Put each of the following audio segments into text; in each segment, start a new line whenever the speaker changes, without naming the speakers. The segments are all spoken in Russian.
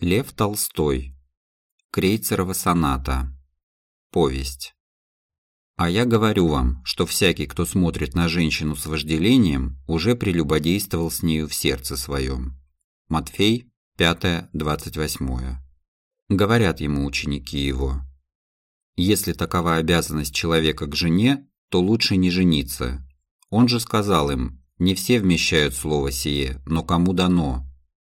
Лев Толстой. Крейцерова соната. Повесть. А я говорю вам, что всякий, кто смотрит на женщину с вожделением, уже прелюбодействовал с нею в сердце своем. Матфей, 5, 28. Говорят ему ученики его. Если такова обязанность человека к жене, то лучше не жениться. Он же сказал им, не все вмещают слово сие, но кому дано,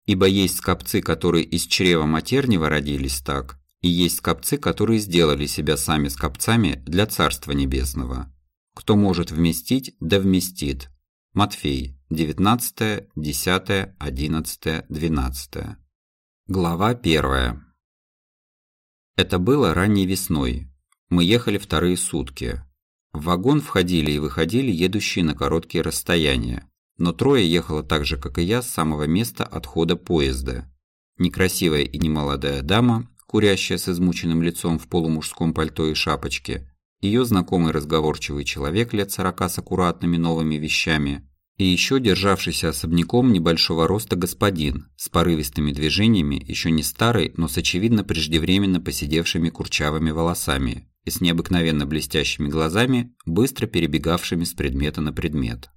Ибо есть скопцы, которые из чрева матернего родились так, и есть скопцы, которые сделали себя сами скопцами для Царства Небесного. Кто может вместить, да вместит. Матфей, 19, 10, 11, 12. Глава 1. Это было ранней весной. Мы ехали вторые сутки. В вагон входили и выходили едущие на короткие расстояния но трое ехало так же, как и я, с самого места отхода поезда. Некрасивая и немолодая дама, курящая с измученным лицом в полумужском пальто и шапочке, ее знакомый разговорчивый человек лет сорока с аккуратными новыми вещами и еще державшийся особняком небольшого роста господин с порывистыми движениями, еще не старый, но с очевидно преждевременно посидевшими курчавыми волосами и с необыкновенно блестящими глазами, быстро перебегавшими с предмета на предмет.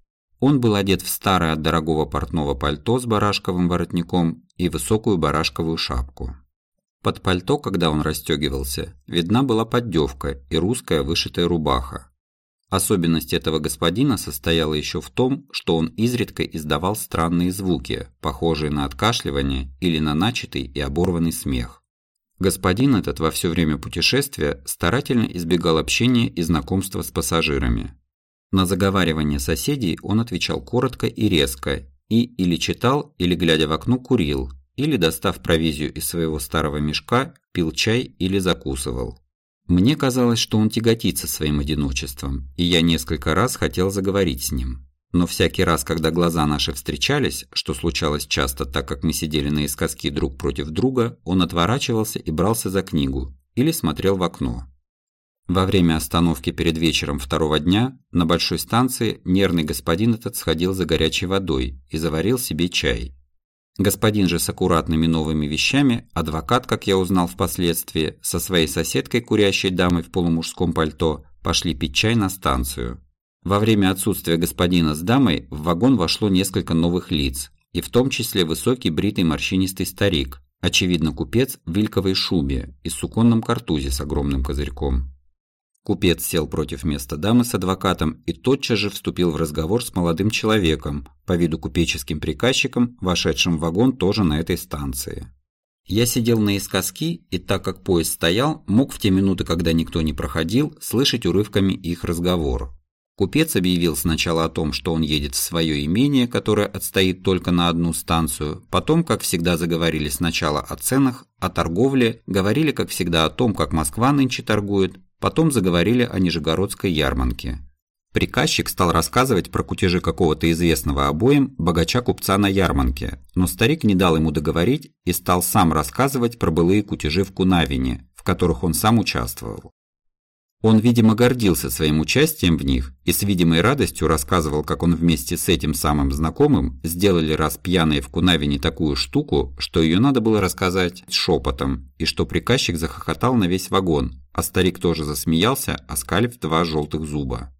Он был одет в старое от дорогого портного пальто с барашковым воротником и высокую барашковую шапку. Под пальто, когда он расстегивался, видна была поддевка и русская вышитая рубаха. Особенность этого господина состояла еще в том, что он изредка издавал странные звуки, похожие на откашливание или на начатый и оборванный смех. Господин этот во все время путешествия старательно избегал общения и знакомства с пассажирами. На заговаривание соседей он отвечал коротко и резко и или читал, или, глядя в окно, курил, или, достав провизию из своего старого мешка, пил чай или закусывал. Мне казалось, что он тяготится своим одиночеством, и я несколько раз хотел заговорить с ним. Но всякий раз, когда глаза наши встречались, что случалось часто, так как мы сидели наискоски друг против друга, он отворачивался и брался за книгу или смотрел в окно. Во время остановки перед вечером второго дня на большой станции нервный господин этот сходил за горячей водой и заварил себе чай. Господин же с аккуратными новыми вещами, адвокат, как я узнал впоследствии, со своей соседкой, курящей дамой в полумужском пальто, пошли пить чай на станцию. Во время отсутствия господина с дамой в вагон вошло несколько новых лиц, и в том числе высокий бритый морщинистый старик, очевидно купец в вильковой шубе и суконном картузе с огромным козырьком. Купец сел против места дамы с адвокатом и тотчас же вступил в разговор с молодым человеком, по виду купеческим приказчиком, вошедшим в вагон тоже на этой станции. Я сидел наискоски, и так как поезд стоял, мог в те минуты, когда никто не проходил, слышать урывками их разговор. Купец объявил сначала о том, что он едет в свое имение, которое отстоит только на одну станцию, потом, как всегда, заговорили сначала о ценах, о торговле, говорили, как всегда, о том, как Москва нынче торгует, Потом заговорили о Нижегородской ярмарке. Приказчик стал рассказывать про кутежи какого-то известного обоим богача-купца на ярмарке, но старик не дал ему договорить и стал сам рассказывать про былые кутежи в Кунавине, в которых он сам участвовал. Он, видимо, гордился своим участием в них и с видимой радостью рассказывал, как он вместе с этим самым знакомым сделали раз пьяные в Кунавине такую штуку, что ее надо было рассказать шепотом, и что приказчик захохотал на весь вагон, а старик тоже засмеялся, оскалив два желтых зуба.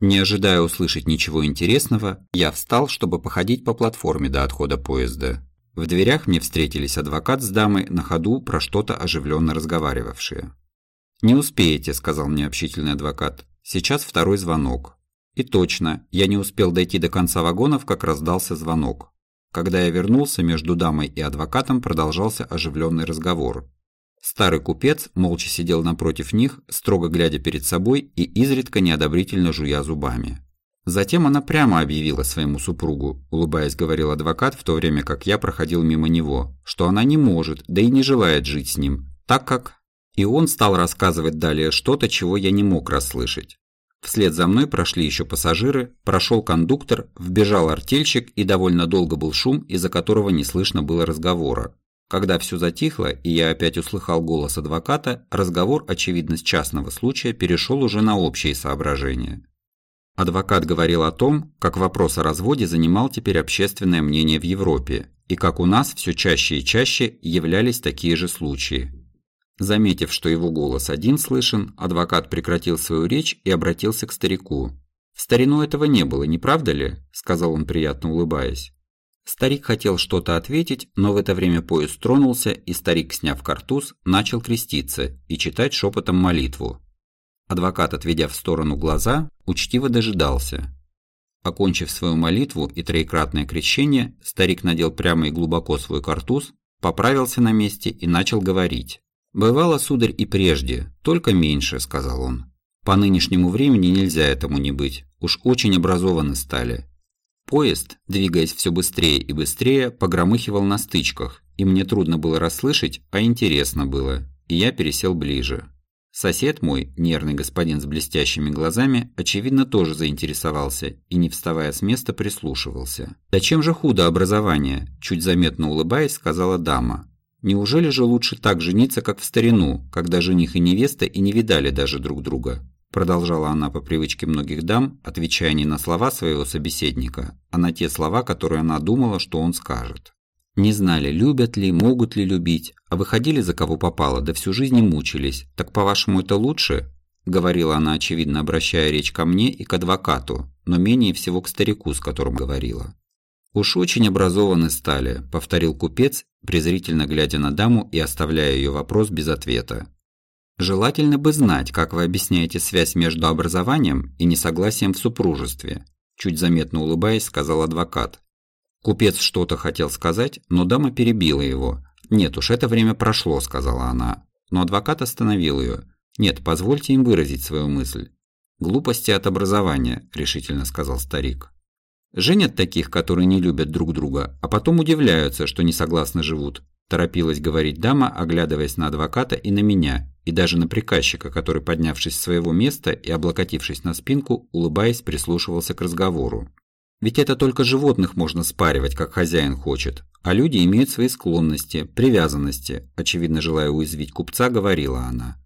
Не ожидая услышать ничего интересного, я встал, чтобы походить по платформе до отхода поезда. В дверях мне встретились адвокат с дамой на ходу про что-то оживленно разговаривавшие. «Не успеете», – сказал мне общительный адвокат. «Сейчас второй звонок». И точно, я не успел дойти до конца вагонов, как раздался звонок. Когда я вернулся, между дамой и адвокатом продолжался оживленный разговор. Старый купец молча сидел напротив них, строго глядя перед собой и изредка неодобрительно жуя зубами. Затем она прямо объявила своему супругу, улыбаясь, говорил адвокат, в то время как я проходил мимо него, что она не может, да и не желает жить с ним, так как и он стал рассказывать далее что-то, чего я не мог расслышать. Вслед за мной прошли еще пассажиры, прошел кондуктор, вбежал артельщик и довольно долго был шум, из-за которого не слышно было разговора. Когда все затихло и я опять услыхал голос адвоката, разговор, очевидно, с частного случая перешел уже на общие соображения. Адвокат говорил о том, как вопрос о разводе занимал теперь общественное мнение в Европе, и как у нас все чаще и чаще являлись такие же случаи. Заметив, что его голос один слышен, адвокат прекратил свою речь и обратился к старику. «В старину этого не было, не правда ли?» – сказал он, приятно улыбаясь. Старик хотел что-то ответить, но в это время поезд тронулся, и старик, сняв картуз, начал креститься и читать шепотом молитву. Адвокат, отведя в сторону глаза, учтиво дожидался. Окончив свою молитву и троекратное крещение, старик надел прямо и глубоко свой картуз, поправился на месте и начал говорить. «Бывало, сударь, и прежде, только меньше», – сказал он. «По нынешнему времени нельзя этому не быть, уж очень образованы стали». Поезд, двигаясь все быстрее и быстрее, погромыхивал на стычках, и мне трудно было расслышать, а интересно было, и я пересел ближе. Сосед мой, нервный господин с блестящими глазами, очевидно тоже заинтересовался и, не вставая с места, прислушивался. «Да чем же худо образование?» – чуть заметно улыбаясь, сказала дама. «Неужели же лучше так жениться, как в старину, когда жених и невеста и не видали даже друг друга?» Продолжала она по привычке многих дам, отвечая не на слова своего собеседника, а на те слова, которые она думала, что он скажет. Не знали, любят ли, могут ли любить, а выходили за кого попало, да всю жизнь мучились. Так по-вашему это лучше? Говорила она, очевидно, обращая речь ко мне и к адвокату, но менее всего к старику, с которым говорила. «Уж очень образованы стали», – повторил купец, презрительно глядя на даму и оставляя ее вопрос без ответа. «Желательно бы знать, как вы объясняете связь между образованием и несогласием в супружестве», – чуть заметно улыбаясь, сказал адвокат. Купец что-то хотел сказать, но дама перебила его. «Нет уж, это время прошло», – сказала она. Но адвокат остановил ее. «Нет, позвольте им выразить свою мысль». «Глупости от образования», – решительно сказал старик. «Женят таких, которые не любят друг друга, а потом удивляются, что не согласно живут», – торопилась говорить дама, оглядываясь на адвоката и на меня, и даже на приказчика, который, поднявшись с своего места и облокотившись на спинку, улыбаясь, прислушивался к разговору. Ведь это только животных можно спаривать, как хозяин хочет. А люди имеют свои склонности, привязанности, очевидно желая уязвить купца, говорила она.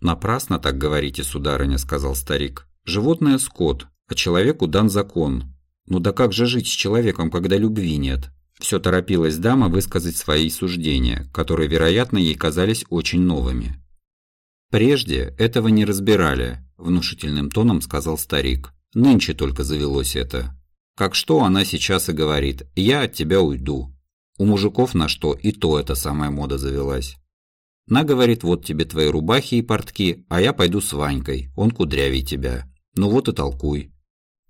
«Напрасно так говорите, сударыня», – сказал старик. «Животное – скот, а человеку дан закон. Ну да как же жить с человеком, когда любви нет?» Все торопилась дама высказать свои суждения, которые, вероятно, ей казались очень новыми. «Прежде этого не разбирали», – внушительным тоном сказал старик. «Нынче только завелось это. Как что она сейчас и говорит «я от тебя уйду». У мужиков на что и то эта самая мода завелась. На говорит «вот тебе твои рубахи и портки, а я пойду с Ванькой, он кудрявей тебя. Ну вот и толкуй».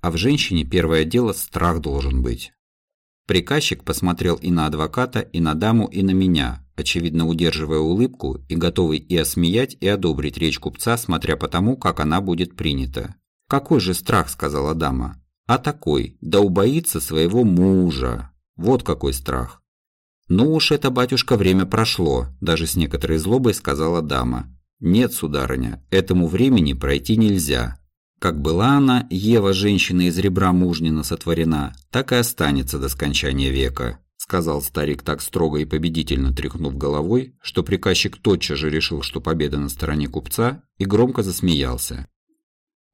А в женщине первое дело страх должен быть. Приказчик посмотрел и на адвоката, и на даму, и на меня, очевидно удерживая улыбку и готовый и осмеять, и одобрить речь купца, смотря по тому, как она будет принята. «Какой же страх?» – сказала дама а такой, да убоится своего мужа. Вот какой страх. «Ну уж это, батюшка, время прошло», – даже с некоторой злобой сказала дама. «Нет, сударыня, этому времени пройти нельзя. Как была она, Ева, женщина из ребра мужнина сотворена, так и останется до скончания века», – сказал старик так строго и победительно тряхнув головой, что приказчик тотчас же решил, что победа на стороне купца, и громко засмеялся.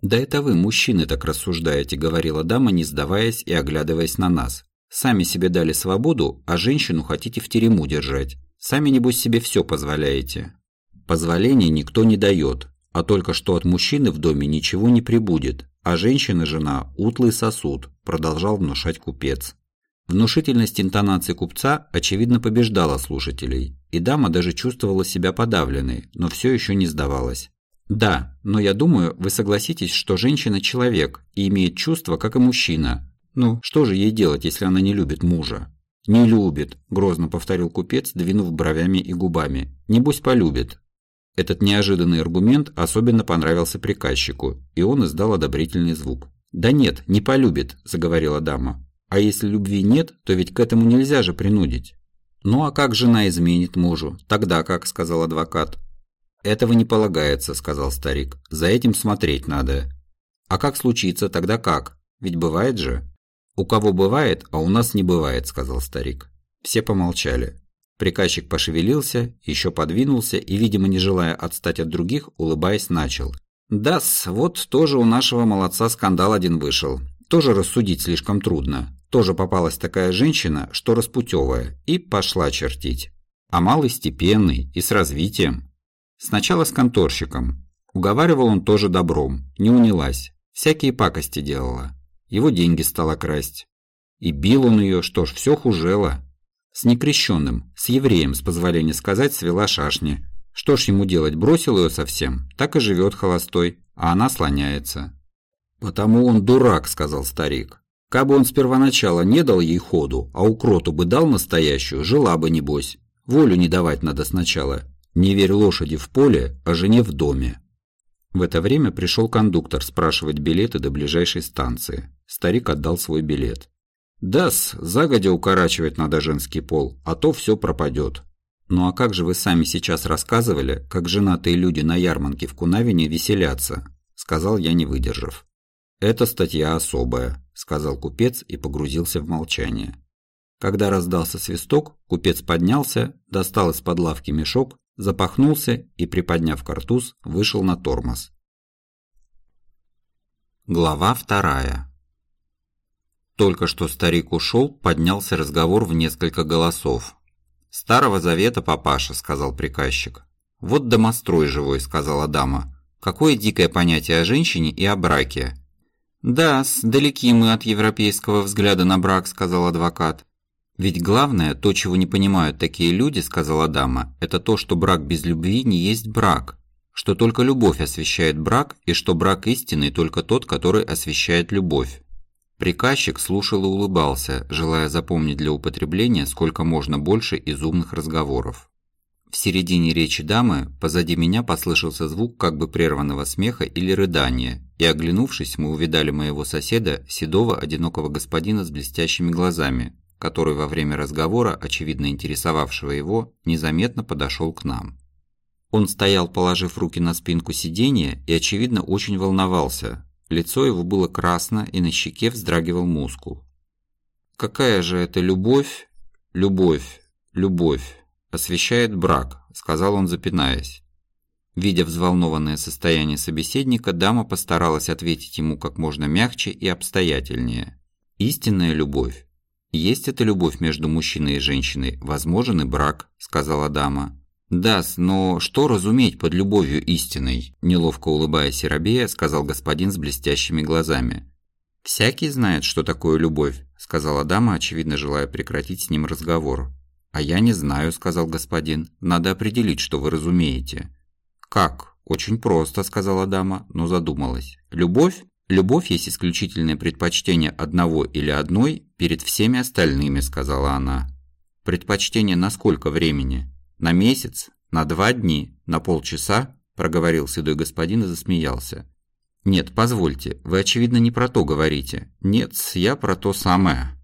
«Да это вы, мужчины, так рассуждаете», – говорила дама, не сдаваясь и оглядываясь на нас. «Сами себе дали свободу, а женщину хотите в терему держать. Сами, небось, себе все позволяете». «Позволения никто не дает, а только что от мужчины в доме ничего не прибудет, а женщина-жена – утлый сосуд», – продолжал внушать купец. Внушительность интонации купца, очевидно, побеждала слушателей, и дама даже чувствовала себя подавленной, но все еще не сдавалась. Да, но я думаю, вы согласитесь, что женщина – человек и имеет чувства, как и мужчина. Ну, что же ей делать, если она не любит мужа? «Не любит», – грозно повторил купец, двинув бровями и губами. «Небось полюбит». Этот неожиданный аргумент особенно понравился приказчику, и он издал одобрительный звук. «Да нет, не полюбит», – заговорила дама. «А если любви нет, то ведь к этому нельзя же принудить». «Ну а как жена изменит мужу? Тогда как?» – сказал адвокат. «Этого не полагается», – сказал старик. «За этим смотреть надо». «А как случится, тогда как? Ведь бывает же». «У кого бывает, а у нас не бывает», – сказал старик. Все помолчали. Приказчик пошевелился, еще подвинулся и, видимо, не желая отстать от других, улыбаясь, начал. да вот тоже у нашего молодца скандал один вышел. Тоже рассудить слишком трудно. Тоже попалась такая женщина, что распутевая, и пошла чертить. А малый степенный и с развитием. Сначала с конторщиком. Уговаривал он тоже добром, не унялась. Всякие пакости делала. Его деньги стала красть. И бил он ее, что ж, все хужело. С некрещенным, с евреем, с позволения сказать, свела шашни. Что ж ему делать, бросил ее совсем, так и живет холостой, а она слоняется. «Потому он дурак», — сказал старик. «Кабы он с первоначала не дал ей ходу, а укроту бы дал настоящую, жила бы небось. Волю не давать надо сначала. Не верь лошади в поле, а жене в доме». В это время пришел кондуктор спрашивать билеты до ближайшей станции. Старик отдал свой билет. «Да-с, загодя укорачивать надо женский пол, а то все пропадет». «Ну а как же вы сами сейчас рассказывали, как женатые люди на ярмарке в Кунавине веселятся?» – сказал я, не выдержав. «Это статья особая», – сказал купец и погрузился в молчание. Когда раздался свисток, купец поднялся, достал из-под лавки мешок, запахнулся и, приподняв картуз, вышел на тормоз. Глава вторая Только что старик ушел, поднялся разговор в несколько голосов. «Старого завета, папаша», — сказал приказчик. «Вот домострой живой», — сказала дама. «Какое дикое понятие о женщине и о браке». «Да, далеки мы от европейского взгляда на брак», — сказал адвокат. «Ведь главное, то, чего не понимают такие люди, — сказала дама, — это то, что брак без любви не есть брак, что только любовь освещает брак, и что брак истинный только тот, который освещает любовь. Приказчик слушал и улыбался, желая запомнить для употребления сколько можно больше из умных разговоров. В середине речи дамы позади меня послышался звук как бы прерванного смеха или рыдания, и оглянувшись, мы увидали моего соседа, седого одинокого господина с блестящими глазами, который во время разговора, очевидно интересовавшего его, незаметно подошел к нам. Он стоял, положив руки на спинку сиденья и, очевидно, очень волновался, Лицо его было красно, и на щеке вздрагивал мускул. «Какая же это любовь, любовь, любовь освещает брак», — сказал он, запинаясь. Видя взволнованное состояние собеседника, дама постаралась ответить ему как можно мягче и обстоятельнее. «Истинная любовь. Есть эта любовь между мужчиной и женщиной, возможен и брак», — сказала дама. Да но что разуметь под любовью истинной?» Неловко улыбаясь Робея, сказал господин с блестящими глазами. «Всякий знает, что такое любовь», — сказала дама, очевидно желая прекратить с ним разговор. «А я не знаю», — сказал господин. «Надо определить, что вы разумеете». «Как? Очень просто», — сказала дама, но задумалась. «Любовь? Любовь есть исключительное предпочтение одного или одной перед всеми остальными», — сказала она. «Предпочтение на сколько времени?» «На месяц? На два дни? На полчаса?» – проговорил седой господин и засмеялся. «Нет, позвольте, вы, очевидно, не про то говорите. Нет, я про то самое».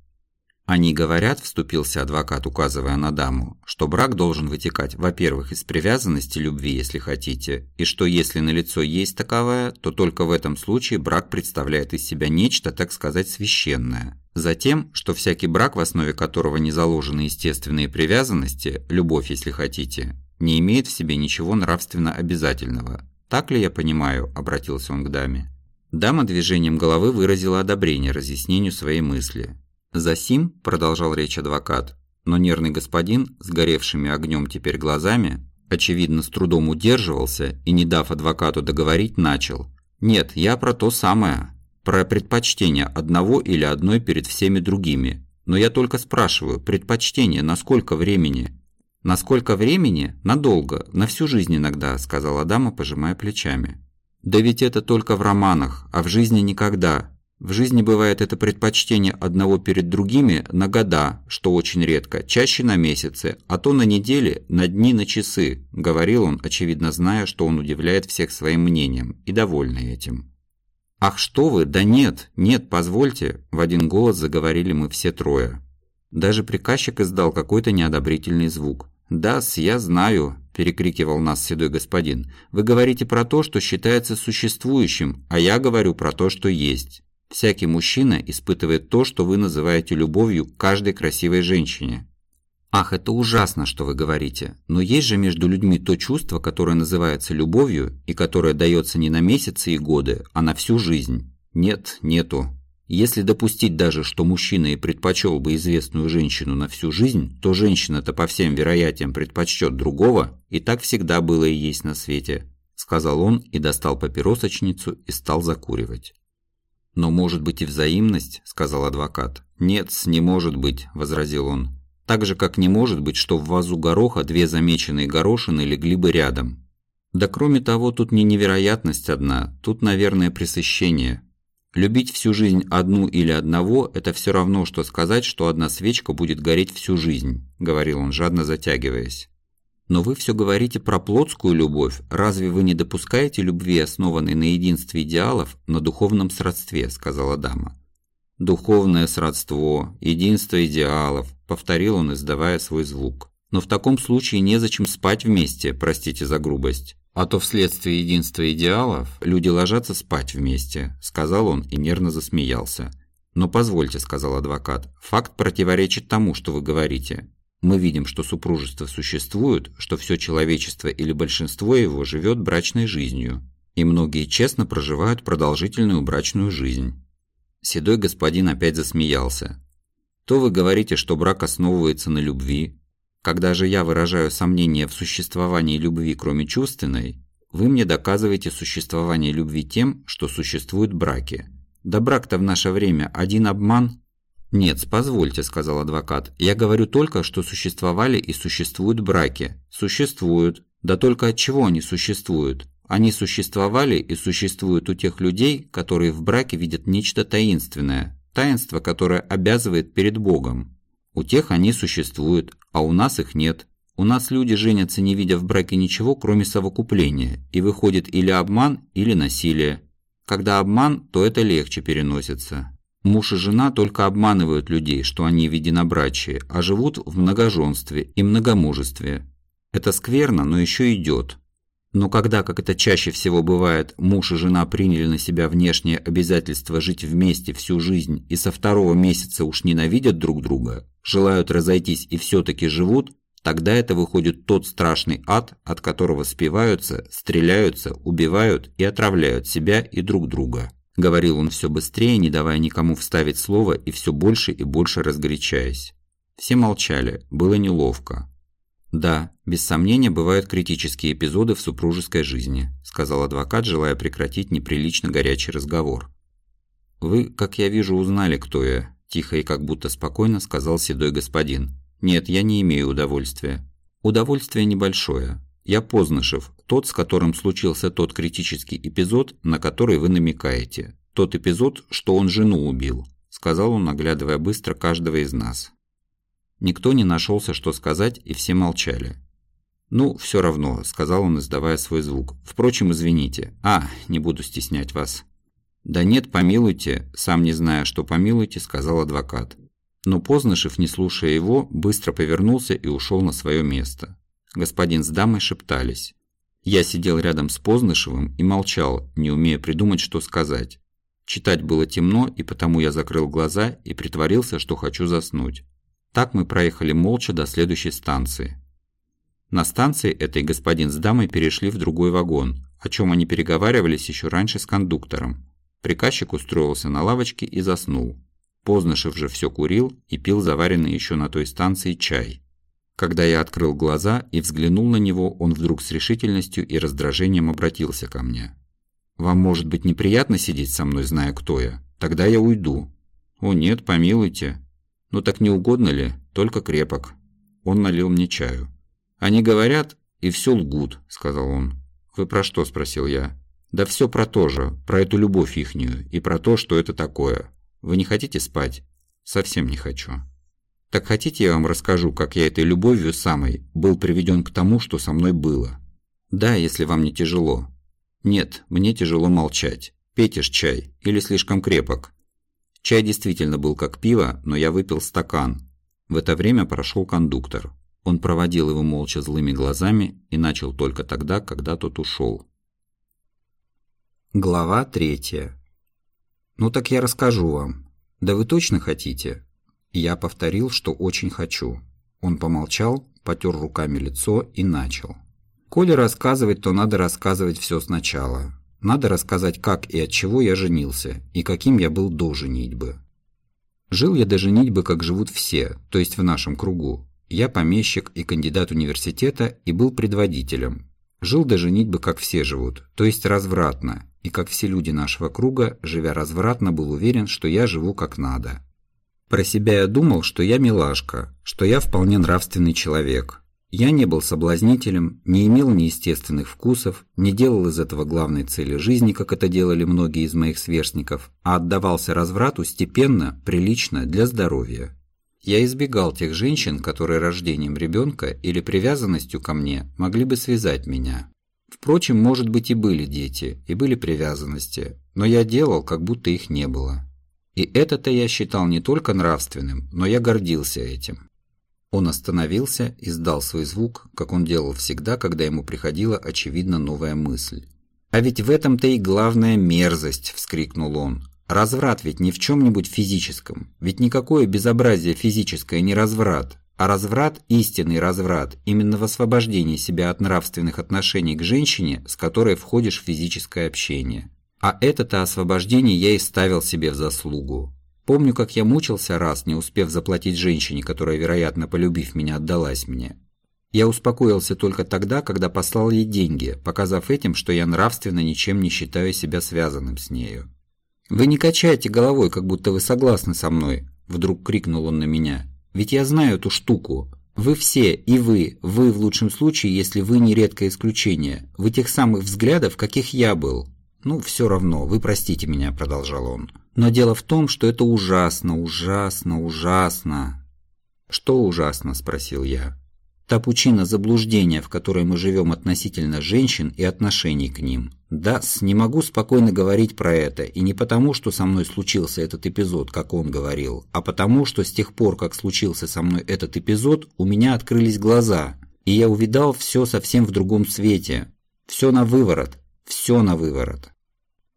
Они говорят, вступился адвокат, указывая на даму, что брак должен вытекать, во-первых, из привязанности любви, если хотите, и что если на лицо есть таковая, то только в этом случае брак представляет из себя нечто, так сказать, священное. Затем, что всякий брак, в основе которого не заложены естественные привязанности, любовь, если хотите, не имеет в себе ничего нравственно обязательного. Так ли я понимаю, обратился он к даме. Дама движением головы выразила одобрение разъяснению своей мысли. «Засим», – продолжал речь адвокат, но нервный господин, сгоревшими огнем теперь глазами, очевидно, с трудом удерживался и, не дав адвокату договорить, начал. «Нет, я про то самое, про предпочтение одного или одной перед всеми другими. Но я только спрашиваю, предпочтение на сколько времени?» «На сколько времени? Надолго, на всю жизнь иногда», – сказала дама, пожимая плечами. «Да ведь это только в романах, а в жизни никогда. В жизни бывает это предпочтение одного перед другими на года, что очень редко, чаще на месяцы, а то на недели, на дни, на часы, говорил он, очевидно зная, что он удивляет всех своим мнением, и довольный этим. «Ах, что вы, да нет, нет, позвольте», – в один голос заговорили мы все трое. Даже приказчик издал какой-то неодобрительный звук. «Да-с, я знаю», – перекрикивал нас седой господин. «Вы говорите про то, что считается существующим, а я говорю про то, что есть. Всякий мужчина испытывает то, что вы называете любовью к каждой красивой женщине. Ах, это ужасно, что вы говорите, но есть же между людьми то чувство, которое называется любовью и которое дается не на месяцы и годы, а на всю жизнь. Нет, нету. Если допустить даже, что мужчина и предпочел бы известную женщину на всю жизнь, то женщина-то по всем вероятиям предпочтет другого, и так всегда было и есть на свете», – сказал он и достал папиросочницу и стал закуривать. «Но может быть и взаимность», – сказал адвокат. «Нет, не может быть», – возразил он. «Так же, как не может быть, что в вазу гороха две замеченные горошины легли бы рядом. Да кроме того, тут не невероятность одна, тут, наверное, пресыщение. Любить всю жизнь одну или одного – это все равно, что сказать, что одна свечка будет гореть всю жизнь», – говорил он, жадно затягиваясь. «Но вы все говорите про плотскую любовь. Разве вы не допускаете любви, основанной на единстве идеалов, на духовном сродстве?» – сказала дама. «Духовное сродство, единство идеалов», – повторил он, издавая свой звук. «Но в таком случае незачем спать вместе, простите за грубость. А то вследствие единства идеалов люди ложатся спать вместе, сказал он и нервно засмеялся. Но позвольте, сказал адвокат, факт противоречит тому, что вы говорите. Мы видим, что супружество существует, что все человечество или большинство его живет брачной жизнью, и многие честно проживают продолжительную брачную жизнь. Седой господин опять засмеялся. То вы говорите, что брак основывается на любви, когда же я выражаю сомнение в существовании любви, кроме чувственной, вы мне доказываете существование любви тем, что существуют браки. Да брак-то в наше время один обман. Нет, позвольте, сказал адвокат. Я говорю только, что существовали и существуют браки. Существуют. Да только от чего они существуют? Они существовали и существуют у тех людей, которые в браке видят нечто таинственное, таинство, которое обязывает перед Богом. У тех они существуют, а у нас их нет. У нас люди женятся, не видя в браке ничего, кроме совокупления, и выходит или обман, или насилие. Когда обман, то это легче переносится. Муж и жена только обманывают людей, что они в единобрачии, а живут в многоженстве и многомужестве. Это скверно, но еще идет. Но когда, как это чаще всего бывает, муж и жена приняли на себя внешнее обязательство жить вместе всю жизнь и со второго месяца уж ненавидят друг друга, желают разойтись и все-таки живут, тогда это выходит тот страшный ад, от которого спиваются, стреляются, убивают и отравляют себя и друг друга. Говорил он все быстрее, не давая никому вставить слово и все больше и больше разгорячаясь. Все молчали, было неловко. «Да, без сомнения бывают критические эпизоды в супружеской жизни», сказал адвокат, желая прекратить неприлично горячий разговор. «Вы, как я вижу, узнали, кто я», тихо и как будто спокойно сказал седой господин. «Нет, я не имею удовольствия». «Удовольствие небольшое. Я Познышев, тот, с которым случился тот критический эпизод, на который вы намекаете. Тот эпизод, что он жену убил», сказал он, оглядывая быстро каждого из нас. Никто не нашелся, что сказать, и все молчали. «Ну, все равно», – сказал он, издавая свой звук. «Впрочем, извините. А, не буду стеснять вас». «Да нет, помилуйте», сам не зная, что помилуйте, сказал адвокат. Но Познышев, не слушая его, быстро повернулся и ушел на свое место. Господин с дамой шептались. Я сидел рядом с Познышевым и молчал, не умея придумать, что сказать. Читать было темно, и потому я закрыл глаза и притворился, что хочу заснуть. Так мы проехали молча до следующей станции. На станции этой господин с дамой перешли в другой вагон, о чем они переговаривались еще раньше с кондуктором. Приказчик устроился на лавочке и заснул. Познышев же все курил и пил заваренный еще на той станции чай. Когда я открыл глаза и взглянул на него, он вдруг с решительностью и раздражением обратился ко мне. «Вам может быть неприятно сидеть со мной, зная, кто я? Тогда я уйду». «О нет, помилуйте. «Ну так не угодно ли? Только крепок». Он налил мне чаю. «Они говорят, и все лгут», — сказал он. «Вы про что?» — спросил я. «Да все про то же, про эту любовь ихнюю и про то, что это такое. Вы не хотите спать?» «Совсем не хочу». «Так хотите, я вам расскажу, как я этой любовью самой был приведен к тому, что со мной было?» «Да, если вам не тяжело». «Нет, мне тяжело молчать. Ж чай, или слишком крепок. Чай действительно был как пиво, но я выпил стакан. В это время прошел кондуктор. Он проводил его молча злыми глазами и начал только тогда, когда тот ушел. Глава третья. «Ну так я расскажу вам. Да вы точно хотите?» Я повторил, что очень хочу. Он помолчал, потер руками лицо и начал. «Коли рассказывать, то надо рассказывать все сначала. Надо рассказать, как и от чего я женился, и каким я был до женитьбы. Жил я до женитьбы, как живут все, то есть в нашем кругу. Я помещик и кандидат университета и был предводителем. Жил до женитьбы, как все живут, то есть развратно, и как все люди нашего круга, живя развратно, был уверен, что я живу как надо. Про себя я думал, что я милашка, что я вполне нравственный человек, я не был соблазнителем, не имел неестественных вкусов, не делал из этого главной цели жизни, как это делали многие из моих сверстников, а отдавался разврату степенно, прилично, для здоровья. Я избегал тех женщин, которые рождением ребенка или привязанностью ко мне могли бы связать меня. Впрочем, может быть и были дети, и были привязанности, но я делал, как будто их не было. И это-то я считал не только нравственным, но я гордился этим. Он остановился и сдал свой звук, как он делал всегда, когда ему приходила очевидно новая мысль. «А ведь в этом-то и главная мерзость!» – вскрикнул он. «Разврат ведь не в чем-нибудь физическом. Ведь никакое безобразие физическое не разврат. А разврат – истинный разврат, именно в освобождении себя от нравственных отношений к женщине, с которой входишь в физическое общение. А это-то освобождение я и ставил себе в заслугу. Помню, как я мучился раз, не успев заплатить женщине, которая, вероятно, полюбив меня, отдалась мне. Я успокоился только тогда, когда послал ей деньги, показав этим, что я нравственно ничем не считаю себя связанным с нею. «Вы не качайте головой, как будто вы согласны со мной», – вдруг крикнул он на меня. «Ведь я знаю эту штуку. Вы все, и вы, вы в лучшем случае, если вы не редкое исключение, вы тех самых взглядов, каких я был. Ну, все равно, вы простите меня», – продолжал он. Но дело в том, что это ужасно, ужасно, ужасно. «Что ужасно?» – спросил я. «Та пучина заблуждения, в которой мы живем относительно женщин и отношений к ним. Да, не могу спокойно говорить про это, и не потому, что со мной случился этот эпизод, как он говорил, а потому, что с тех пор, как случился со мной этот эпизод, у меня открылись глаза, и я увидал все совсем в другом свете. Все на выворот, все на выворот.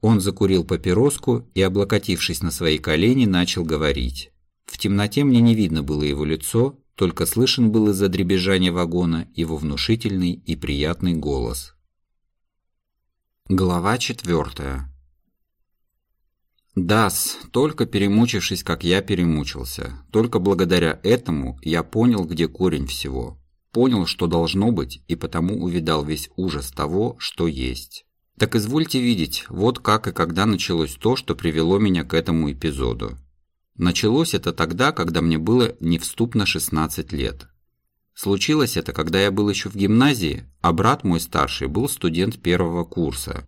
Он закурил папироску и, облокотившись на свои колени, начал говорить. В темноте мне не видно было его лицо, только слышен был из-за дребезжания вагона его внушительный и приятный голос. Глава четвертая. Дас, только перемучившись, как я перемучился, только благодаря этому я понял, где корень всего. Понял, что должно быть, и потому увидал весь ужас того, что есть. Так извольте видеть, вот как и когда началось то, что привело меня к этому эпизоду. Началось это тогда, когда мне было невступно 16 лет. Случилось это, когда я был еще в гимназии, а брат мой старший был студент первого курса.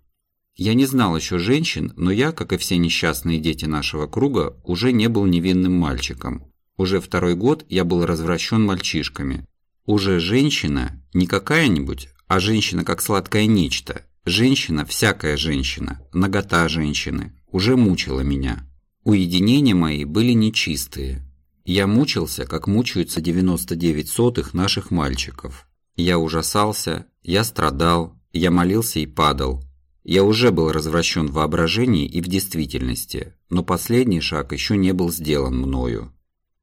Я не знал еще женщин, но я, как и все несчастные дети нашего круга, уже не был невинным мальчиком. Уже второй год я был развращен мальчишками. Уже женщина, не какая-нибудь, а женщина как сладкое нечто, Женщина, всякая женщина, нагота женщины, уже мучила меня. Уединения мои были нечистые. Я мучился, как мучаются 99 сотых наших мальчиков. Я ужасался, я страдал, я молился и падал. Я уже был развращен в воображении и в действительности, но последний шаг еще не был сделан мною.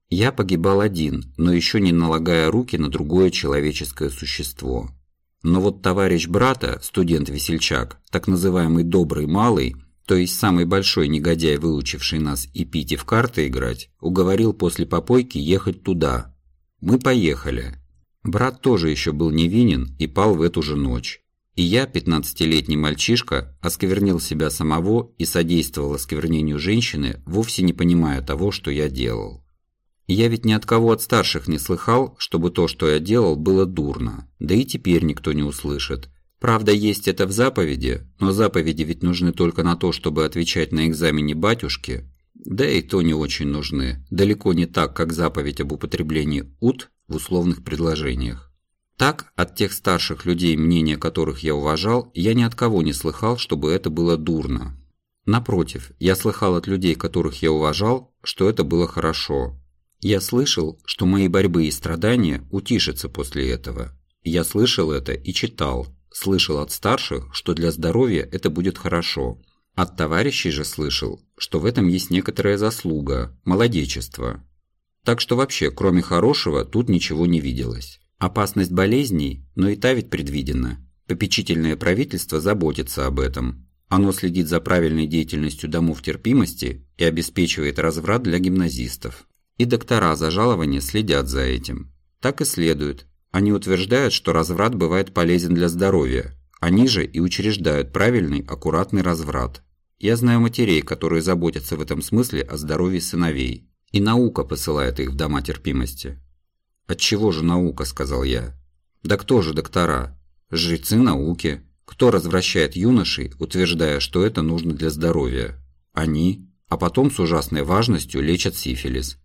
Я погибал один, но еще не налагая руки на другое человеческое существо. Но вот товарищ брата, студент-весельчак, так называемый «добрый малый», то есть самый большой негодяй, выучивший нас и пить, и в карты играть, уговорил после попойки ехать туда. Мы поехали. Брат тоже еще был невинен и пал в эту же ночь. И я, пятнадцатилетний мальчишка, осквернил себя самого и содействовал осквернению женщины, вовсе не понимая того, что я делал. Я ведь ни от кого от старших не слыхал, чтобы то, что я делал, было дурно. Да и теперь никто не услышит. Правда, есть это в заповеди, но заповеди ведь нужны только на то, чтобы отвечать на экзамене батюшки. Да и то не очень нужны. Далеко не так, как заповедь об употреблении «ут» в условных предложениях. Так, от тех старших людей, мнения которых я уважал, я ни от кого не слыхал, чтобы это было дурно. Напротив, я слыхал от людей, которых я уважал, что это было хорошо, я слышал, что мои борьбы и страдания утишатся после этого. Я слышал это и читал. Слышал от старших, что для здоровья это будет хорошо. От товарищей же слышал, что в этом есть некоторая заслуга, молодечество. Так что вообще, кроме хорошего, тут ничего не виделось. Опасность болезней, но и та ведь предвидена. Попечительное правительство заботится об этом. Оно следит за правильной деятельностью домов терпимости и обеспечивает разврат для гимназистов. И доктора за жалование следят за этим. Так и следует. Они утверждают, что разврат бывает полезен для здоровья. Они же и учреждают правильный, аккуратный разврат. Я знаю матерей, которые заботятся в этом смысле о здоровье сыновей. И наука посылает их в дома терпимости. «Отчего же наука?» – сказал я. «Да кто же доктора? Жрецы науки. Кто развращает юношей, утверждая, что это нужно для здоровья? Они, а потом с ужасной важностью лечат сифилис.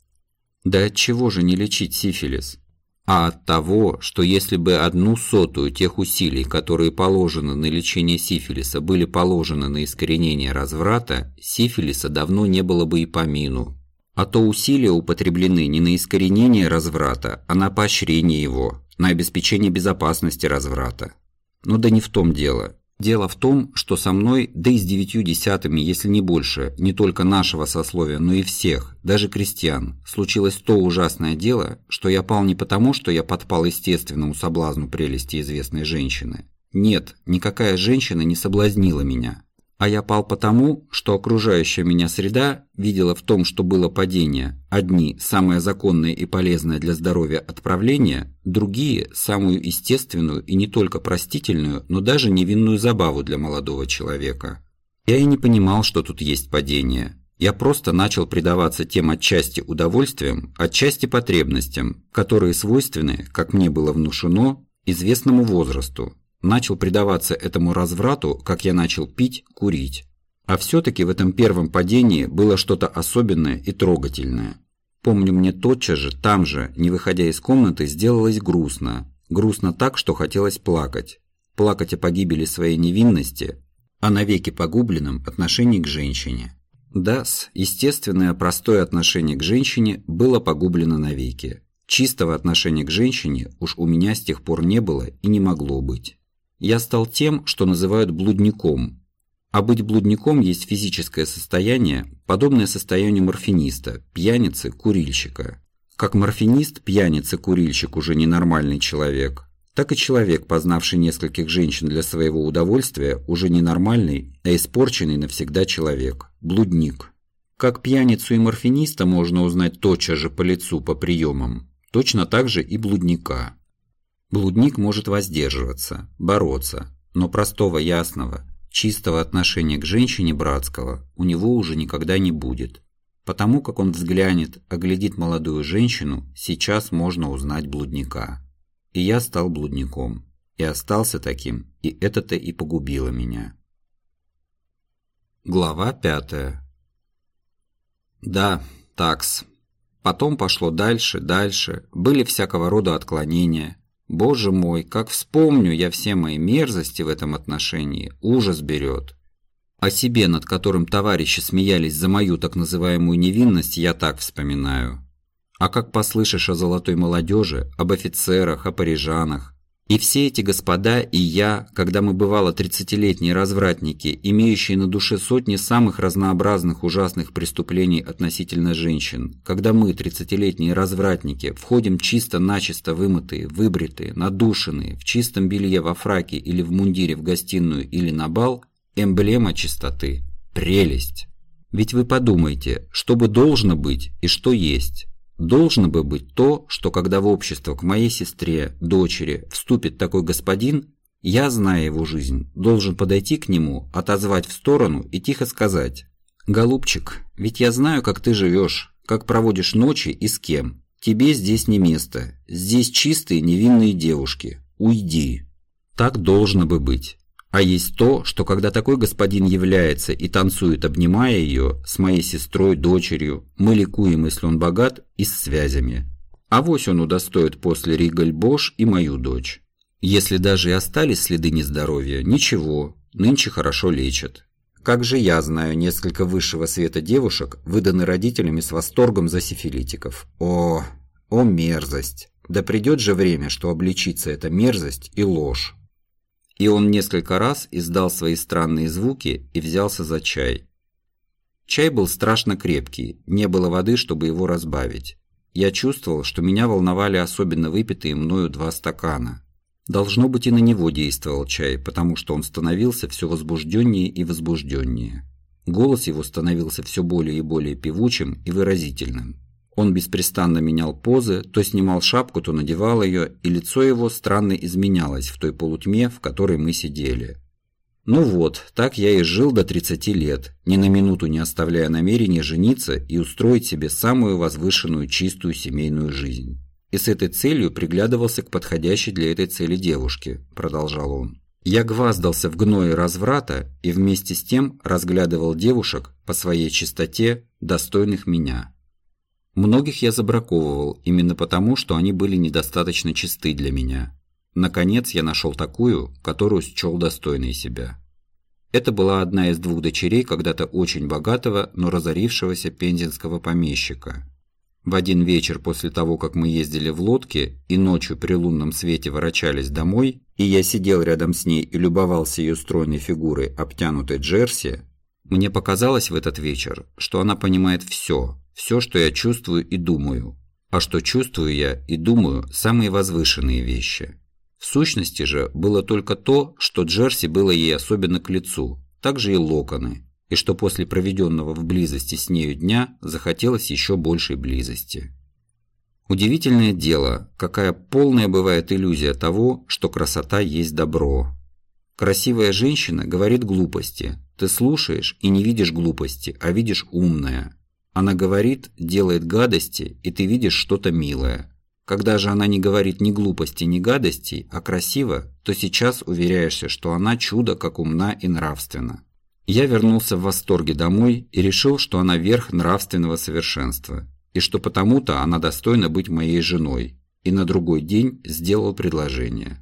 Да от чего же не лечить сифилис? А от того, что если бы одну сотую тех усилий, которые положены на лечение сифилиса, были положены на искоренение разврата, сифилиса давно не было бы и помину. А то усилия употреблены не на искоренение разврата, а на поощрение его, на обеспечение безопасности разврата. Но да не в том дело. Дело в том, что со мной, да и с девятью десятыми, если не больше, не только нашего сословия, но и всех, даже крестьян, случилось то ужасное дело, что я пал не потому, что я подпал естественному соблазну прелести известной женщины. Нет, никакая женщина не соблазнила меня. А я пал потому, что окружающая меня среда видела в том, что было падение, одни – самое законное и полезное для здоровья отправление, другие – самую естественную и не только простительную, но даже невинную забаву для молодого человека. Я и не понимал, что тут есть падение. Я просто начал предаваться тем отчасти удовольствиям, отчасти потребностям, которые свойственны, как мне было внушено, известному возрасту, начал предаваться этому разврату, как я начал пить, курить. А все-таки в этом первом падении было что-то особенное и трогательное. Помню, мне тотчас же, там же, не выходя из комнаты, сделалось грустно. Грустно так, что хотелось плакать. Плакать о погибели своей невинности, о навеки погубленном отношении к женщине. Да-с, естественное простое отношение к женщине было погублено навеки. Чистого отношения к женщине уж у меня с тех пор не было и не могло быть я стал тем, что называют блудником. А быть блудником есть физическое состояние, подобное состоянию морфиниста, пьяницы, курильщика. Как морфинист, пьяница, курильщик уже ненормальный человек, так и человек, познавший нескольких женщин для своего удовольствия, уже ненормальный, а испорченный навсегда человек, блудник. Как пьяницу и морфиниста можно узнать тотчас же по лицу по приемам, точно так же и блудника. Блудник может воздерживаться, бороться, но простого, ясного, чистого отношения к женщине братского у него уже никогда не будет. Потому как он взглянет, оглядит молодую женщину, сейчас можно узнать блудника. И я стал блудником, и остался таким, и это-то и погубило меня. Глава пятая. Да, такс. Потом пошло дальше, дальше, были всякого рода отклонения, Боже мой, как вспомню я все мои мерзости в этом отношении, ужас берет. О себе, над которым товарищи смеялись за мою так называемую невинность, я так вспоминаю. А как послышишь о золотой молодежи, об офицерах, о парижанах, и все эти господа и я, когда мы бывало тридцатилетние развратники, имеющие на душе сотни самых разнообразных ужасных преступлений относительно женщин, когда мы, тридцатилетние развратники, входим чисто-начисто вымытые, выбритые, надушенные, в чистом белье во фраке или в мундире в гостиную или на бал, эмблема чистоты, прелесть. Ведь вы подумайте, что бы должно быть и что есть. Должно бы быть то, что когда в общество к моей сестре, дочери, вступит такой господин, я, зная его жизнь, должен подойти к нему, отозвать в сторону и тихо сказать «Голубчик, ведь я знаю, как ты живешь, как проводишь ночи и с кем. Тебе здесь не место. Здесь чистые невинные девушки. Уйди». Так должно бы быть. А есть то, что когда такой господин является и танцует, обнимая ее, с моей сестрой, дочерью, мы ликуем, если он богат, и с связями. А вось он удостоит после Ригаль Бош и мою дочь. Если даже и остались следы нездоровья, ничего, нынче хорошо лечат. Как же я знаю несколько высшего света девушек, выданы родителями с восторгом за сифилитиков. О, о мерзость! Да придет же время, что обличится эта мерзость и ложь. И он несколько раз издал свои странные звуки и взялся за чай. Чай был страшно крепкий, не было воды, чтобы его разбавить. Я чувствовал, что меня волновали особенно выпитые мною два стакана. Должно быть и на него действовал чай, потому что он становился все возбужденнее и возбужденнее. Голос его становился все более и более певучим и выразительным. Он беспрестанно менял позы, то снимал шапку, то надевал ее, и лицо его странно изменялось в той полутьме, в которой мы сидели. Ну вот, так я и жил до 30 лет, ни на минуту не оставляя намерения жениться и устроить себе самую возвышенную чистую семейную жизнь. И с этой целью приглядывался к подходящей для этой цели девушке, продолжал он. Я гваздался в гное разврата и вместе с тем разглядывал девушек по своей чистоте, достойных меня. Многих я забраковывал именно потому, что они были недостаточно чисты для меня. Наконец я нашел такую, которую счел достойной себя. Это была одна из двух дочерей когда-то очень богатого, но разорившегося пензенского помещика. В один вечер после того, как мы ездили в лодке и ночью при лунном свете ворочались домой, и я сидел рядом с ней и любовался ее стройной фигурой, обтянутой джерси, мне показалось в этот вечер, что она понимает все, все, что я чувствую и думаю. А что чувствую я и думаю – самые возвышенные вещи. В сущности же было только то, что Джерси было ей особенно к лицу, также и локоны, и что после проведенного в близости с нею дня захотелось еще большей близости. Удивительное дело, какая полная бывает иллюзия того, что красота есть добро. Красивая женщина говорит глупости, ты слушаешь и не видишь глупости, а видишь умное. Она говорит, делает гадости, и ты видишь что-то милое. Когда же она не говорит ни глупости, ни гадостей, а красиво, то сейчас уверяешься, что она чудо, как умна и нравственна. Я вернулся в восторге домой и решил, что она верх нравственного совершенства, и что потому-то она достойна быть моей женой, и на другой день сделал предложение.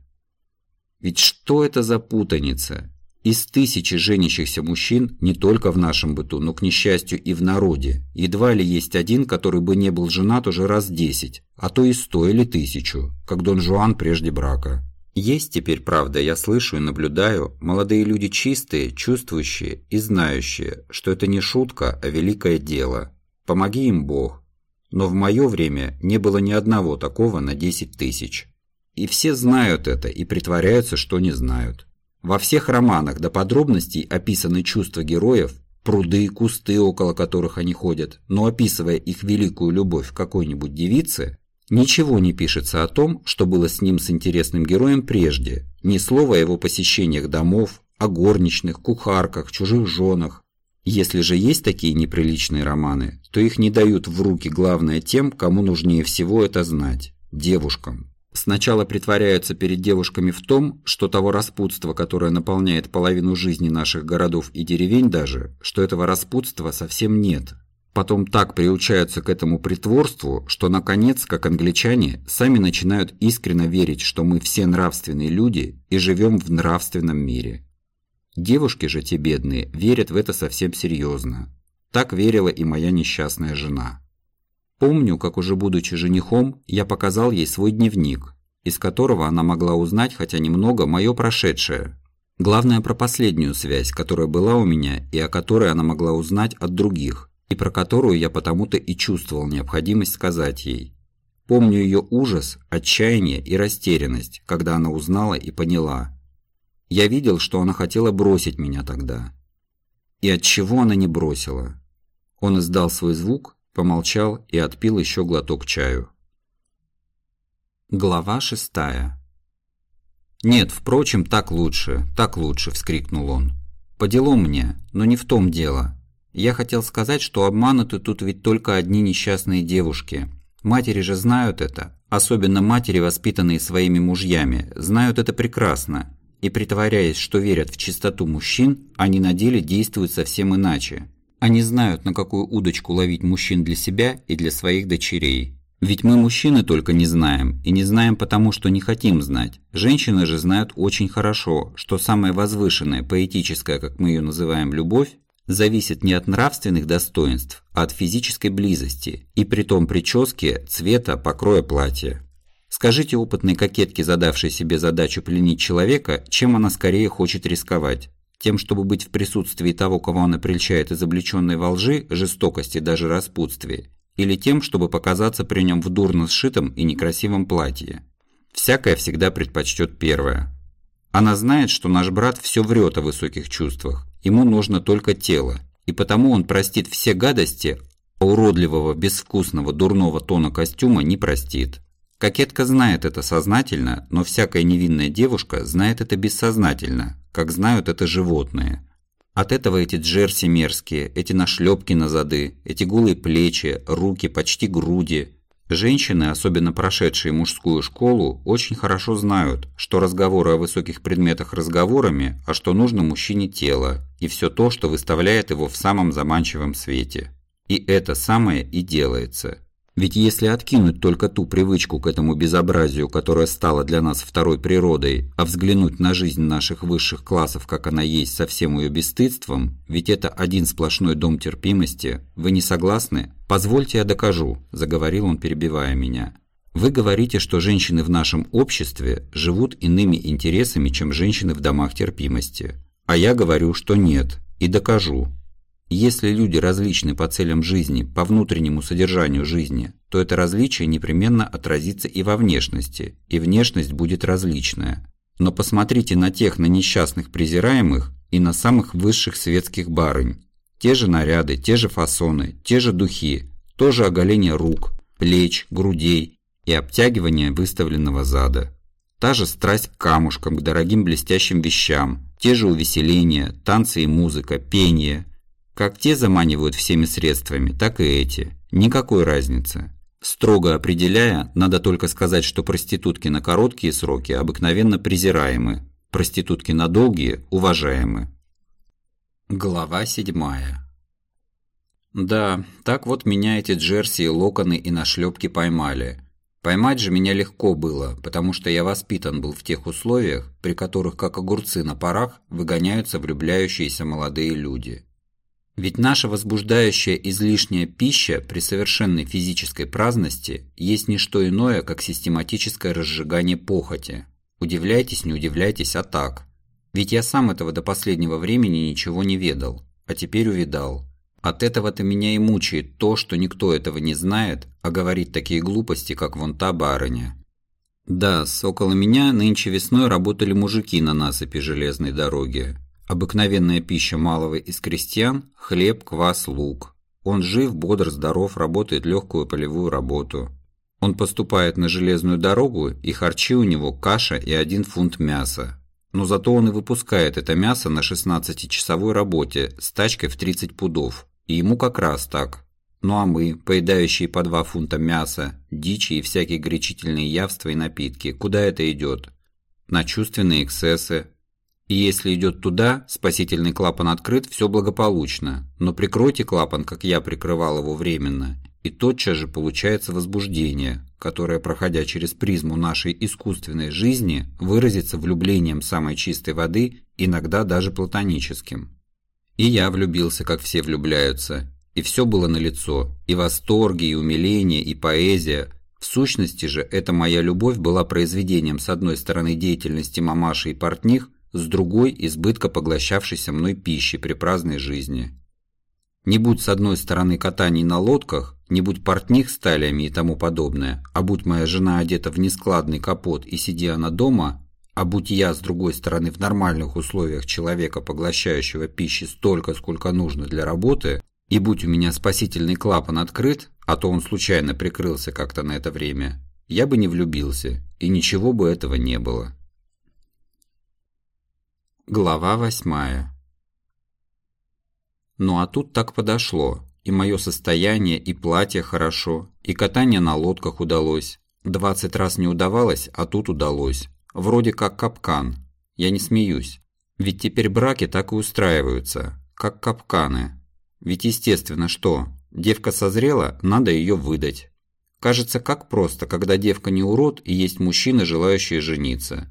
Ведь что это за путаница? Из тысячи женящихся мужчин не только в нашем быту, но, к несчастью, и в народе, едва ли есть один, который бы не был женат уже раз десять, а то и сто или тысячу, как Дон Жуан прежде брака. Есть теперь, правда, я слышу и наблюдаю, молодые люди чистые, чувствующие и знающие, что это не шутка, а великое дело. Помоги им Бог. Но в мое время не было ни одного такого на десять тысяч. И все знают это и притворяются, что не знают. Во всех романах до подробностей описаны чувства героев, пруды кусты, около которых они ходят, но описывая их великую любовь какой-нибудь девице, ничего не пишется о том, что было с ним с интересным героем прежде, ни слова о его посещениях домов, о горничных, кухарках, чужих женах. Если же есть такие неприличные романы, то их не дают в руки главное тем, кому нужнее всего это знать – девушкам. Сначала притворяются перед девушками в том, что того распутства, которое наполняет половину жизни наших городов и деревень даже, что этого распутства совсем нет. Потом так приучаются к этому притворству, что наконец, как англичане, сами начинают искренне верить, что мы все нравственные люди и живем в нравственном мире. Девушки же те бедные верят в это совсем серьезно. Так верила и моя несчастная жена. Помню, как уже будучи женихом, я показал ей свой дневник, из которого она могла узнать хотя немного мое прошедшее. Главное про последнюю связь, которая была у меня и о которой она могла узнать от других, и про которую я потому-то и чувствовал необходимость сказать ей. Помню ее ужас, отчаяние и растерянность, когда она узнала и поняла. Я видел, что она хотела бросить меня тогда. И от чего она не бросила? Он издал свой звук, помолчал и отпил еще глоток чаю. Глава шестая. «Нет, впрочем, так лучше, так лучше», – вскрикнул он. «По делу мне, но не в том дело. Я хотел сказать, что обмануты тут ведь только одни несчастные девушки. Матери же знают это, особенно матери, воспитанные своими мужьями, знают это прекрасно. И притворяясь, что верят в чистоту мужчин, они на деле действуют совсем иначе. Они знают, на какую удочку ловить мужчин для себя и для своих дочерей. Ведь мы мужчины только не знаем, и не знаем потому, что не хотим знать. Женщины же знают очень хорошо, что самая возвышенная, поэтическая, как мы ее называем, любовь, зависит не от нравственных достоинств, а от физической близости, и при том прически, цвета, покроя платья. Скажите опытной кокетке, задавшей себе задачу пленить человека, чем она скорее хочет рисковать тем, чтобы быть в присутствии того, кого она прельщает изобличенной во лжи, жестокости, даже распутстве, или тем, чтобы показаться при нем в дурно сшитом и некрасивом платье. всякая всегда предпочтет первое. Она знает, что наш брат все врет о высоких чувствах, ему нужно только тело, и потому он простит все гадости, а уродливого, безвкусного, дурного тона костюма не простит. Кокетка знает это сознательно, но всякая невинная девушка знает это бессознательно, как знают это животные. От этого эти джерси мерзкие, эти нашлепки на зады, эти голые плечи, руки, почти груди – Женщины, особенно прошедшие мужскую школу, очень хорошо знают, что разговоры о высоких предметах разговорами, а что нужно мужчине тело, и все то, что выставляет его в самом заманчивом свете. И это самое и делается. Ведь если откинуть только ту привычку к этому безобразию, которая стала для нас второй природой, а взглянуть на жизнь наших высших классов, как она есть, со всем ее бесстыдством, ведь это один сплошной дом терпимости, вы не согласны? Позвольте я докажу, заговорил он, перебивая меня. Вы говорите, что женщины в нашем обществе живут иными интересами, чем женщины в домах терпимости. А я говорю, что нет, и докажу. Если люди различны по целям жизни, по внутреннему содержанию жизни, то это различие непременно отразится и во внешности, и внешность будет различная. Но посмотрите на тех на несчастных презираемых и на самых высших светских барынь. Те же наряды, те же фасоны, те же духи, то же оголение рук, плеч, грудей и обтягивание выставленного зада. Та же страсть к камушкам, к дорогим блестящим вещам, те же увеселения, танцы и музыка, пение, как те заманивают всеми средствами, так и эти. Никакой разницы. Строго определяя, надо только сказать, что проститутки на короткие сроки обыкновенно презираемы, проститутки на долгие – уважаемы. Глава седьмая. Да, так вот меня эти джерси, локоны и нашлепки поймали. Поймать же меня легко было, потому что я воспитан был в тех условиях, при которых, как огурцы на парах, выгоняются влюбляющиеся молодые люди. Ведь наша возбуждающая излишняя пища при совершенной физической праздности есть не что иное, как систематическое разжигание похоти. Удивляйтесь, не удивляйтесь, а так. Ведь я сам этого до последнего времени ничего не ведал, а теперь увидал. От этого-то меня и мучает то, что никто этого не знает, а говорит такие глупости, как вон та барыня. Да, около меня нынче весной работали мужики на насыпи железной дороги. Обыкновенная пища малого из крестьян – хлеб, квас, лук. Он жив, бодр, здоров, работает легкую полевую работу. Он поступает на железную дорогу, и харчи у него каша и один фунт мяса. Но зато он и выпускает это мясо на 16-часовой работе с тачкой в 30 пудов. И ему как раз так. Ну а мы, поедающие по 2 фунта мяса, дичи и всякие горячительные явства и напитки, куда это идет? На чувственные эксцессы, и если идет туда, спасительный клапан открыт, все благополучно. Но прикройте клапан, как я прикрывал его временно, и тотчас же получается возбуждение, которое, проходя через призму нашей искусственной жизни, выразится влюблением самой чистой воды, иногда даже платоническим. И я влюбился, как все влюбляются, и все было налицо, и восторги, и умиление, и поэзия. В сущности же, эта моя любовь была произведением с одной стороны деятельности мамаши и портних, с другой – избытка поглощавшейся мной пищи при праздной жизни. Не будь с одной стороны катаний на лодках, не будь портних с талиями и тому подобное, а будь моя жена одета в нескладный капот и сиди она дома, а будь я, с другой стороны, в нормальных условиях человека, поглощающего пищи столько, сколько нужно для работы, и будь у меня спасительный клапан открыт, а то он случайно прикрылся как-то на это время, я бы не влюбился, и ничего бы этого не было. Глава восьмая Ну а тут так подошло. И мое состояние, и платье хорошо, и катание на лодках удалось. Двадцать раз не удавалось, а тут удалось. Вроде как капкан. Я не смеюсь. Ведь теперь браки так и устраиваются, как капканы. Ведь естественно что, девка созрела, надо ее выдать. Кажется, как просто, когда девка не урод и есть мужчины, желающие жениться.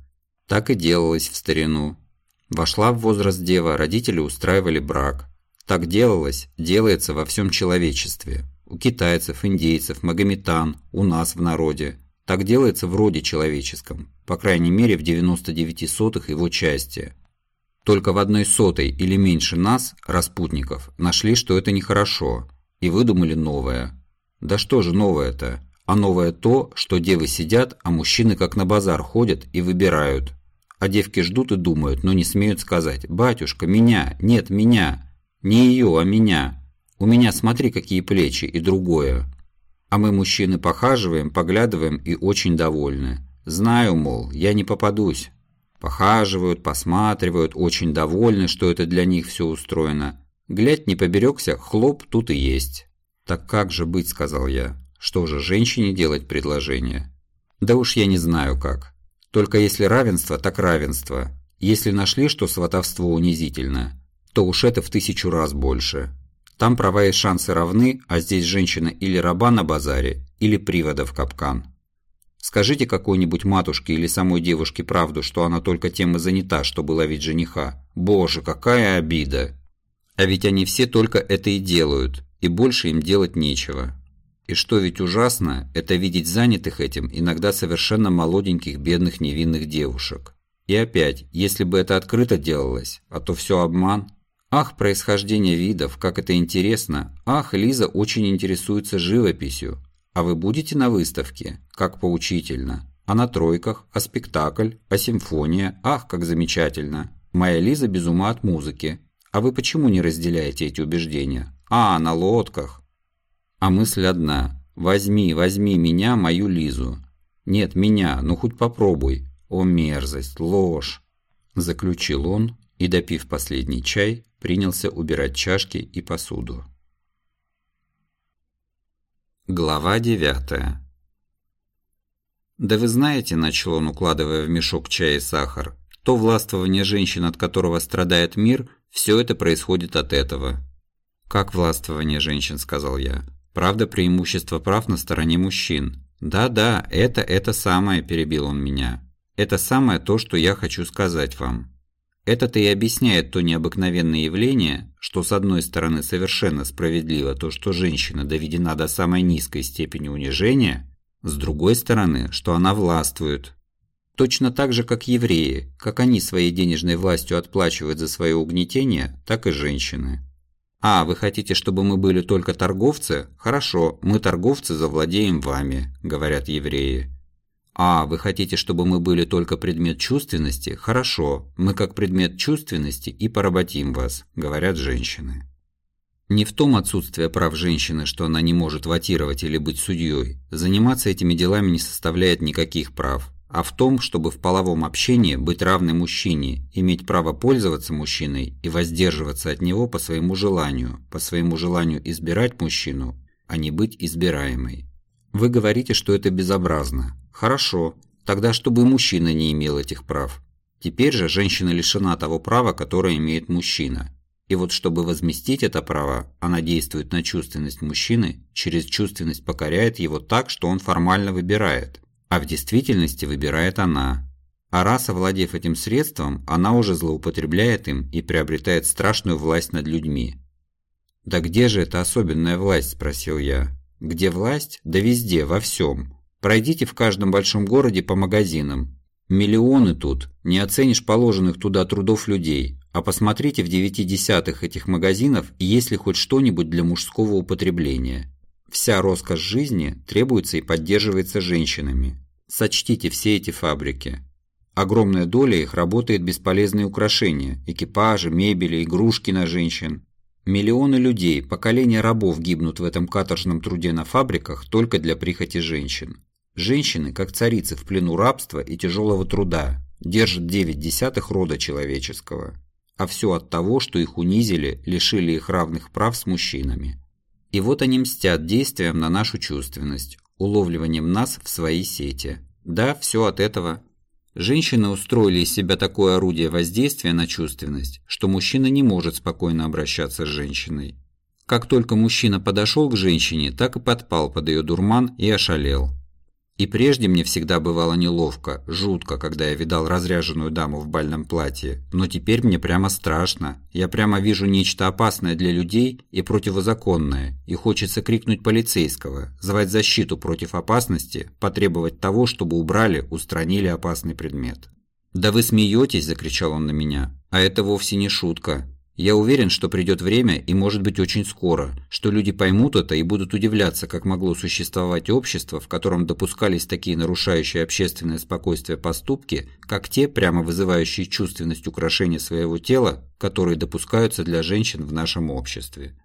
Так и делалось в старину. Вошла в возраст дева, родители устраивали брак. Так делалось, делается во всем человечестве. У китайцев, индейцев, магометан, у нас в народе. Так делается в роде человеческом, по крайней мере в 99 сотых его части. Только в одной сотой или меньше нас, распутников, нашли, что это нехорошо, и выдумали новое. Да что же новое-то? а новое то, что девы сидят, а мужчины как на базар ходят и выбирают. А девки ждут и думают, но не смеют сказать «Батюшка, меня! Нет, меня! Не ее, а меня! У меня смотри, какие плечи и другое!» А мы, мужчины, похаживаем, поглядываем и очень довольны. Знаю, мол, я не попадусь. Похаживают, посматривают, очень довольны, что это для них все устроено. Глядь, не поберегся, хлоп, тут и есть. «Так как же быть?» – сказал я. «Что же, женщине делать предложение?» «Да уж я не знаю как. Только если равенство, так равенство. Если нашли, что сватовство унизительно, то уж это в тысячу раз больше. Там права и шансы равны, а здесь женщина или раба на базаре, или привода в капкан. Скажите какой-нибудь матушке или самой девушке правду, что она только тем и занята, чтобы ловить жениха. Боже, какая обида! А ведь они все только это и делают, и больше им делать нечего. И что ведь ужасно, это видеть занятых этим иногда совершенно молоденьких бедных невинных девушек. И опять, если бы это открыто делалось, а то все обман. Ах, происхождение видов, как это интересно. Ах, Лиза очень интересуется живописью. А вы будете на выставке? Как поучительно. А на тройках? А спектакль? А симфония? Ах, как замечательно. Моя Лиза без ума от музыки. А вы почему не разделяете эти убеждения? А, на лодках. А мысль одна. Возьми, возьми меня, мою Лизу. Нет, меня, ну хоть попробуй. О, мерзость, ложь. Заключил он и, допив последний чай, принялся убирать чашки и посуду. Глава девятая «Да вы знаете, — начал он, укладывая в мешок чай и сахар, — то властвование женщин, от которого страдает мир, все это происходит от этого. «Как властвование женщин», – сказал я. «Правда, преимущество прав на стороне мужчин». «Да-да, это это самое», – перебил он меня. «Это самое то, что я хочу сказать вам». Это-то и объясняет то необыкновенное явление, что с одной стороны совершенно справедливо то, что женщина доведена до самой низкой степени унижения, с другой стороны, что она властвует. Точно так же, как евреи, как они своей денежной властью отплачивают за свое угнетение, так и женщины. «А, вы хотите, чтобы мы были только торговцы? Хорошо, мы торговцы завладеем вами», – говорят евреи. «А, вы хотите, чтобы мы были только предмет чувственности? Хорошо, мы как предмет чувственности и поработим вас», – говорят женщины. Не в том отсутствие прав женщины, что она не может ватировать или быть судьей. Заниматься этими делами не составляет никаких прав а в том, чтобы в половом общении быть равной мужчине, иметь право пользоваться мужчиной и воздерживаться от него по своему желанию, по своему желанию избирать мужчину, а не быть избираемой. Вы говорите, что это безобразно. Хорошо, тогда чтобы мужчина не имел этих прав. Теперь же женщина лишена того права, которое имеет мужчина. И вот чтобы возместить это право, она действует на чувственность мужчины, через чувственность покоряет его так, что он формально выбирает – а в действительности выбирает она. А раз овладев этим средством, она уже злоупотребляет им и приобретает страшную власть над людьми. «Да где же эта особенная власть?» – спросил я. «Где власть? Да везде, во всем. Пройдите в каждом большом городе по магазинам. Миллионы тут, не оценишь положенных туда трудов людей. А посмотрите в девяти десятых этих магазинов, есть ли хоть что-нибудь для мужского употребления. Вся роскошь жизни требуется и поддерживается женщинами. Сочтите все эти фабрики. Огромная доля их работает бесполезные украшения, экипажи, мебели, игрушки на женщин. Миллионы людей, поколения рабов гибнут в этом каторжном труде на фабриках только для прихоти женщин. Женщины, как царицы в плену рабства и тяжелого труда, держат девять десятых рода человеческого. А все от того, что их унизили, лишили их равных прав с мужчинами. И вот они мстят действием на нашу чувственность, уловливанием нас в свои сети. Да, все от этого. Женщины устроили из себя такое орудие воздействия на чувственность, что мужчина не может спокойно обращаться с женщиной. Как только мужчина подошел к женщине, так и подпал под ее дурман и ошалел. И прежде мне всегда бывало неловко, жутко, когда я видал разряженную даму в бальном платье. Но теперь мне прямо страшно. Я прямо вижу нечто опасное для людей и противозаконное. И хочется крикнуть полицейского, звать защиту против опасности, потребовать того, чтобы убрали, устранили опасный предмет. «Да вы смеетесь!» – закричал он на меня. «А это вовсе не шутка. Я уверен, что придет время, и может быть очень скоро, что люди поймут это и будут удивляться, как могло существовать общество, в котором допускались такие нарушающие общественное спокойствие поступки, как те, прямо вызывающие чувственность украшения своего тела, которые допускаются для женщин в нашем обществе.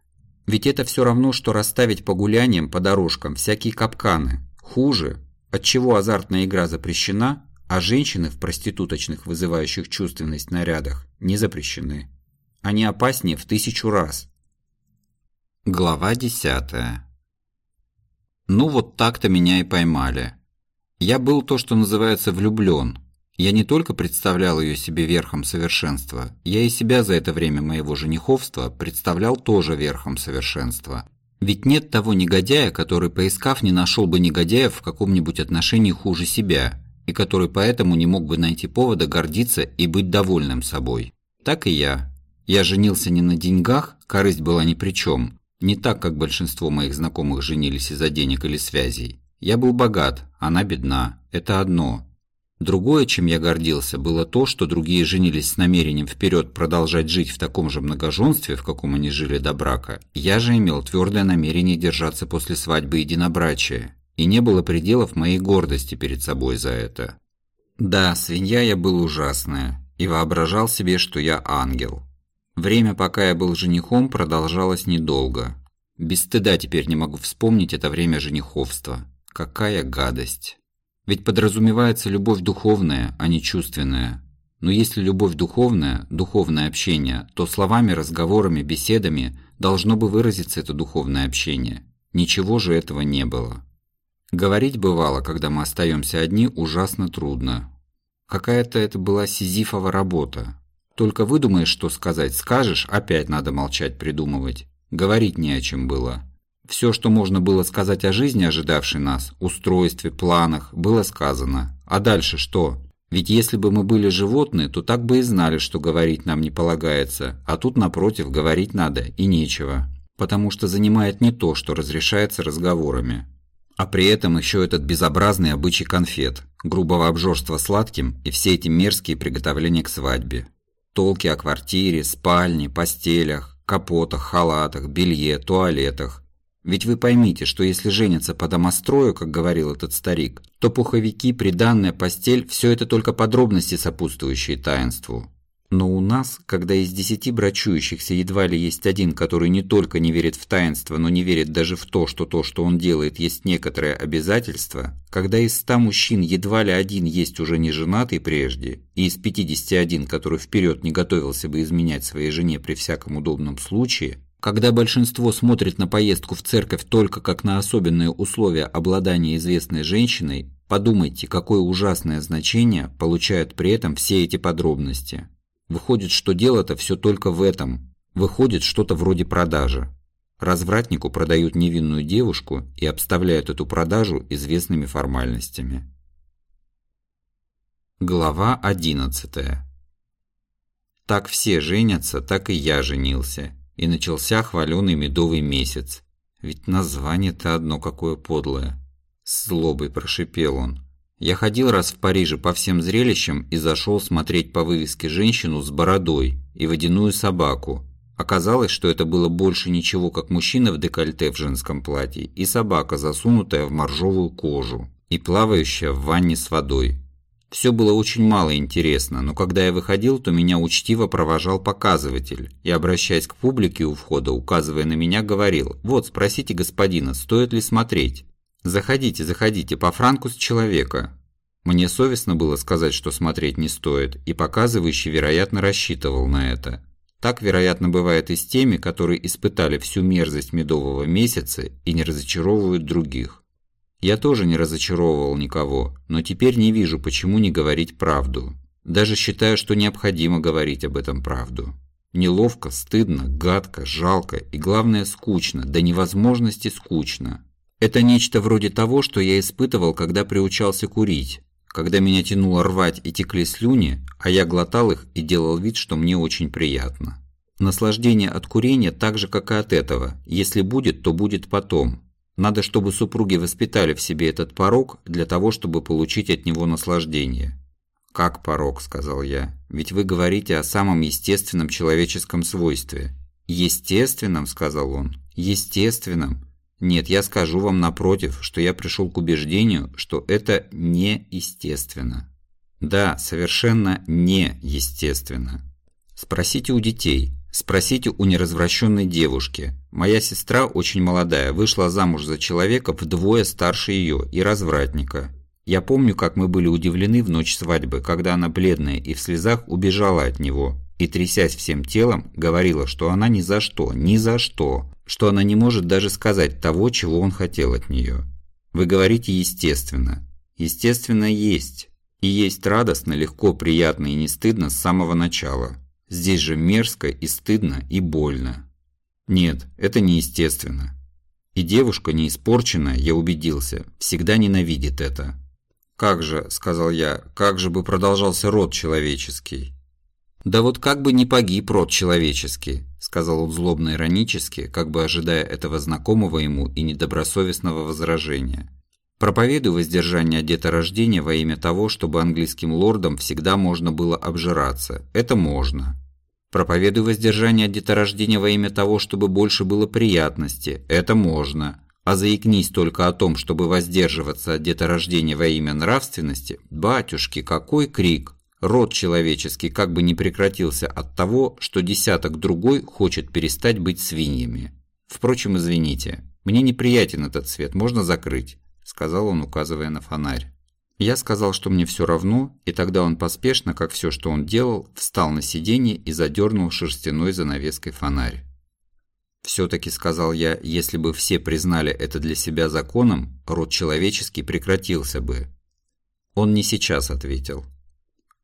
Ведь это все равно, что расставить по гуляниям, по дорожкам всякие капканы. Хуже, отчего азартная игра запрещена, а женщины в проституточных, вызывающих чувственность нарядах, не запрещены. Они опаснее в тысячу раз. Глава десятая. Ну вот так-то меня и поймали. Я был то, что называется влюблен. Я не только представлял ее себе верхом совершенства, я и себя за это время моего жениховства представлял тоже верхом совершенства. Ведь нет того негодяя, который, поискав, не нашел бы негодяя в каком-нибудь отношении хуже себя, и который поэтому не мог бы найти повода гордиться и быть довольным собой. Так и я, я женился не на деньгах, корысть была ни при чем. Не так, как большинство моих знакомых женились из-за денег или связей. Я был богат, она бедна. Это одно. Другое, чем я гордился, было то, что другие женились с намерением вперед продолжать жить в таком же многоженстве, в каком они жили до брака. Я же имел твердое намерение держаться после свадьбы единобрачия. И не было пределов моей гордости перед собой за это. Да, свинья я был ужасная. И воображал себе, что я ангел. Время, пока я был женихом, продолжалось недолго. Без стыда теперь не могу вспомнить это время жениховства. Какая гадость. Ведь подразумевается любовь духовная, а не чувственная. Но если любовь духовная, духовное общение, то словами, разговорами, беседами должно бы выразиться это духовное общение. Ничего же этого не было. Говорить бывало, когда мы остаемся одни, ужасно трудно. Какая-то это была сизифова работа. Только выдумаешь, что сказать, скажешь, опять надо молчать, придумывать. Говорить не о чем было. Все, что можно было сказать о жизни, ожидавшей нас, устройстве, планах, было сказано. А дальше что? Ведь если бы мы были животные, то так бы и знали, что говорить нам не полагается, а тут, напротив, говорить надо и нечего. Потому что занимает не то, что разрешается разговорами. А при этом еще этот безобразный обычай конфет, грубого обжорства сладким и все эти мерзкие приготовления к свадьбе. Толки о квартире, спальне, постелях, капотах, халатах, белье, туалетах. Ведь вы поймите, что если жениться по домострою, как говорил этот старик, то пуховики, приданная постель – все это только подробности, сопутствующие таинству. Но у нас, когда из десяти брачующихся едва ли есть один, который не только не верит в таинство, но не верит даже в то, что то, что он делает, есть некоторое обязательство, когда из ста мужчин едва ли один есть уже не женатый прежде, и из пятидесяти один, который вперед не готовился бы изменять своей жене при всяком удобном случае, когда большинство смотрит на поездку в церковь только как на особенные условия обладания известной женщиной, подумайте, какое ужасное значение получают при этом все эти подробности. Выходит, что дело-то все только в этом. Выходит что-то вроде продажи. Развратнику продают невинную девушку и обставляют эту продажу известными формальностями. Глава 11 Так все женятся, так и я женился. И начался хваленый медовый месяц. Ведь название-то одно какое подлое. С злобой прошипел он. Я ходил раз в Париже по всем зрелищам и зашел смотреть по вывеске женщину с бородой и водяную собаку. Оказалось, что это было больше ничего, как мужчина в декольте в женском платье и собака, засунутая в моржовую кожу и плавающая в ванне с водой. Все было очень мало интересно, но когда я выходил, то меня учтиво провожал показыватель и, обращаясь к публике у входа, указывая на меня, говорил «Вот, спросите господина, стоит ли смотреть?» «Заходите, заходите, по франку с человека». Мне совестно было сказать, что смотреть не стоит, и показывающий, вероятно, рассчитывал на это. Так, вероятно, бывает и с теми, которые испытали всю мерзость медового месяца и не разочаровывают других. Я тоже не разочаровывал никого, но теперь не вижу, почему не говорить правду. Даже считаю, что необходимо говорить об этом правду. Неловко, стыдно, гадко, жалко и, главное, скучно, до невозможности скучно. Это нечто вроде того, что я испытывал, когда приучался курить, когда меня тянуло рвать и текли слюни, а я глотал их и делал вид, что мне очень приятно. Наслаждение от курения так же, как и от этого. Если будет, то будет потом. Надо, чтобы супруги воспитали в себе этот порог для того, чтобы получить от него наслаждение. «Как порог?» – сказал я. ведь вы говорите о самом естественном человеческом свойстве. Естественном, сказал он, естественном. Нет, я скажу вам напротив, что я пришел к убеждению, что это неестественно. Да, совершенно неестественно. Спросите у детей, спросите у неразвращенной девушки. Моя сестра, очень молодая, вышла замуж за человека вдвое старше ее и развратника. Я помню, как мы были удивлены в ночь свадьбы, когда она бледная и в слезах убежала от него, и, трясясь всем телом, говорила, что она ни за что, ни за что, что она не может даже сказать того, чего он хотел от нее. Вы говорите «естественно». Естественно, есть. И есть радостно, легко, приятно и не стыдно с самого начала. Здесь же мерзко и стыдно и больно. Нет, это неестественно. И девушка, не испорченная, я убедился, всегда ненавидит это. «Как же», — сказал я, — «как же бы продолжался род человеческий?» «Да вот как бы не погиб род человеческий», — сказал он злобно-иронически, как бы ожидая этого знакомого ему и недобросовестного возражения. «Проповедую воздержание от деторождения во имя того, чтобы английским лордам всегда можно было обжираться. Это можно. Проповедую воздержание от деторождения во имя того, чтобы больше было приятности. Это можно. А заикнись только о том, чтобы воздерживаться от деторождения во имя нравственности, батюшки, какой крик! Род человеческий как бы не прекратился от того, что десяток другой хочет перестать быть свиньями. Впрочем, извините, мне неприятен этот цвет, можно закрыть, сказал он, указывая на фонарь. Я сказал, что мне все равно, и тогда он поспешно, как все, что он делал, встал на сиденье и задернул шерстяной занавеской фонарь. Все-таки, сказал я, если бы все признали это для себя законом, род человеческий прекратился бы. Он не сейчас ответил.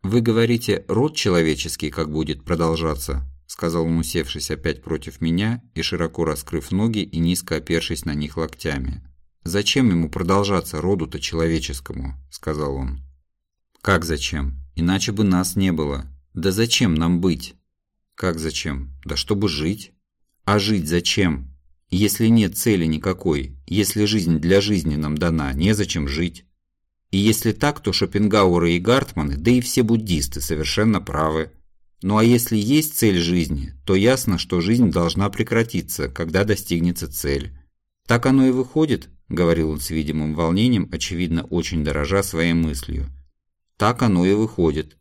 «Вы говорите, род человеческий как будет продолжаться?» сказал он, усевшись опять против меня и широко раскрыв ноги и низко опершись на них локтями. «Зачем ему продолжаться роду-то человеческому?» – сказал он. «Как зачем? Иначе бы нас не было. Да зачем нам быть?» «Как зачем? Да чтобы жить». «А жить зачем? Если нет цели никакой, если жизнь для жизни нам дана, незачем жить». И если так, то Шопенгауэры и Гартманы, да и все буддисты совершенно правы. Ну а если есть цель жизни, то ясно, что жизнь должна прекратиться, когда достигнется цель. Так оно и выходит, говорил он с видимым волнением, очевидно, очень дорожа своей мыслью. Так оно и выходит.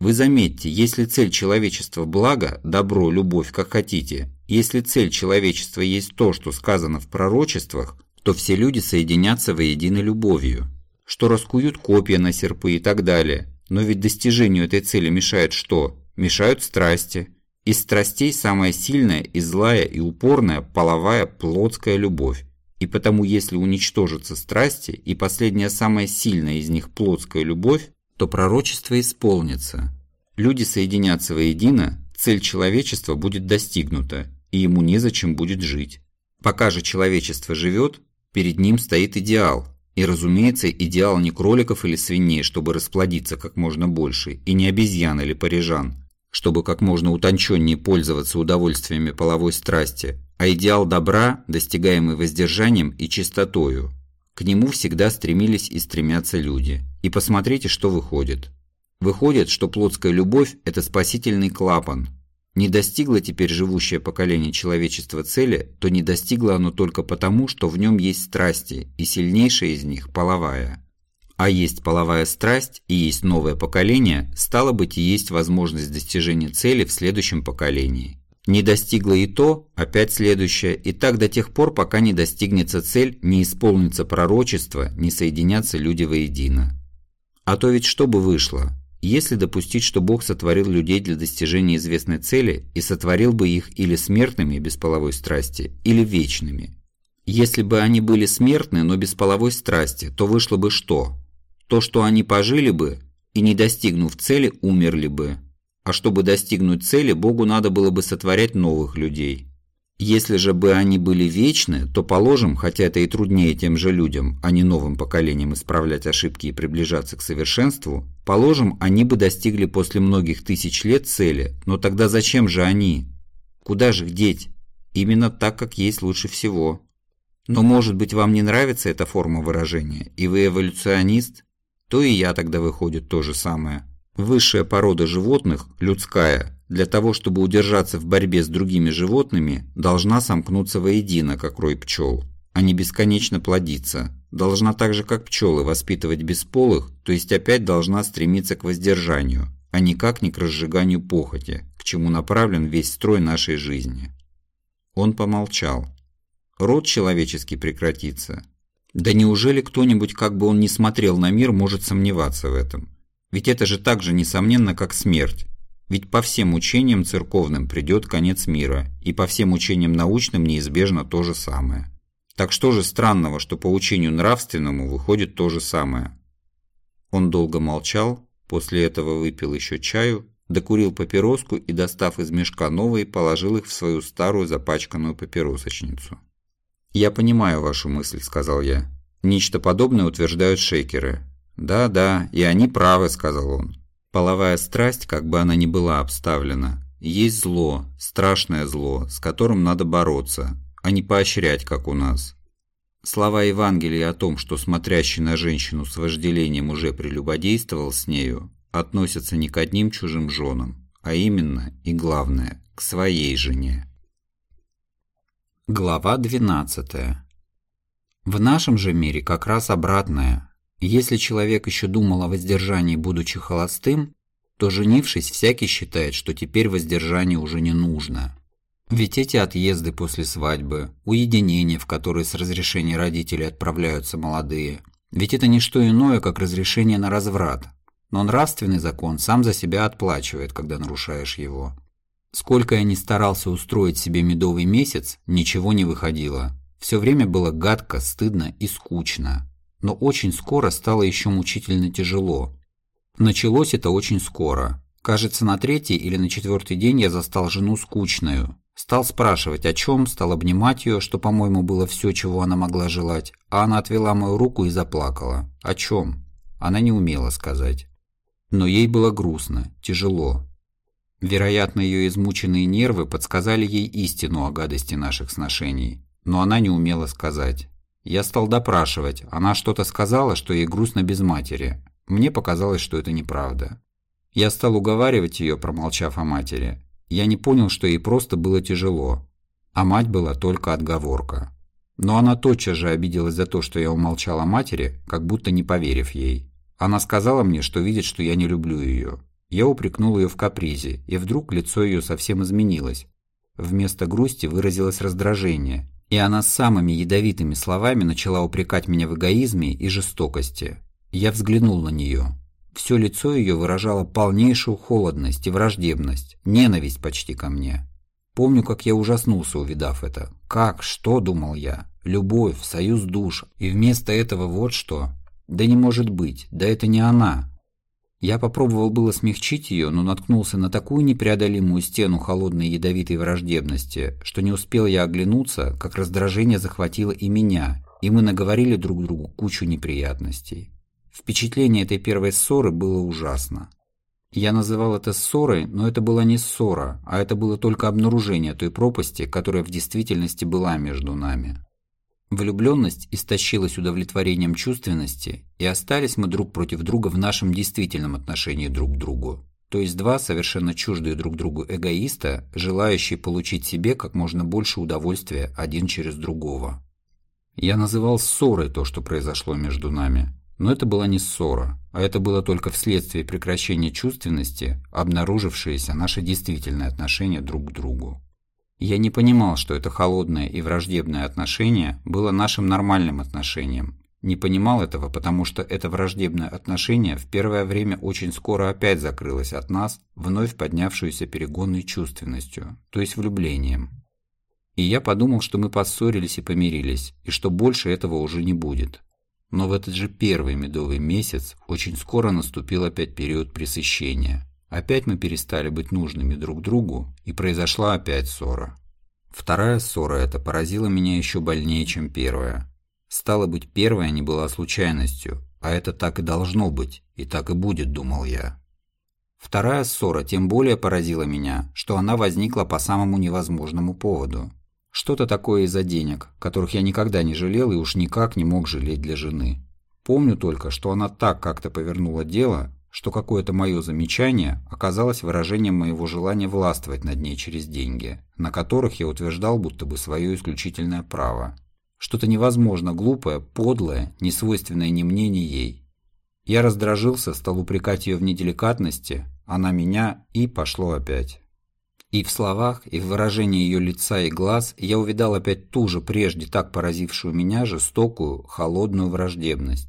Вы заметьте, если цель человечества – благо, добро, любовь, как хотите, если цель человечества есть то, что сказано в пророчествах, то все люди соединятся воедино любовью что раскуют копья на серпы и так далее. Но ведь достижению этой цели мешает что? Мешают страсти. Из страстей самая сильная и злая и упорная половая плотская любовь. И потому если уничтожатся страсти, и последняя самая сильная из них плотская любовь, то пророчество исполнится. Люди соединятся воедино, цель человечества будет достигнута, и ему незачем будет жить. Пока же человечество живет, перед ним стоит идеал, и, разумеется, идеал не кроликов или свиней, чтобы расплодиться как можно больше, и не обезьян или парижан, чтобы как можно утонченнее пользоваться удовольствиями половой страсти, а идеал добра, достигаемый воздержанием и чистотою. К нему всегда стремились и стремятся люди. И посмотрите, что выходит. Выходит, что плотская любовь – это спасительный клапан, не достигло теперь живущее поколение человечества цели, то не достигло оно только потому, что в нем есть страсти, и сильнейшая из них – половая. А есть половая страсть и есть новое поколение, стало быть и есть возможность достижения цели в следующем поколении. Не достигло и то, опять следующее, и так до тех пор, пока не достигнется цель, не исполнится пророчество, не соединятся люди воедино. А то ведь что бы вышло? Если допустить, что Бог сотворил людей для достижения известной цели и сотворил бы их или смертными без половой страсти, или вечными. Если бы они были смертны, но без половой страсти, то вышло бы что? То, что они пожили бы и, не достигнув цели, умерли бы. А чтобы достигнуть цели, Богу надо было бы сотворять новых людей. Если же бы они были вечны, то положим, хотя это и труднее тем же людям, а не новым поколениям исправлять ошибки и приближаться к совершенству, положим, они бы достигли после многих тысяч лет цели, но тогда зачем же они? Куда же их деть? Именно так, как есть лучше всего. Но может быть вам не нравится эта форма выражения, и вы эволюционист? То и я тогда выходит то же самое. Высшая порода животных, людская, для того, чтобы удержаться в борьбе с другими животными, должна сомкнуться воедино, как рой пчел, а не бесконечно плодиться. Должна так же, как пчелы, воспитывать бесполых, то есть опять должна стремиться к воздержанию, а никак не к разжиганию похоти, к чему направлен весь строй нашей жизни. Он помолчал. Род человеческий прекратится. Да неужели кто-нибудь, как бы он ни смотрел на мир, может сомневаться в этом? Ведь это же так же несомненно, как смерть. Ведь по всем учениям церковным придет конец мира, и по всем учениям научным неизбежно то же самое. Так что же странного, что по учению нравственному выходит то же самое? Он долго молчал, после этого выпил еще чаю докурил папироску и, достав из мешка новые, положил их в свою старую запачканную папиросочницу. «Я понимаю вашу мысль», – сказал я. «Нечто подобное утверждают шейкеры». «Да, да, и они правы», – сказал он. «Половая страсть, как бы она ни была обставлена, есть зло, страшное зло, с которым надо бороться, а не поощрять, как у нас. Слова Евангелия о том, что смотрящий на женщину с вожделением уже прелюбодействовал с нею, относятся не к одним чужим женам, а именно и главное, к своей жене. Глава 12. В нашем же мире как раз обратное. Если человек еще думал о воздержании, будучи холостым, то, женившись, всякий считает, что теперь воздержание уже не нужно. Ведь эти отъезды после свадьбы, уединение, в которое с разрешения родителей отправляются молодые, ведь это не что иное, как разрешение на разврат, но нравственный закон сам за себя отплачивает, когда нарушаешь его. Сколько я ни старался устроить себе медовый месяц, ничего не выходило. Все время было гадко, стыдно и скучно. Но очень скоро стало еще мучительно тяжело. Началось это очень скоро. Кажется, на третий или на четвертый день я застал жену скучную. Стал спрашивать о чем, стал обнимать ее, что, по-моему, было все, чего она могла желать, а она отвела мою руку и заплакала. О чем? Она не умела сказать. Но ей было грустно, тяжело. Вероятно, ее измученные нервы подсказали ей истину о гадости наших сношений, но она не умела сказать. Я стал допрашивать, она что-то сказала, что ей грустно без матери. Мне показалось, что это неправда. Я стал уговаривать ее, промолчав о матери. Я не понял, что ей просто было тяжело, а мать была только отговорка. Но она тотчас же обиделась за то, что я умолчал о матери, как будто не поверив ей. Она сказала мне, что видит, что я не люблю ее. Я упрекнул ее в капризе, и вдруг лицо ее совсем изменилось. Вместо грусти выразилось раздражение, и она самыми ядовитыми словами начала упрекать меня в эгоизме и жестокости. Я взглянул на нее. Все лицо ее выражало полнейшую холодность и враждебность, ненависть почти ко мне. Помню, как я ужаснулся, увидав это. Как, что, думал я, любовь, союз душ, и вместо этого вот что, да не может быть, да это не она. Я попробовал было смягчить ее, но наткнулся на такую непреодолимую стену холодной ядовитой враждебности, что не успел я оглянуться, как раздражение захватило и меня, и мы наговорили друг другу кучу неприятностей. Впечатление этой первой ссоры было ужасно. Я называл это ссорой, но это была не ссора, а это было только обнаружение той пропасти, которая в действительности была между нами. Влюбленность истощилась удовлетворением чувственности, и остались мы друг против друга в нашем действительном отношении друг к другу. То есть два совершенно чуждые друг другу эгоиста, желающие получить себе как можно больше удовольствия один через другого. Я называл ссорой то, что произошло между нами. Но это была не ссора, а это было только вследствие прекращения чувственности, обнаружившееся наше действительное отношение друг к другу. Я не понимал, что это холодное и враждебное отношение было нашим нормальным отношением. Не понимал этого, потому что это враждебное отношение в первое время очень скоро опять закрылось от нас, вновь поднявшуюся перегонной чувственностью, то есть влюблением. И я подумал, что мы поссорились и помирились, и что больше этого уже не будет. Но в этот же первый медовый месяц очень скоро наступил опять период пресыщения – Опять мы перестали быть нужными друг другу, и произошла опять ссора. Вторая ссора эта поразила меня еще больнее, чем первая. Стало быть, первая не была случайностью, а это так и должно быть, и так и будет, думал я. Вторая ссора тем более поразила меня, что она возникла по самому невозможному поводу. Что-то такое из-за денег, которых я никогда не жалел и уж никак не мог жалеть для жены. Помню только, что она так как-то повернула дело, что какое-то мое замечание оказалось выражением моего желания властвовать над ней через деньги, на которых я утверждал будто бы свое исключительное право. Что-то невозможно глупое, подлое, несвойственное ни мне, ни ей. Я раздражился, стал упрекать ее в неделикатности, она меня, и пошло опять. И в словах, и в выражении ее лица и глаз я увидал опять ту же прежде так поразившую меня жестокую, холодную враждебность.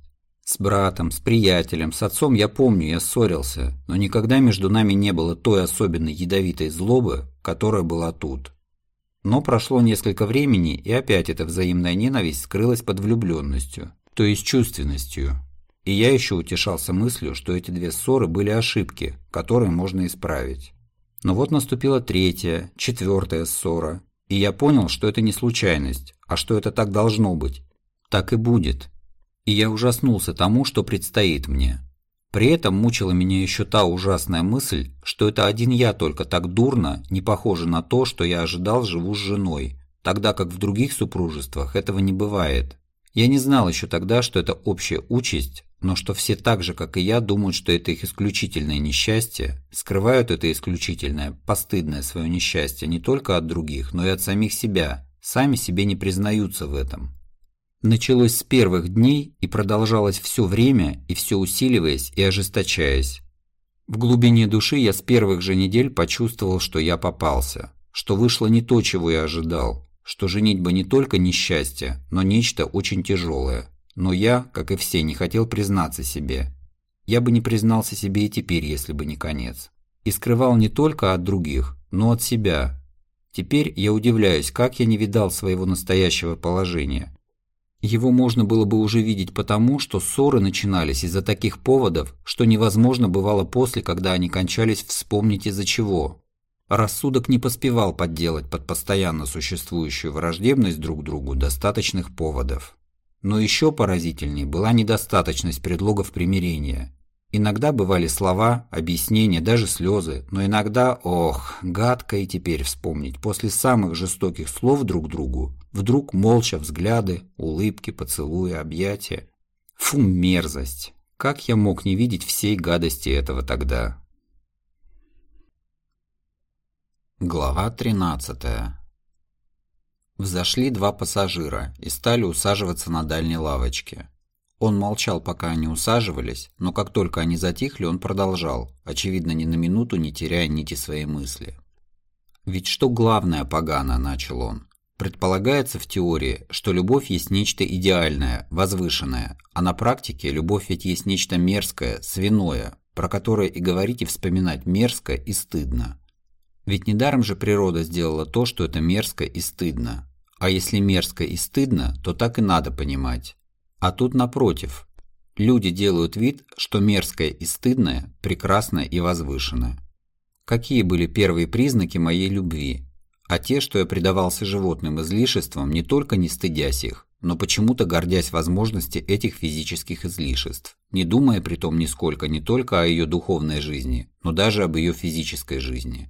С братом, с приятелем, с отцом я помню, я ссорился, но никогда между нами не было той особенной ядовитой злобы, которая была тут. Но прошло несколько времени, и опять эта взаимная ненависть скрылась под влюбленностью, то есть чувственностью. И я еще утешался мыслью, что эти две ссоры были ошибки, которые можно исправить. Но вот наступила третья, четвертая ссора, и я понял, что это не случайность, а что это так должно быть. Так и будет. И я ужаснулся тому, что предстоит мне. При этом мучила меня еще та ужасная мысль, что это один я только так дурно, не похоже на то, что я ожидал, живу с женой, тогда как в других супружествах этого не бывает. Я не знал еще тогда, что это общая участь, но что все так же, как и я, думают, что это их исключительное несчастье, скрывают это исключительное, постыдное свое несчастье не только от других, но и от самих себя, сами себе не признаются в этом. Началось с первых дней и продолжалось все время, и все усиливаясь и ожесточаясь. В глубине души я с первых же недель почувствовал, что я попался, что вышло не то, чего я ожидал, что женитьба не только несчастье, но нечто очень тяжелое. Но я, как и все, не хотел признаться себе. Я бы не признался себе и теперь, если бы не конец. И скрывал не только от других, но от себя. Теперь я удивляюсь, как я не видал своего настоящего положения. Его можно было бы уже видеть потому, что ссоры начинались из-за таких поводов, что невозможно бывало после, когда они кончались, вспомнить из-за чего. Рассудок не поспевал подделать под постоянно существующую враждебность друг другу достаточных поводов. Но еще поразительней была недостаточность предлогов примирения. Иногда бывали слова, объяснения, даже слезы, но иногда, ох, гадко и теперь вспомнить, после самых жестоких слов друг другу, вдруг молча взгляды, улыбки, поцелуи, объятия. Фу, мерзость! Как я мог не видеть всей гадости этого тогда? Глава тринадцатая Взошли два пассажира и стали усаживаться на дальней лавочке. Он молчал, пока они усаживались, но как только они затихли, он продолжал, очевидно, ни на минуту не теряя нити своей мысли. «Ведь что главное, погано», – начал он. Предполагается в теории, что любовь есть нечто идеальное, возвышенное, а на практике любовь ведь есть нечто мерзкое, свиное, про которое и говорить и вспоминать мерзко и стыдно. Ведь недаром же природа сделала то, что это мерзко и стыдно. А если мерзко и стыдно, то так и надо понимать. А тут напротив. Люди делают вид, что мерзкое и стыдное, прекрасное и возвышенное. Какие были первые признаки моей любви? А те, что я предавался животным излишествам, не только не стыдясь их, но почему-то гордясь возможности этих физических излишеств, не думая при том нисколько не только о ее духовной жизни, но даже об ее физической жизни.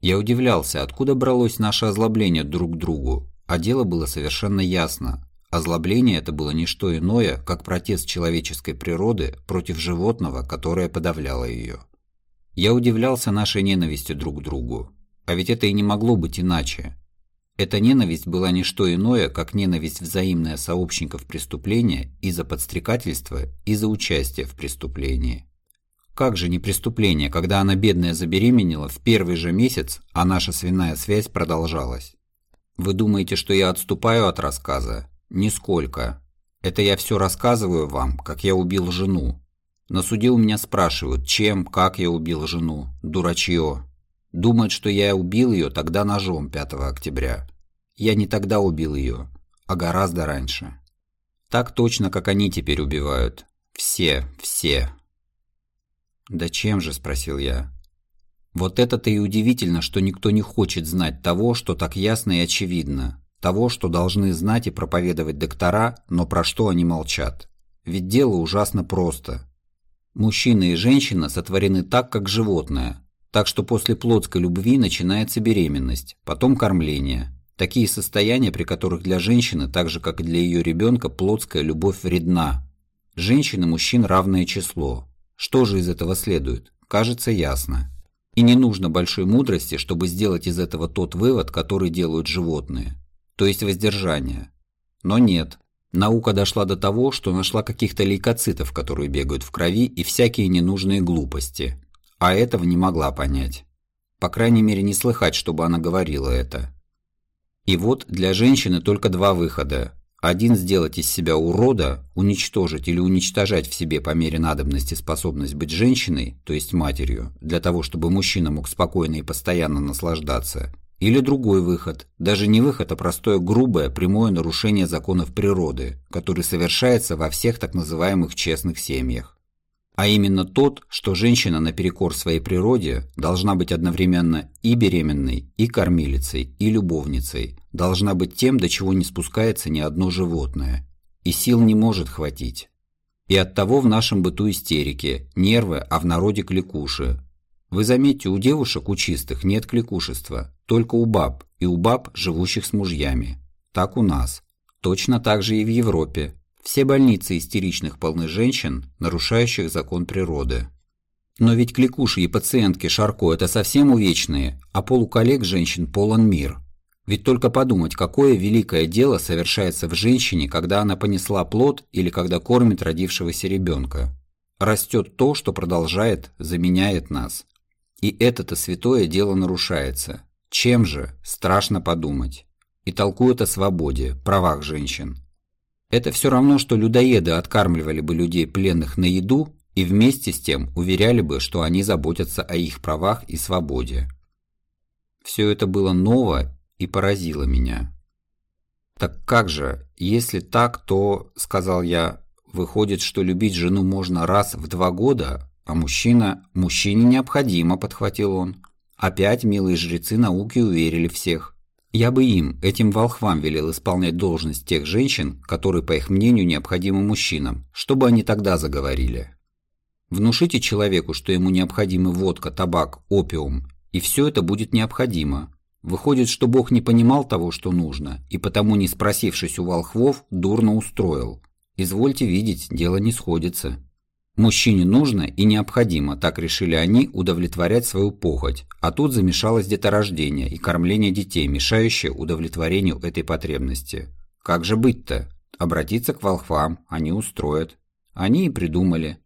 Я удивлялся, откуда бралось наше озлобление друг к другу, а дело было совершенно ясно. Озлобление это было не что иное, как протест человеческой природы против животного, которое подавляло ее. Я удивлялся нашей ненависти друг к другу. А ведь это и не могло быть иначе. Эта ненависть была не что иное, как ненависть взаимная сообщников преступления и за подстрекательство, и за участие в преступлении. Как же не преступление, когда она бедная забеременела в первый же месяц, а наша свиная связь продолжалась? Вы думаете, что я отступаю от рассказа? Нисколько. Это я все рассказываю вам, как я убил жену. На суде у меня спрашивают, чем, как я убил жену. Дурачье. Думают, что я убил ее тогда ножом 5 октября. Я не тогда убил ее, а гораздо раньше. Так точно, как они теперь убивают. Все, все. «Да чем же?» – спросил я. Вот это-то и удивительно, что никто не хочет знать того, что так ясно и очевидно, того, что должны знать и проповедовать доктора, но про что они молчат. Ведь дело ужасно просто. Мужчина и женщина сотворены так, как животное, так что после плотской любви начинается беременность, потом кормление. Такие состояния, при которых для женщины, так же как и для ее ребенка, плотская любовь вредна. Женщин и мужчин равное число. Что же из этого следует? Кажется, ясно. И не нужно большой мудрости, чтобы сделать из этого тот вывод, который делают животные, то есть воздержание. Но нет. Наука дошла до того, что нашла каких-то лейкоцитов, которые бегают в крови, и всякие ненужные глупости. А этого не могла понять. По крайней мере, не слыхать, чтобы она говорила это. И вот для женщины только два выхода. Один – сделать из себя урода, уничтожить или уничтожать в себе по мере надобности способность быть женщиной, то есть матерью, для того, чтобы мужчина мог спокойно и постоянно наслаждаться. Или другой выход, даже не выход, а простое грубое, прямое нарушение законов природы, который совершается во всех так называемых честных семьях а именно тот, что женщина наперекор своей природе должна быть одновременно и беременной, и кормилицей, и любовницей, должна быть тем, до чего не спускается ни одно животное, и сил не может хватить. И оттого в нашем быту истерики, нервы, а в народе кликуши. Вы заметьте, у девушек, у чистых, нет кликушества, только у баб, и у баб, живущих с мужьями. Так у нас. Точно так же и в Европе, все больницы истеричных полны женщин, нарушающих закон природы. Но ведь кликуши и пациентки Шарко – это совсем увечные, а полуколлег женщин полон мир. Ведь только подумать, какое великое дело совершается в женщине, когда она понесла плод или когда кормит родившегося ребенка. Растет то, что продолжает, заменяет нас. И это-то святое дело нарушается. Чем же? Страшно подумать. И толкуют о свободе, правах женщин. Это все равно, что людоеды откармливали бы людей пленных на еду и вместе с тем уверяли бы, что они заботятся о их правах и свободе. Все это было ново и поразило меня. «Так как же, если так, то, — сказал я, — выходит, что любить жену можно раз в два года, а мужчина... Мужчине необходимо, — подхватил он. Опять милые жрецы науки уверили всех. Я бы им, этим волхвам, велел исполнять должность тех женщин, которые, по их мнению, необходимы мужчинам, чтобы они тогда заговорили. Внушите человеку, что ему необходимы водка, табак, опиум, и все это будет необходимо. Выходит, что Бог не понимал того, что нужно, и потому, не спросившись у волхвов, дурно устроил. Извольте видеть, дело не сходится. Мужчине нужно и необходимо, так решили они, удовлетворять свою похоть, а тут замешалось деторождение и кормление детей, мешающее удовлетворению этой потребности. Как же быть-то? Обратиться к волхвам, они устроят. Они и придумали.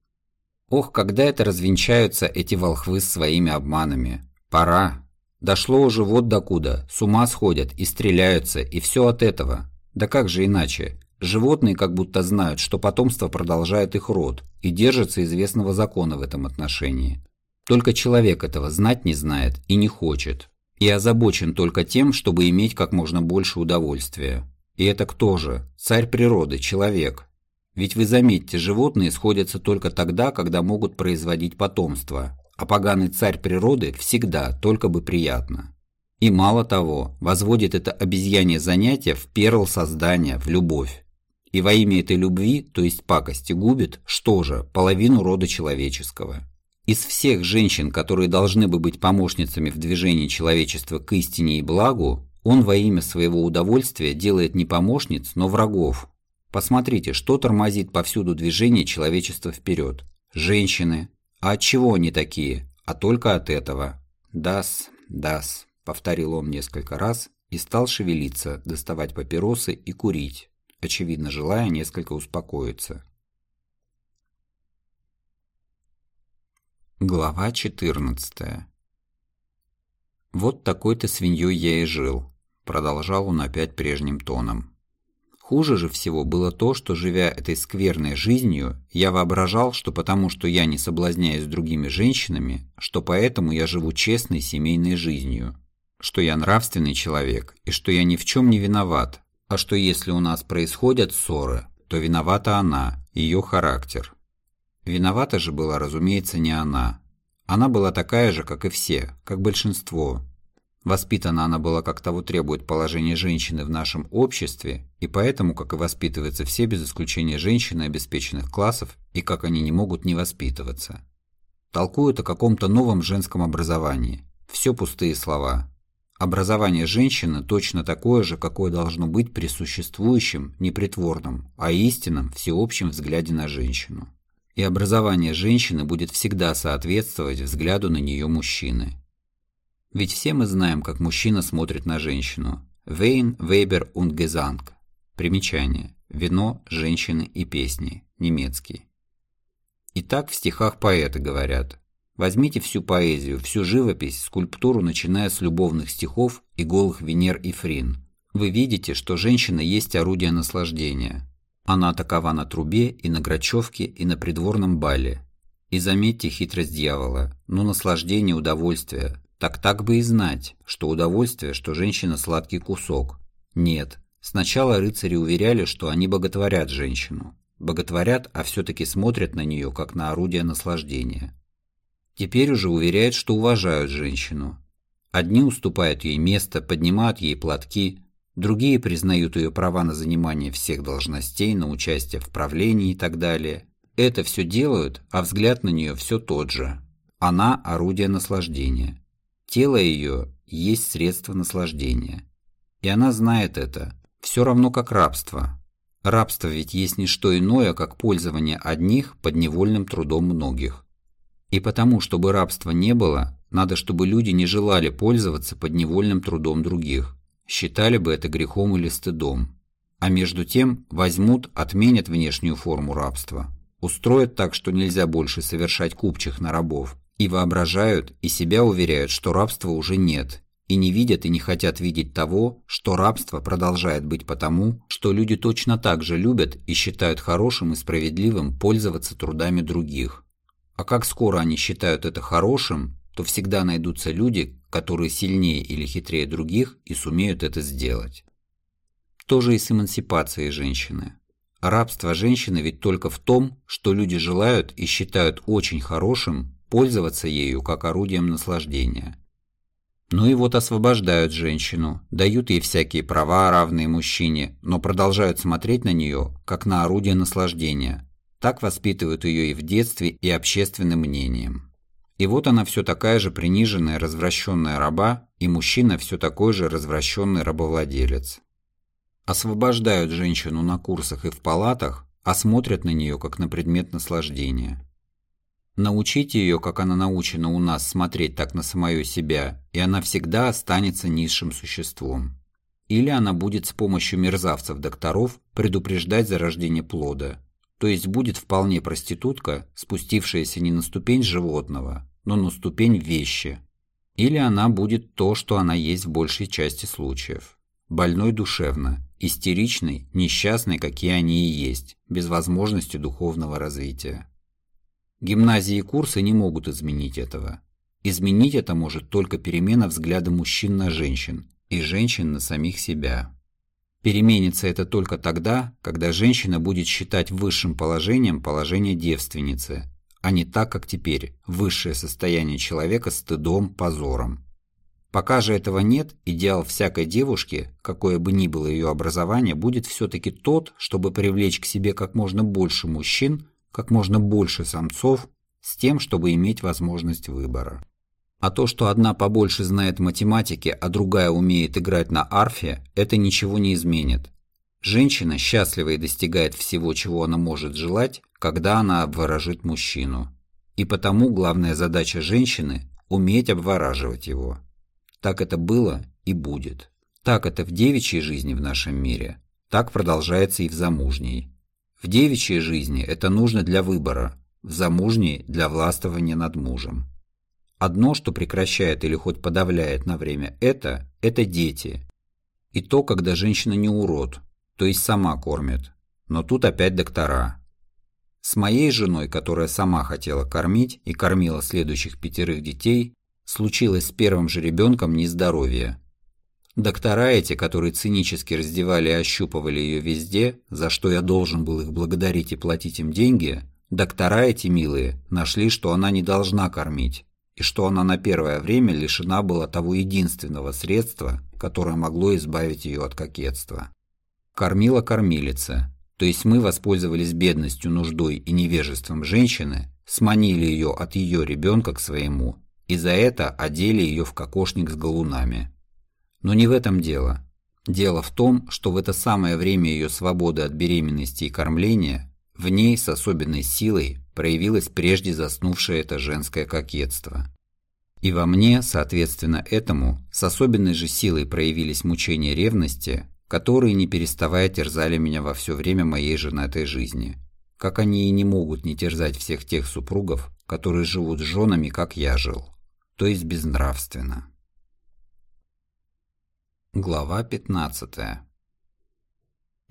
Ох, когда это развенчаются эти волхвы с своими обманами. Пора. Дошло уже вот докуда, с ума сходят и стреляются, и все от этого. Да как же иначе? Животные как будто знают, что потомство продолжает их род и держатся известного закона в этом отношении. Только человек этого знать не знает и не хочет, и озабочен только тем, чтобы иметь как можно больше удовольствия. И это кто же? Царь природы, человек. Ведь вы заметьте, животные сходятся только тогда, когда могут производить потомство, а поганый царь природы всегда, только бы приятно. И мало того, возводит это обезьянье занятие в перл создания, в любовь и во имя этой любви, то есть пакости, губит, что же, половину рода человеческого. Из всех женщин, которые должны бы быть помощницами в движении человечества к истине и благу, он во имя своего удовольствия делает не помощниц, но врагов. Посмотрите, что тормозит повсюду движение человечества вперед. Женщины. А от чего они такие? А только от этого. «Дас, дас», — повторил он несколько раз и стал шевелиться, доставать папиросы и курить очевидно желая несколько успокоиться. Глава 14 «Вот такой-то свиньей я и жил», – продолжал он опять прежним тоном. Хуже же всего было то, что, живя этой скверной жизнью, я воображал, что потому что я не соблазняюсь другими женщинами, что поэтому я живу честной семейной жизнью, что я нравственный человек и что я ни в чем не виноват, а что если у нас происходят ссоры, то виновата она, ее характер. Виновата же была, разумеется, не она. Она была такая же, как и все, как большинство. Воспитана она была, как того требует положение женщины в нашем обществе, и поэтому, как и воспитываются все без исключения женщины обеспеченных классов, и как они не могут не воспитываться. Толкуют о каком-то новом женском образовании. Все пустые слова. Образование женщины точно такое же, какое должно быть при существующем, непритворном, а истинном, всеобщем взгляде на женщину. и образование женщины будет всегда соответствовать взгляду на нее мужчины. Ведь все мы знаем, как мужчина смотрит на женщину. Вейн, Вейбер und Gesang. Примечание. Вино, женщины и песни. Немецкий. И так в стихах поэты говорят. Возьмите всю поэзию, всю живопись, скульптуру, начиная с любовных стихов и голых Венер и Фрин. Вы видите, что женщина есть орудие наслаждения. Она такова на трубе и на грачевке и на придворном бале. И заметьте хитрость дьявола, но наслаждение, удовольствие, так так бы и знать, что удовольствие, что женщина сладкий кусок. Нет. Сначала рыцари уверяли, что они боготворят женщину. Боготворят, а все-таки смотрят на нее, как на орудие наслаждения. Теперь уже уверяют, что уважают женщину. Одни уступают ей место, поднимают ей платки, другие признают ее права на занимание всех должностей, на участие в правлении и так далее. Это все делают, а взгляд на нее все тот же. Она – орудие наслаждения. Тело ее есть средство наслаждения. И она знает это, все равно как рабство. Рабство ведь есть не что иное, как пользование одних подневольным трудом многих. И потому, чтобы рабства не было, надо, чтобы люди не желали пользоваться подневольным трудом других, считали бы это грехом или стыдом. А между тем возьмут, отменят внешнюю форму рабства, устроят так, что нельзя больше совершать купчих на рабов, и воображают, и себя уверяют, что рабства уже нет, и не видят и не хотят видеть того, что рабство продолжает быть потому, что люди точно так же любят и считают хорошим и справедливым пользоваться трудами других. А как скоро они считают это хорошим, то всегда найдутся люди, которые сильнее или хитрее других и сумеют это сделать. То же и с эмансипацией женщины. Рабство женщины ведь только в том, что люди желают и считают очень хорошим пользоваться ею как орудием наслаждения. Ну и вот освобождают женщину, дают ей всякие права, равные мужчине, но продолжают смотреть на нее, как на орудие наслаждения. Так воспитывают ее и в детстве, и общественным мнением. И вот она все такая же приниженная, развращенная раба, и мужчина все такой же развращенный рабовладелец. Освобождают женщину на курсах и в палатах, а смотрят на нее как на предмет наслаждения. Научите ее, как она научена у нас, смотреть так на самое себя, и она всегда останется низшим существом. Или она будет с помощью мерзавцев-докторов предупреждать зарождение плода, то есть будет вполне проститутка, спустившаяся не на ступень животного, но на ступень вещи. Или она будет то, что она есть в большей части случаев. Больной душевно, истеричный, несчастный, какие они и есть, без возможности духовного развития. Гимназии и курсы не могут изменить этого. Изменить это может только перемена взгляда мужчин на женщин и женщин на самих себя. Переменится это только тогда, когда женщина будет считать высшим положением положение девственницы, а не так, как теперь, высшее состояние человека стыдом, позором. Пока же этого нет, идеал всякой девушки, какое бы ни было ее образование, будет все-таки тот, чтобы привлечь к себе как можно больше мужчин как можно больше самцов с тем, чтобы иметь возможность выбора. А то, что одна побольше знает математики, а другая умеет играть на арфе, это ничего не изменит. Женщина счастлива и достигает всего, чего она может желать, когда она обворожит мужчину. И потому главная задача женщины – уметь обвораживать его. Так это было и будет. Так это в девичьей жизни в нашем мире. Так продолжается и в замужней. В девичьей жизни это нужно для выбора, в замужней – для властвования над мужем. Одно, что прекращает или хоть подавляет на время это – это дети. И то, когда женщина не урод, то есть сама кормит. Но тут опять доктора. С моей женой, которая сама хотела кормить и кормила следующих пятерых детей, случилось с первым же ребенком нездоровье. Доктора эти, которые цинически раздевали и ощупывали ее везде, за что я должен был их благодарить и платить им деньги, доктора эти милые нашли, что она не должна кормить, и что она на первое время лишена была того единственного средства, которое могло избавить ее от кокетства. Кормила кормилица, то есть мы воспользовались бедностью, нуждой и невежеством женщины, сманили ее от ее ребенка к своему, и за это одели ее в кокошник с галунами. Но не в этом дело. Дело в том, что в это самое время ее свободы от беременности и кормления, В ней с особенной силой проявилось прежде заснувшее это женское кокетство. И во мне, соответственно этому, с особенной же силой проявились мучения ревности, которые, не переставая, терзали меня во все время моей женатой жизни. Как они и не могут не терзать всех тех супругов, которые живут с женами, как я жил, то есть безнравственно. Глава 15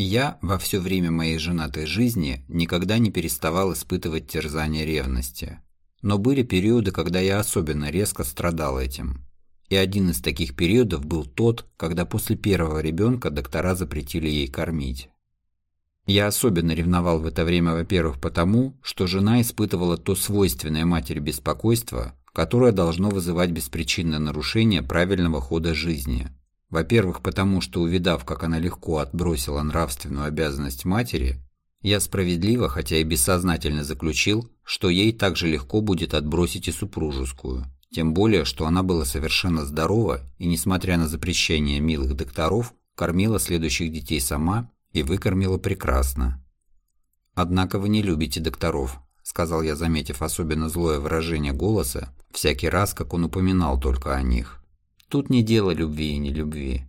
Я во все время моей женатой жизни никогда не переставал испытывать терзание ревности. Но были периоды, когда я особенно резко страдал этим. И один из таких периодов был тот, когда после первого ребенка доктора запретили ей кормить. Я особенно ревновал в это время, во-первых, потому, что жена испытывала то свойственное матери беспокойство, которое должно вызывать беспричинное нарушение правильного хода жизни. Во-первых, потому что, увидав, как она легко отбросила нравственную обязанность матери, я справедливо, хотя и бессознательно заключил, что ей также легко будет отбросить и супружескую. Тем более, что она была совершенно здорова и, несмотря на запрещение милых докторов, кормила следующих детей сама и выкормила прекрасно. «Однако вы не любите докторов», – сказал я, заметив особенно злое выражение голоса, всякий раз, как он упоминал только о них. «Тут не дело любви и не любви.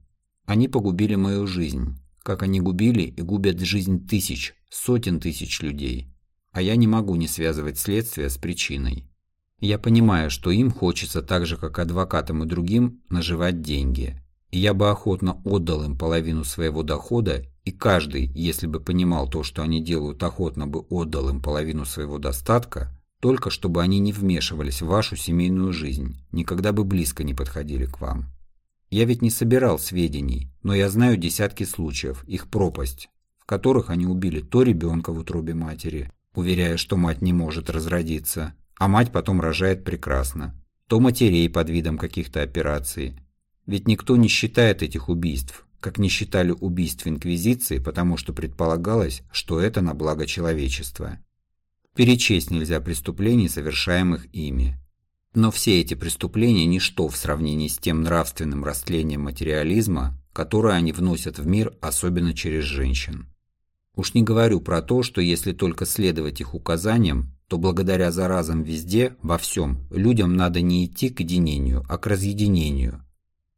Они погубили мою жизнь, как они губили и губят жизнь тысяч, сотен тысяч людей. А я не могу не связывать следствие с причиной. Я понимаю, что им хочется так же, как адвокатам и другим, наживать деньги. И я бы охотно отдал им половину своего дохода, и каждый, если бы понимал то, что они делают, охотно бы отдал им половину своего достатка, только чтобы они не вмешивались в вашу семейную жизнь, никогда бы близко не подходили к вам. Я ведь не собирал сведений, но я знаю десятки случаев, их пропасть, в которых они убили то ребенка в утробе матери, уверяя, что мать не может разродиться, а мать потом рожает прекрасно, то матерей под видом каких-то операций. Ведь никто не считает этих убийств, как не считали убийств Инквизиции, потому что предполагалось, что это на благо человечества. Перечесть нельзя преступлений, совершаемых ими. Но все эти преступления – ничто в сравнении с тем нравственным растлением материализма, которое они вносят в мир, особенно через женщин. Уж не говорю про то, что если только следовать их указаниям, то благодаря заразам везде, во всем, людям надо не идти к единению, а к разъединению.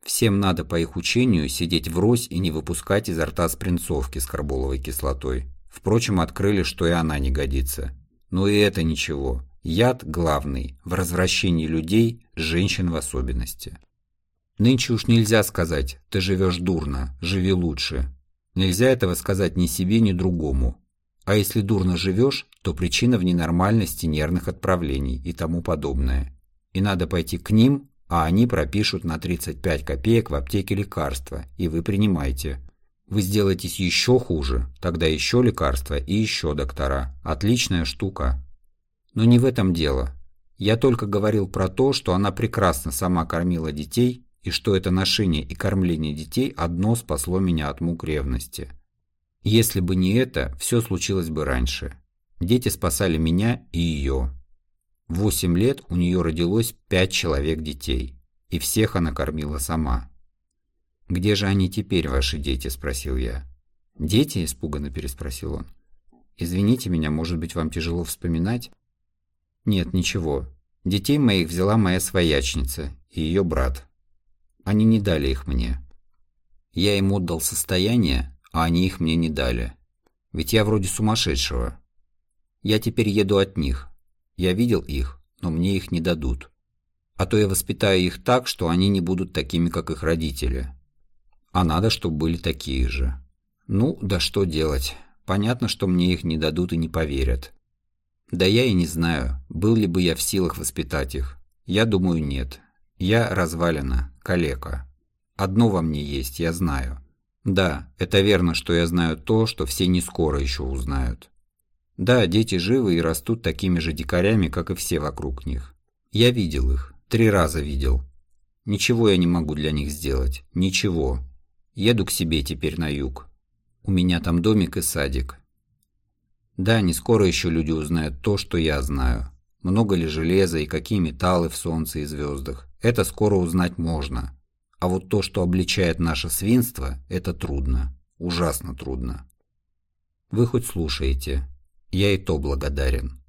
Всем надо, по их учению, сидеть врозь и не выпускать изо рта спринцовки с карболовой кислотой. Впрочем, открыли, что и она не годится. Но и это ничего. Яд главный в развращении людей, женщин в особенности. Нынче уж нельзя сказать «ты живешь дурно, живи лучше». Нельзя этого сказать ни себе, ни другому. А если дурно живешь, то причина в ненормальности нервных отправлений и тому подобное. И надо пойти к ним, а они пропишут на 35 копеек в аптеке лекарства, и вы принимаете. Вы сделаетесь еще хуже, тогда еще лекарства и еще доктора. Отличная штука. Но не в этом дело. Я только говорил про то, что она прекрасно сама кормила детей, и что это ношение и кормление детей одно спасло меня от мук ревности. Если бы не это, все случилось бы раньше. Дети спасали меня и ее. В 8 лет у нее родилось пять человек детей, и всех она кормила сама. «Где же они теперь, ваши дети?» – спросил я. «Дети?» – испуганно переспросил он. «Извините меня, может быть, вам тяжело вспоминать?» Нет, ничего. Детей моих взяла моя своячница и ее брат. Они не дали их мне. Я им отдал состояние, а они их мне не дали. Ведь я вроде сумасшедшего. Я теперь еду от них. Я видел их, но мне их не дадут. А то я воспитаю их так, что они не будут такими, как их родители. А надо, чтобы были такие же. Ну, да что делать. Понятно, что мне их не дадут и не поверят. Да я и не знаю, был ли бы я в силах воспитать их. Я думаю, нет. Я развалина, калека. Одно во мне есть, я знаю. Да, это верно, что я знаю то, что все не скоро еще узнают. Да, дети живы и растут такими же дикарями, как и все вокруг них. Я видел их, три раза видел. Ничего я не могу для них сделать, ничего. Еду к себе теперь на юг. У меня там домик и садик. Да, не скоро еще люди узнают то, что я знаю. Много ли железа и какие металлы в Солнце и звездах. Это скоро узнать можно. А вот то, что обличает наше свинство, это трудно. Ужасно трудно. Вы хоть слушаете. Я и то благодарен.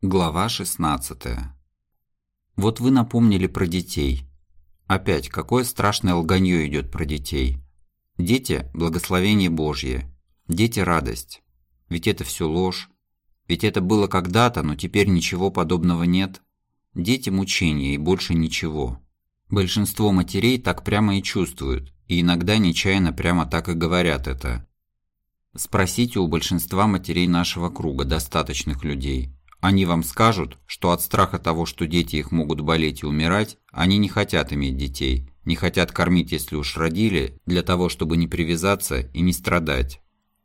Глава 16. Вот вы напомнили про детей. Опять, какое страшное лганье идет про детей. Дети – благословение Божье. Дети – радость. Ведь это все ложь. Ведь это было когда-то, но теперь ничего подобного нет. Дети – мучения и больше ничего. Большинство матерей так прямо и чувствуют, и иногда нечаянно прямо так и говорят это. Спросите у большинства матерей нашего круга, достаточных людей. Они вам скажут, что от страха того, что дети их могут болеть и умирать, они не хотят иметь детей, не хотят кормить, если уж родили, для того, чтобы не привязаться и не страдать.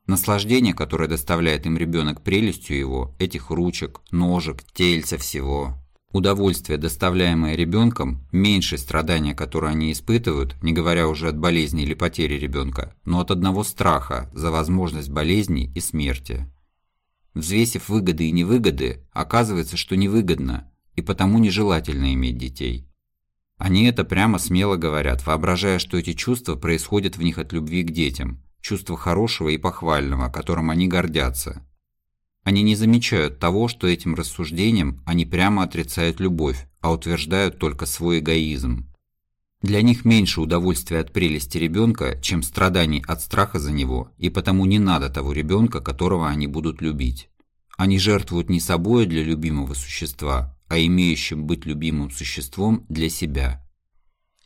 Наслаждение, которое доставляет им ребенок прелестью его, этих ручек, ножек, тельца всего, Удовольствие, доставляемое ребенком, меньше страдания, которое они испытывают, не говоря уже от болезни или потери ребенка, но от одного страха за возможность болезни и смерти. Взвесив выгоды и невыгоды, оказывается, что невыгодно, и потому нежелательно иметь детей. Они это прямо смело говорят, воображая, что эти чувства происходят в них от любви к детям, чувства хорошего и похвального, которым они гордятся, они не замечают того, что этим рассуждением они прямо отрицают любовь, а утверждают только свой эгоизм. Для них меньше удовольствия от прелести ребенка, чем страданий от страха за него, и потому не надо того ребенка, которого они будут любить. Они жертвуют не собой для любимого существа, а имеющим быть любимым существом для себя.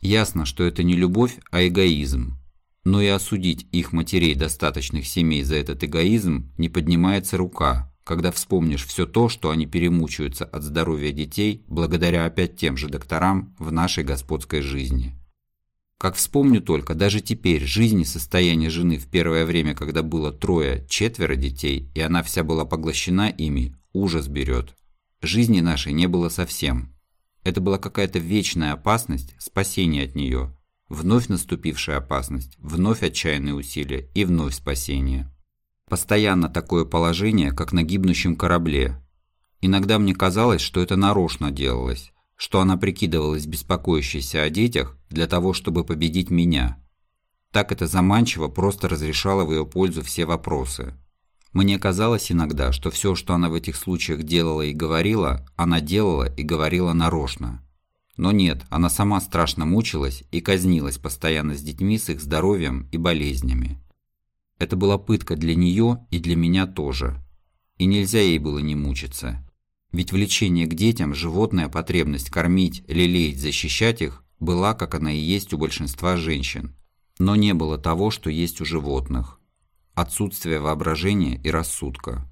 Ясно, что это не любовь, а эгоизм. Но и осудить их матерей достаточных семей за этот эгоизм не поднимается рука, когда вспомнишь все то, что они перемучаются от здоровья детей, благодаря опять тем же докторам в нашей господской жизни. Как вспомню только, даже теперь, жизни состояние жены в первое время, когда было трое-четверо детей, и она вся была поглощена ими, ужас берет. Жизни нашей не было совсем. Это была какая-то вечная опасность, спасение от нее. Вновь наступившая опасность, вновь отчаянные усилия и вновь спасение. Постоянно такое положение, как на гибнущем корабле. Иногда мне казалось, что это нарочно делалось, что она прикидывалась беспокоящейся о детях для того, чтобы победить меня. Так это заманчиво просто разрешало в ее пользу все вопросы. Мне казалось иногда, что все, что она в этих случаях делала и говорила, она делала и говорила нарочно. Но нет, она сама страшно мучилась и казнилась постоянно с детьми с их здоровьем и болезнями. Это была пытка для нее и для меня тоже. И нельзя ей было не мучиться. Ведь влечение к детям, животная потребность кормить, лелеять, защищать их, была, как она и есть у большинства женщин. Но не было того, что есть у животных. Отсутствие воображения и рассудка.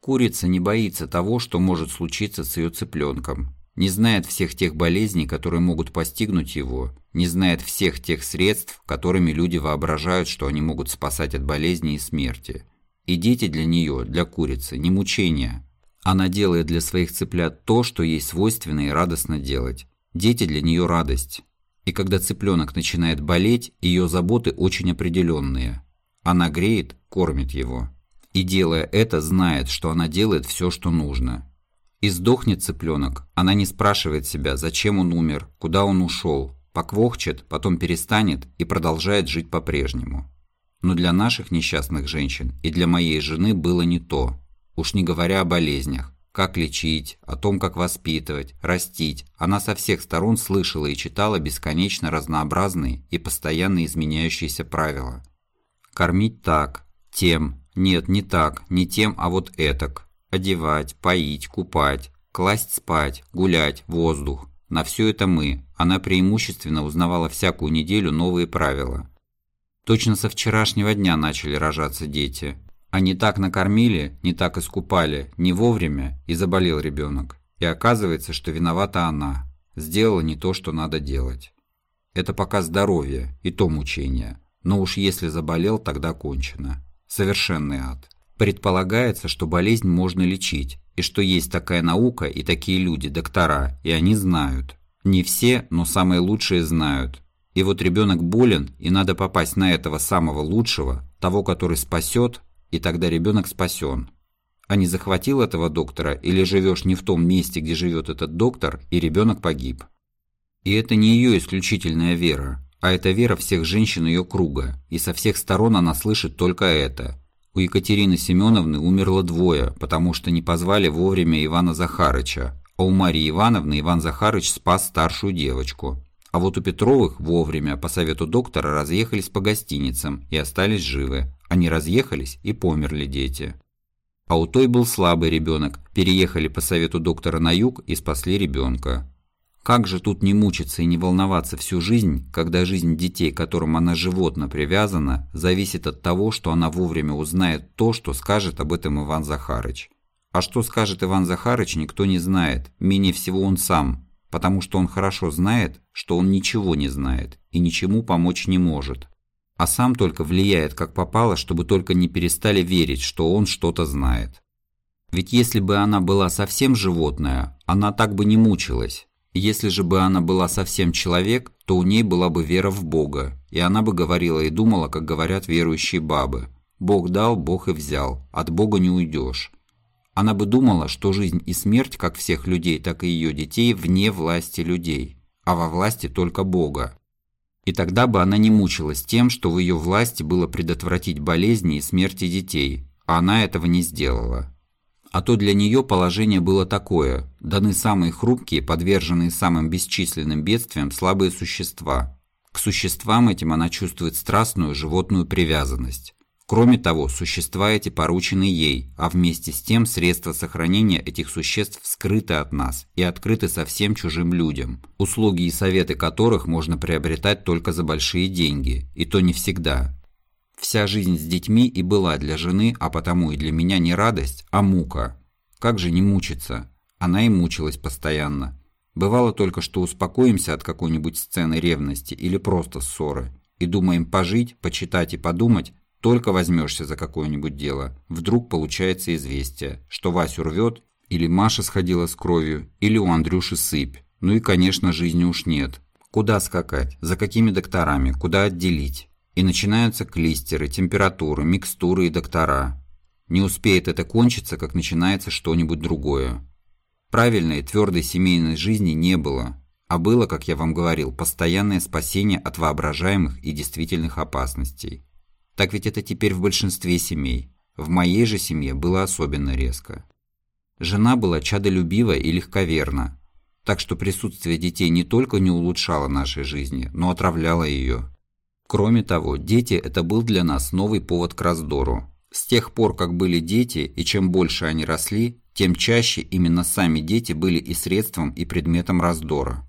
Курица не боится того, что может случиться с ее цыпленком, не знает всех тех болезней, которые могут постигнуть его, не знает всех тех средств, которыми люди воображают, что они могут спасать от болезни и смерти. И дети для нее, для курицы, не мучения. Она делает для своих цыплят то, что ей свойственно и радостно делать. Дети для нее радость. И когда цыпленок начинает болеть, ее заботы очень определенные. Она греет, кормит его. И делая это, знает, что она делает все, что нужно. И сдохнет цыпленок, она не спрашивает себя, зачем он умер, куда он ушел, поквохчет, потом перестанет и продолжает жить по-прежнему. Но для наших несчастных женщин и для моей жены было не то, уж не говоря о болезнях, как лечить, о том, как воспитывать, растить. Она со всех сторон слышала и читала бесконечно разнообразные и постоянно изменяющиеся правила. Кормить так, тем, нет, не так, не тем, а вот этак, Одевать, поить, купать, класть спать, гулять, воздух. На все это мы. Она преимущественно узнавала всякую неделю новые правила. Точно со вчерашнего дня начали рожаться дети. А не так накормили, не так искупали, не вовремя, и заболел ребенок. И оказывается, что виновата она. Сделала не то, что надо делать. Это пока здоровье, и то мучение. Но уж если заболел, тогда кончено. Совершенный ад. Предполагается, что болезнь можно лечить, и что есть такая наука и такие люди, доктора, и они знают. Не все, но самые лучшие знают. И вот ребенок болен, и надо попасть на этого самого лучшего, того, который спасет, и тогда ребенок спасен. А не захватил этого доктора или живешь не в том месте, где живет этот доктор, и ребенок погиб. И это не ее исключительная вера, а это вера всех женщин ее круга, и со всех сторон она слышит только это – У Екатерины Семеновны умерло двое, потому что не позвали вовремя Ивана Захарыча, а у Марии Ивановны Иван Захарыч спас старшую девочку. А вот у Петровых вовремя, по совету доктора, разъехались по гостиницам и остались живы. Они разъехались и померли дети. А у той был слабый ребенок, переехали по совету доктора на юг и спасли ребенка. Как же тут не мучиться и не волноваться всю жизнь, когда жизнь детей, к которым она животно привязана, зависит от того, что она вовремя узнает то, что скажет об этом Иван Захарыч. А что скажет Иван Захарыч, никто не знает, менее всего он сам, потому что он хорошо знает, что он ничего не знает и ничему помочь не может. А сам только влияет как попало, чтобы только не перестали верить, что он что-то знает. Ведь если бы она была совсем животное, она так бы не мучилась, если же бы она была совсем человек, то у ней была бы вера в Бога, и она бы говорила и думала, как говорят верующие бабы. Бог дал, Бог и взял, от Бога не уйдешь. Она бы думала, что жизнь и смерть, как всех людей, так и ее детей, вне власти людей, а во власти только Бога. И тогда бы она не мучилась тем, что в ее власти было предотвратить болезни и смерти детей, а она этого не сделала а то для нее положение было такое – даны самые хрупкие, подверженные самым бесчисленным бедствиям слабые существа. К существам этим она чувствует страстную животную привязанность. Кроме того, существа эти поручены ей, а вместе с тем средства сохранения этих существ скрыты от нас и открыты совсем чужим людям, услуги и советы которых можно приобретать только за большие деньги, и то не всегда, Вся жизнь с детьми и была для жены, а потому и для меня не радость, а мука. Как же не мучиться? Она и мучилась постоянно. Бывало только, что успокоимся от какой-нибудь сцены ревности или просто ссоры, и думаем пожить, почитать и подумать, только возьмешься за какое-нибудь дело, вдруг получается известие, что Васю рвет, или Маша сходила с кровью, или у Андрюши сыпь. Ну и, конечно, жизни уж нет. Куда скакать? За какими докторами? Куда отделить? И начинаются клистеры, температуры, микстуры и доктора. Не успеет это кончиться, как начинается что-нибудь другое. Правильной, твердой семейной жизни не было, а было, как я вам говорил, постоянное спасение от воображаемых и действительных опасностей. Так ведь это теперь в большинстве семей. В моей же семье было особенно резко. Жена была чадолюбива и легковерна, так что присутствие детей не только не улучшало нашей жизни, но отравляло ее. Кроме того, дети – это был для нас новый повод к раздору. С тех пор, как были дети, и чем больше они росли, тем чаще именно сами дети были и средством, и предметом раздора.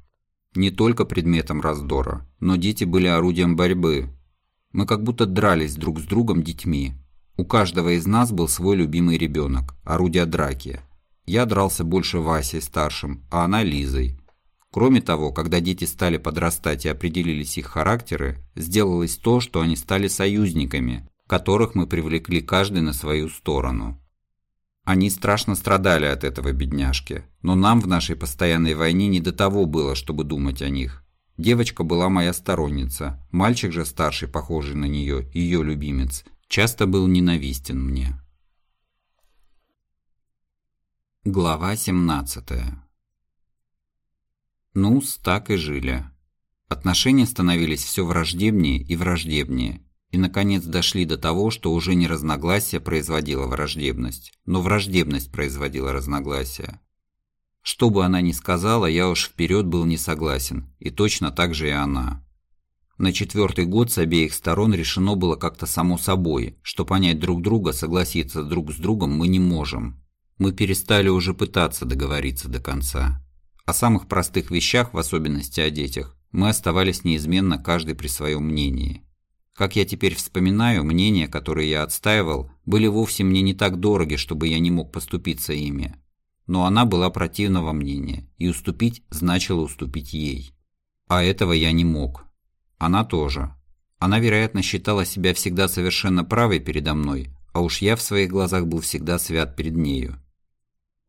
Не только предметом раздора, но дети были орудием борьбы. Мы как будто дрались друг с другом детьми. У каждого из нас был свой любимый ребенок, орудие драки. Я дрался больше Васей старшим, а она Лизой. Кроме того, когда дети стали подрастать и определились их характеры, сделалось то, что они стали союзниками, которых мы привлекли каждый на свою сторону. Они страшно страдали от этого бедняжки, но нам в нашей постоянной войне не до того было, чтобы думать о них. Девочка была моя сторонница, мальчик же старший, похожий на нее, ее любимец, часто был ненавистен мне. Глава 17 ну-с, так и жили. Отношения становились все враждебнее и враждебнее, и наконец дошли до того, что уже не разногласие производило враждебность, но враждебность производила разногласия. Что бы она ни сказала, я уж вперед был не согласен, и точно так же и она. На четвертый год с обеих сторон решено было как-то само собой, что понять друг друга, согласиться друг с другом мы не можем. Мы перестали уже пытаться договориться до конца. О самых простых вещах, в особенности о детях, мы оставались неизменно каждый при своем мнении. Как я теперь вспоминаю, мнения, которые я отстаивал, были вовсе мне не так дороги, чтобы я не мог поступиться ими. Но она была противного мнения, и уступить значило уступить ей. А этого я не мог. Она тоже. Она, вероятно, считала себя всегда совершенно правой передо мной, а уж я в своих глазах был всегда свят перед нею.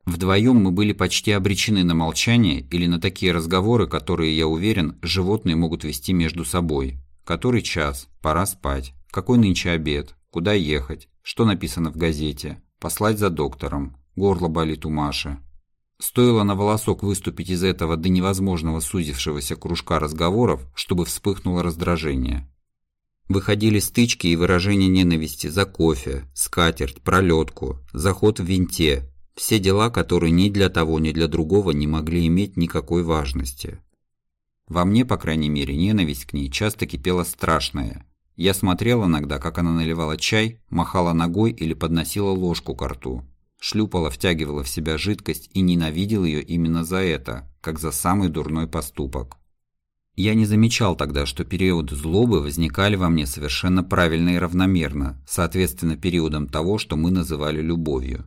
Вдвоем мы были почти обречены на молчание или на такие разговоры, которые, я уверен, животные могут вести между собой. Который час? Пора спать. Какой нынче обед? Куда ехать? Что написано в газете? Послать за доктором. Горло болит у Маши. Стоило на волосок выступить из этого до невозможного сузившегося кружка разговоров, чтобы вспыхнуло раздражение. Выходили стычки и выражения ненависти за кофе, скатерть, пролетку, заход в винте, все дела, которые ни для того, ни для другого не могли иметь никакой важности. Во мне, по крайней мере, ненависть к ней часто кипела страшная. Я смотрел иногда, как она наливала чай, махала ногой или подносила ложку к рту. Шлюпала, втягивала в себя жидкость и ненавидел ее именно за это, как за самый дурной поступок. Я не замечал тогда, что периоды злобы возникали во мне совершенно правильно и равномерно, соответственно периодам того, что мы называли любовью.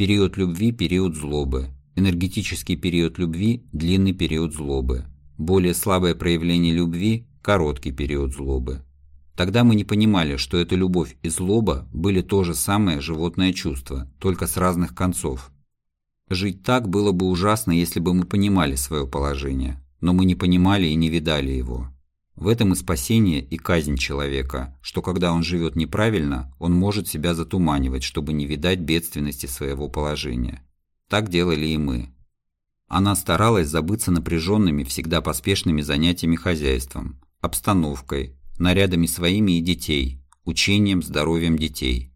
Период любви – период злобы. Энергетический период любви – длинный период злобы. Более слабое проявление любви – короткий период злобы. Тогда мы не понимали, что эта любовь и злоба были то же самое животное чувство, только с разных концов. Жить так было бы ужасно, если бы мы понимали свое положение, но мы не понимали и не видали его. В этом и спасение, и казнь человека, что когда он живет неправильно, он может себя затуманивать, чтобы не видать бедственности своего положения. Так делали и мы. Она старалась забыться напряженными, всегда поспешными занятиями хозяйством, обстановкой, нарядами своими и детей, учением, здоровьем детей.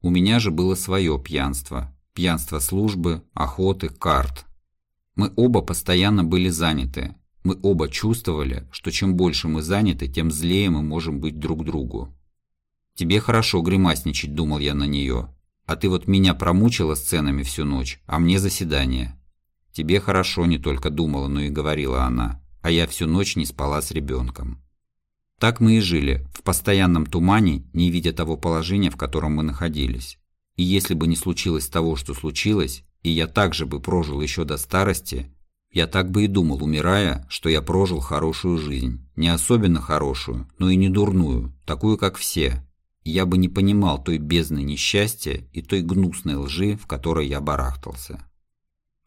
У меня же было свое пьянство, пьянство службы, охоты, карт. Мы оба постоянно были заняты, мы оба чувствовали, что чем больше мы заняты, тем злее мы можем быть друг другу. «Тебе хорошо гримасничать», – думал я на нее. «А ты вот меня промучила сценами всю ночь, а мне заседание». «Тебе хорошо», – не только думала, но и говорила она, а я всю ночь не спала с ребенком. Так мы и жили, в постоянном тумане, не видя того положения, в котором мы находились. И если бы не случилось того, что случилось, и я также бы прожил еще до старости, я так бы и думал, умирая, что я прожил хорошую жизнь. Не особенно хорошую, но и не дурную, такую, как все. Я бы не понимал той бездны несчастья и той гнусной лжи, в которой я барахтался.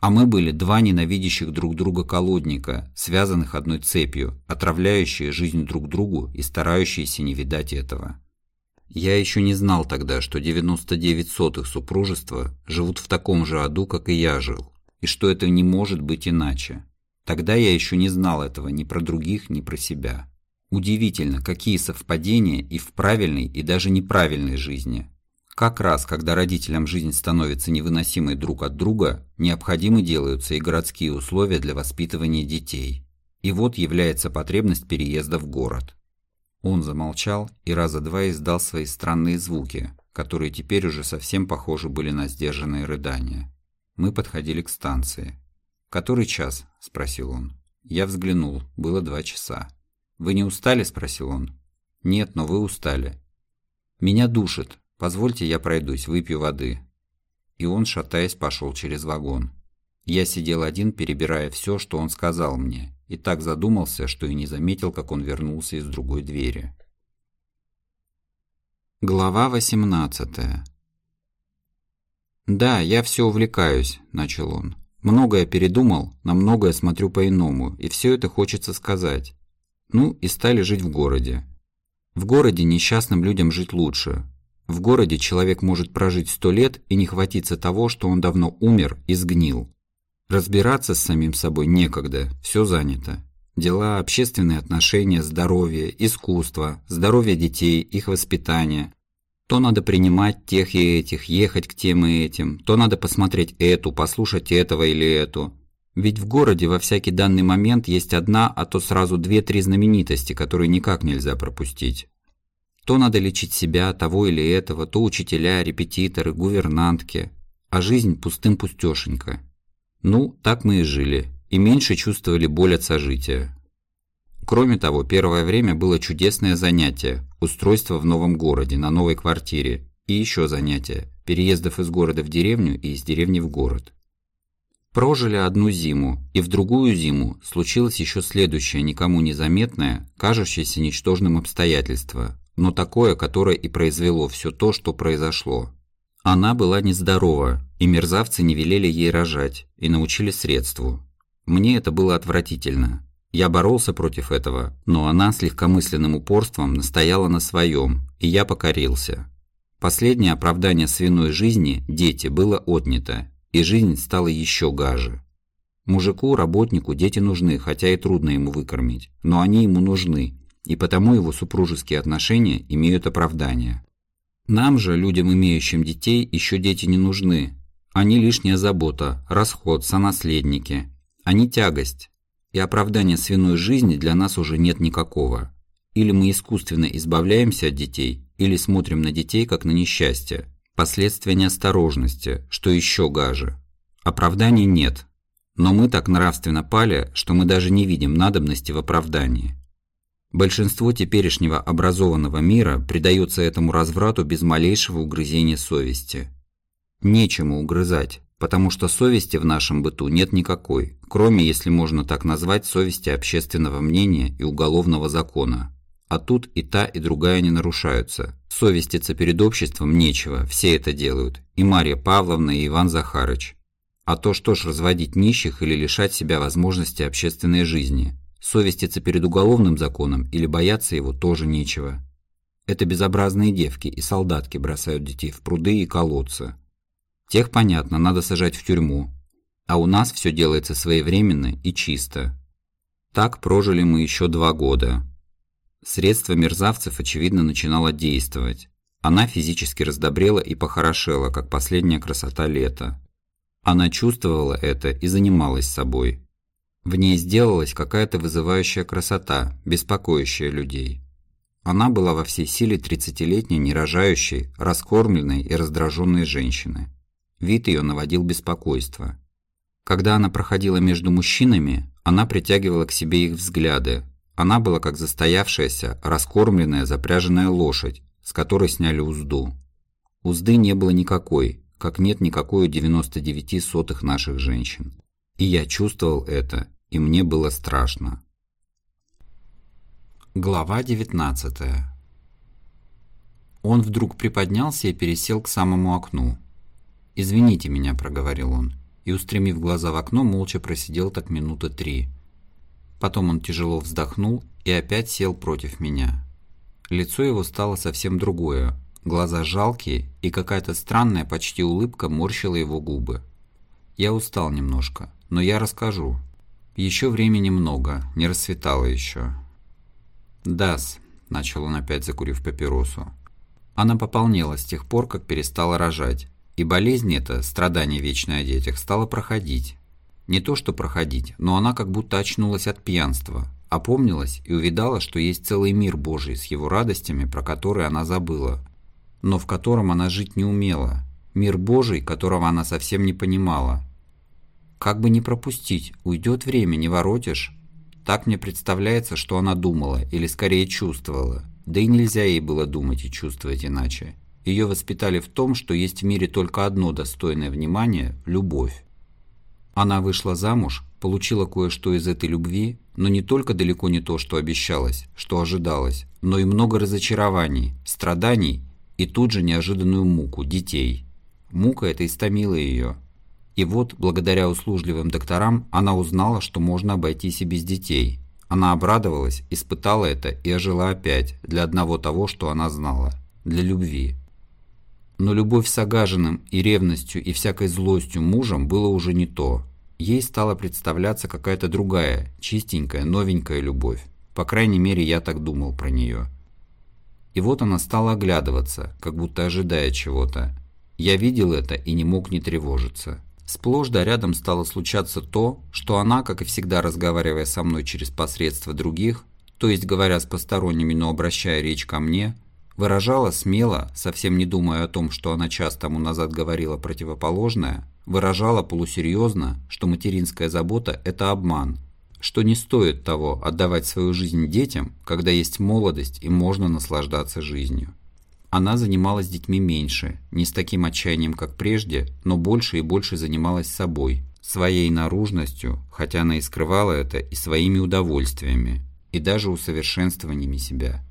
А мы были два ненавидящих друг друга колодника, связанных одной цепью, отравляющие жизнь друг другу и старающиеся не видать этого. Я еще не знал тогда, что 99 сотых супружества живут в таком же аду, как и я жил, и что это не может быть иначе. Тогда я еще не знал этого ни про других, ни про себя. Удивительно, какие совпадения и в правильной, и даже неправильной жизни. Как раз, когда родителям жизнь становится невыносимой друг от друга, необходимы делаются и городские условия для воспитывания детей. И вот является потребность переезда в город. Он замолчал и раза два издал свои странные звуки, которые теперь уже совсем похожи были на сдержанные рыдания. Мы подходили к станции. «Который час?» – спросил он. Я взглянул. Было два часа. «Вы не устали?» – спросил он. «Нет, но вы устали». «Меня душит. Позвольте, я пройдусь, выпью воды». И он, шатаясь, пошел через вагон. Я сидел один, перебирая все, что он сказал мне, и так задумался, что и не заметил, как он вернулся из другой двери. Глава восемнадцатая. «Да, я все увлекаюсь», – начал он. «Многое передумал, на многое смотрю по-иному, и все это хочется сказать. Ну, и стали жить в городе. В городе несчастным людям жить лучше. В городе человек может прожить сто лет и не хватиться того, что он давно умер и сгнил. Разбираться с самим собой некогда, все занято. Дела, общественные отношения, здоровье, искусство, здоровье детей, их воспитание, то надо принимать тех и этих, ехать к тем и этим, то надо посмотреть эту, послушать этого или эту. Ведь в городе во всякий данный момент есть одна, а то сразу две-три знаменитости, которые никак нельзя пропустить. То надо лечить себя, того или этого, то учителя, репетиторы, гувернантки. А жизнь пустым пустёшенька. Ну, так мы и жили, и меньше чувствовали боль от сожития. Кроме того, первое время было чудесное занятие – устройство в новом городе, на новой квартире, и еще занятие – переездов из города в деревню и из деревни в город. Прожили одну зиму, и в другую зиму случилось еще следующее никому незаметное, кажущееся ничтожным обстоятельство, но такое, которое и произвело все то, что произошло. Она была нездорова, и мерзавцы не велели ей рожать, и научили средству. Мне это было отвратительно. Я боролся против этого, но она с легкомысленным упорством настояла на своем, и я покорился. Последнее оправдание свиной жизни, дети, было отнято, и жизнь стала еще гаже. Мужику, работнику дети нужны, хотя и трудно ему выкормить, но они ему нужны, и потому его супружеские отношения имеют оправдание. Нам же, людям, имеющим детей, еще дети не нужны. Они лишняя забота, расход, сонаследники. Они тягость. И оправдания свиной жизни для нас уже нет никакого. Или мы искусственно избавляемся от детей, или смотрим на детей как на несчастье, последствия неосторожности, что еще гаже. Оправданий нет, но мы так нравственно пали, что мы даже не видим надобности в оправдании. Большинство теперешнего образованного мира предается этому разврату без малейшего угрызения совести. Нечему угрызать, потому что совести в нашем быту нет никакой, кроме, если можно так назвать, совести общественного мнения и уголовного закона. А тут и та, и другая не нарушаются. Совеститься перед обществом нечего, все это делают. И Марья Павловна, и Иван Захарыч. А то что ж разводить нищих или лишать себя возможности общественной жизни? Совеститься перед уголовным законом или бояться его тоже нечего. Это безобразные девки и солдатки бросают детей в пруды и колодцы. Тех, понятно, надо сажать в тюрьму. А у нас все делается своевременно и чисто. Так прожили мы еще два года. Средство мерзавцев, очевидно, начинало действовать. Она физически раздобрела и похорошела, как последняя красота лета. Она чувствовала это и занималась собой. В ней сделалась какая-то вызывающая красота, беспокоящая людей. Она была во всей силе тридцатилетней, нерожающей, раскормленной и раздраженной женщины. Вид ее наводил беспокойство. Когда она проходила между мужчинами, она притягивала к себе их взгляды. Она была как застоявшаяся, раскормленная, запряженная лошадь, с которой сняли узду. Узды не было никакой, как нет никакой у 99 сотых наших женщин. И я чувствовал это, и мне было страшно. Глава 19 Он вдруг приподнялся и пересел к самому окну. «Извините меня», — проговорил он, и, устремив глаза в окно, молча просидел так минуты три. Потом он тяжело вздохнул и опять сел против меня. Лицо его стало совсем другое, Глаза жалкие, и какая-то странная почти улыбка морщила его губы. Я устал немножко, но я расскажу. Еще времени много, не расцветало еще. «Дас», – начал он опять, закурив папиросу. Она пополнела с тех пор, как перестала рожать, и болезнь эта, страдание вечное о детях, стала проходить. Не то что проходить, но она как будто очнулась от пьянства, опомнилась и увидала, что есть целый мир Божий с его радостями, про которые она забыла – но в котором она жить не умела, мир Божий, которого она совсем не понимала. Как бы не пропустить, уйдет время, не воротишь. Так мне представляется, что она думала, или скорее чувствовала. Да и нельзя ей было думать и чувствовать иначе. Ее воспитали в том, что есть в мире только одно достойное внимания – любовь. Она вышла замуж, получила кое-что из этой любви, но не только далеко не то, что обещалось, что ожидалось, но и много разочарований, страданий и тут же неожиданную муку детей. Мука эта истомила ее. И вот, благодаря услужливым докторам, она узнала, что можно обойтись и без детей. Она обрадовалась, испытала это и ожила опять для одного того, что она знала – для любви. Но любовь с огаженным и ревностью и всякой злостью мужем было уже не то. Ей стала представляться какая-то другая, чистенькая, новенькая любовь. По крайней мере, я так думал про нее. И вот она стала оглядываться, как будто ожидая чего-то. Я видел это и не мог не тревожиться. Сплошь да рядом стало случаться то, что она, как и всегда разговаривая со мной через посредство других, то есть говоря с посторонними, но обращая речь ко мне, выражала смело, совсем не думая о том, что она час тому назад говорила противоположное, выражала полусерьезно, что материнская забота – это обман, что не стоит того отдавать свою жизнь детям, когда есть молодость и можно наслаждаться жизнью. Она занималась детьми меньше, не с таким отчаянием, как прежде, но больше и больше занималась собой, своей наружностью, хотя она и скрывала это, и своими удовольствиями, и даже усовершенствованиями себя.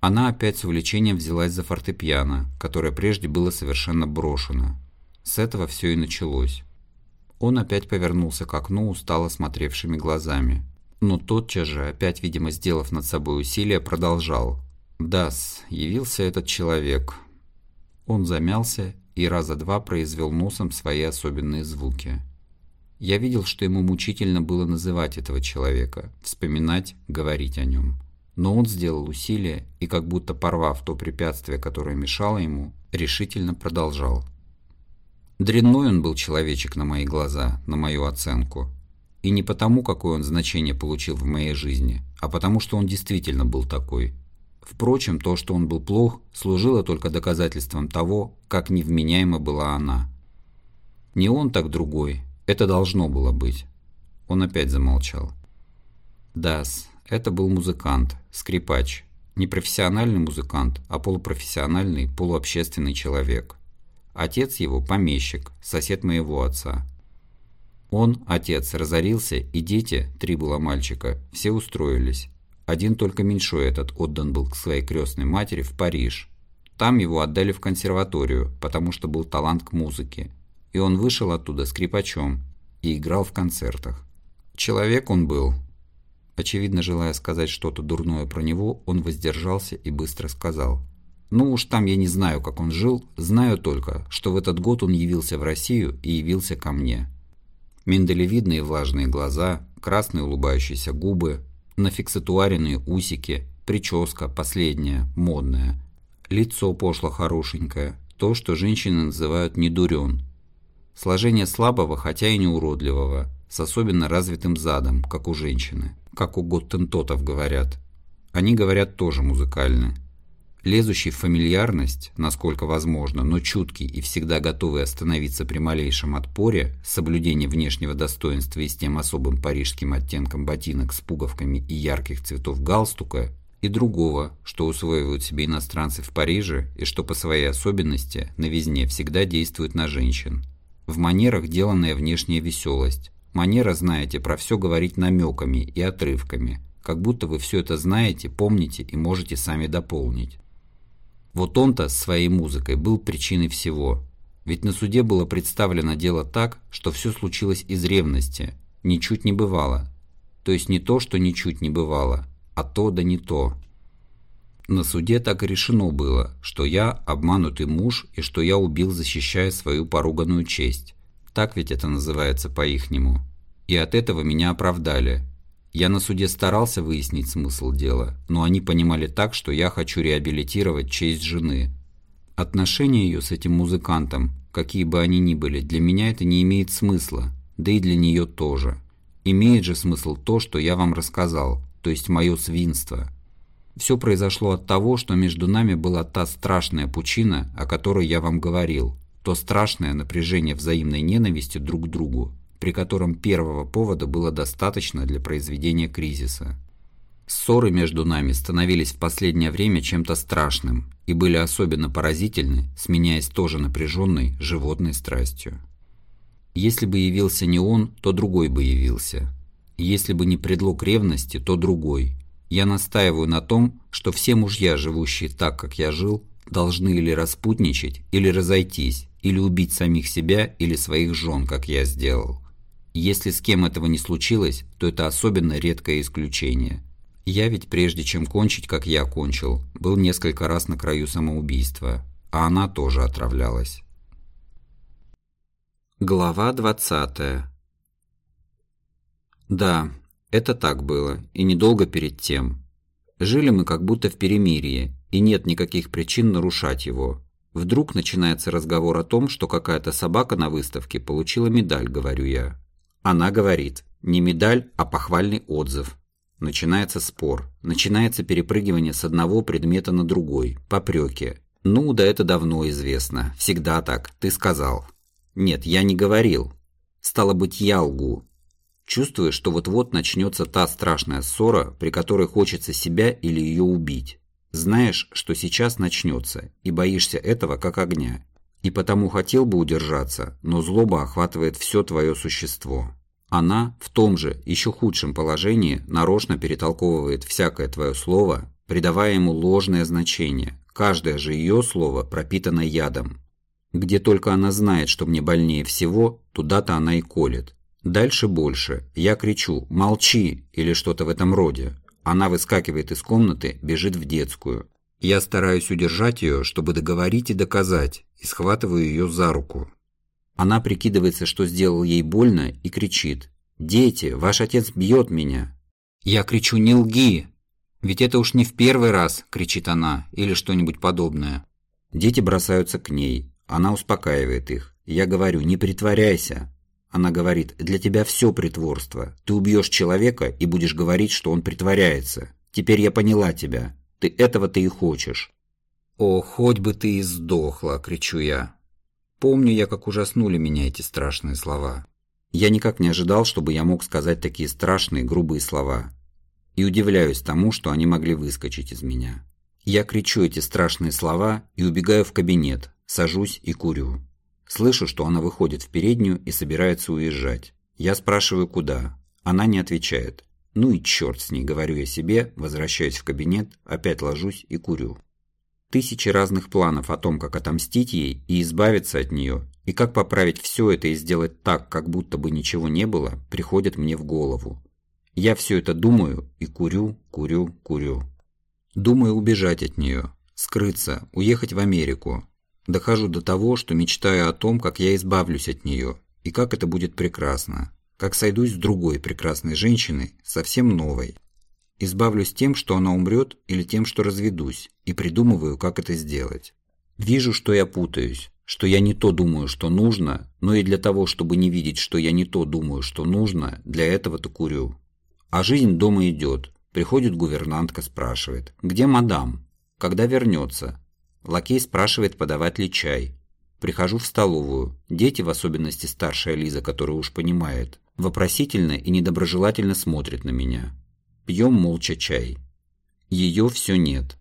Она опять с увлечением взялась за фортепиано, которое прежде было совершенно брошено. С этого все и началось. Он опять повернулся к окну, устало смотревшими глазами. Но тотчас же, опять, видимо, сделав над собой усилие, продолжал. «Дас, явился этот человек». Он замялся и раза два произвел носом свои особенные звуки. Я видел, что ему мучительно было называть этого человека, вспоминать, говорить о нем. Но он сделал усилие и, как будто порвав то препятствие, которое мешало ему, решительно продолжал. Дрянной он был человечек на мои глаза, на мою оценку. И не потому, какое он значение получил в моей жизни, а потому, что он действительно был такой. Впрочем, то, что он был плох, служило только доказательством того, как невменяема была она. Не он, так другой. Это должно было быть. Он опять замолчал. Дас, это был музыкант, скрипач. Не профессиональный музыкант, а полупрофессиональный, полуобщественный человек. Отец его – помещик, сосед моего отца. Он, отец, разорился, и дети, три было мальчика, все устроились. Один только меньшой этот отдан был к своей крестной матери в Париж. Там его отдали в консерваторию, потому что был талант к музыке. И он вышел оттуда скрипачом и играл в концертах. Человек он был. Очевидно, желая сказать что-то дурное про него, он воздержался и быстро сказал – ну уж там я не знаю, как он жил, знаю только, что в этот год он явился в Россию и явился ко мне. Миндалевидные влажные глаза, красные улыбающиеся губы, нафиксатуаренные усики, прическа последняя, модная, лицо пошло хорошенькое, то, что женщины называют недурен. Сложение слабого, хотя и не уродливого, с особенно развитым задом, как у женщины, как у готтентотов говорят. Они говорят тоже музыкально лезущий в фамильярность, насколько возможно, но чуткий и всегда готовый остановиться при малейшем отпоре, соблюдение внешнего достоинства и с тем особым парижским оттенком ботинок с пуговками и ярких цветов галстука, и другого, что усваивают себе иностранцы в Париже и что по своей особенности на везне всегда действует на женщин. В манерах деланная внешняя веселость. Манера, знаете, про все говорить намеками и отрывками, как будто вы все это знаете, помните и можете сами дополнить. Вот он-то с своей музыкой был причиной всего. Ведь на суде было представлено дело так, что все случилось из ревности, ничуть не бывало. То есть не то, что ничуть не бывало, а то да не то. На суде так и решено было, что я обманутый муж и что я убил, защищая свою поруганную честь. Так ведь это называется по-ихнему. И от этого меня оправдали, я на суде старался выяснить смысл дела, но они понимали так, что я хочу реабилитировать честь жены. Отношения ее с этим музыкантом, какие бы они ни были, для меня это не имеет смысла, да и для нее тоже. Имеет же смысл то, что я вам рассказал, то есть мое свинство. Все произошло от того, что между нами была та страшная пучина, о которой я вам говорил, то страшное напряжение взаимной ненависти друг к другу, при котором первого повода было достаточно для произведения кризиса. Ссоры между нами становились в последнее время чем-то страшным и были особенно поразительны, сменяясь тоже напряженной животной страстью. Если бы явился не он, то другой бы явился. Если бы не предлог ревности, то другой. Я настаиваю на том, что все мужья, живущие так, как я жил, должны или распутничать, или разойтись, или убить самих себя или своих жен, как я сделал. Если с кем этого не случилось, то это особенно редкое исключение. Я ведь прежде чем кончить, как я кончил, был несколько раз на краю самоубийства, а она тоже отравлялась. Глава 20 Да, это так было, и недолго перед тем. Жили мы как будто в перемирии, и нет никаких причин нарушать его. Вдруг начинается разговор о том, что какая-то собака на выставке получила медаль, говорю я. Она говорит, не медаль, а похвальный отзыв. Начинается спор, начинается перепрыгивание с одного предмета на другой, попреки. Ну, да это давно известно, всегда так, ты сказал. Нет, я не говорил. Стало быть, я лгу. Чувствую, что вот-вот начнется та страшная ссора, при которой хочется себя или ее убить. Знаешь, что сейчас начнется, и боишься этого как огня и потому хотел бы удержаться, но злоба охватывает все твое существо. Она в том же, еще худшем положении нарочно перетолковывает всякое твое слово, придавая ему ложное значение. Каждое же ее слово пропитано ядом. Где только она знает, что мне больнее всего, туда-то она и колет. Дальше больше. Я кричу «Молчи!» или что-то в этом роде. Она выскакивает из комнаты, бежит в детскую. Я стараюсь удержать ее, чтобы договорить и доказать, и схватываю ее за руку. Она прикидывается, что сделал ей больно, и кричит. «Дети, ваш отец бьет меня!» Я кричу «Не лги!» «Ведь это уж не в первый раз!» – кричит она, или что-нибудь подобное. Дети бросаются к ней, она успокаивает их. Я говорю, не притворяйся. Она говорит, для тебя все притворство. Ты убьешь человека и будешь говорить, что он притворяется. Теперь я поняла тебя. Ты этого ты и хочешь. «О, хоть бы ты и сдохла!» – кричу я. Помню я, как ужаснули меня эти страшные слова. Я никак не ожидал, чтобы я мог сказать такие страшные, грубые слова. И удивляюсь тому, что они могли выскочить из меня. Я кричу эти страшные слова и убегаю в кабинет, сажусь и курю. Слышу, что она выходит в переднюю и собирается уезжать. Я спрашиваю, куда. Она не отвечает. Ну и черт с ней, говорю я себе, возвращаюсь в кабинет, опять ложусь и курю. Тысячи разных планов о том, как отомстить ей и избавиться от нее, и как поправить все это и сделать так, как будто бы ничего не было, приходят мне в голову. Я все это думаю и курю, курю, курю. Думаю убежать от нее, скрыться, уехать в Америку. Дохожу до того, что мечтаю о том, как я избавлюсь от нее, и как это будет прекрасно. Как сойдусь с другой прекрасной женщиной, совсем новой, Избавлюсь тем, что она умрет, или тем, что разведусь, и придумываю, как это сделать. Вижу, что я путаюсь, что я не то думаю, что нужно, но и для того, чтобы не видеть, что я не то думаю, что нужно, для этого-то курю. А жизнь дома идет. Приходит гувернантка, спрашивает, где мадам? Когда вернется? Лакей спрашивает, подавать ли чай. Прихожу в столовую. Дети, в особенности старшая Лиза, которая уж понимает, вопросительно и недоброжелательно смотрят на меня. Пьем молча чай. Ее все нет.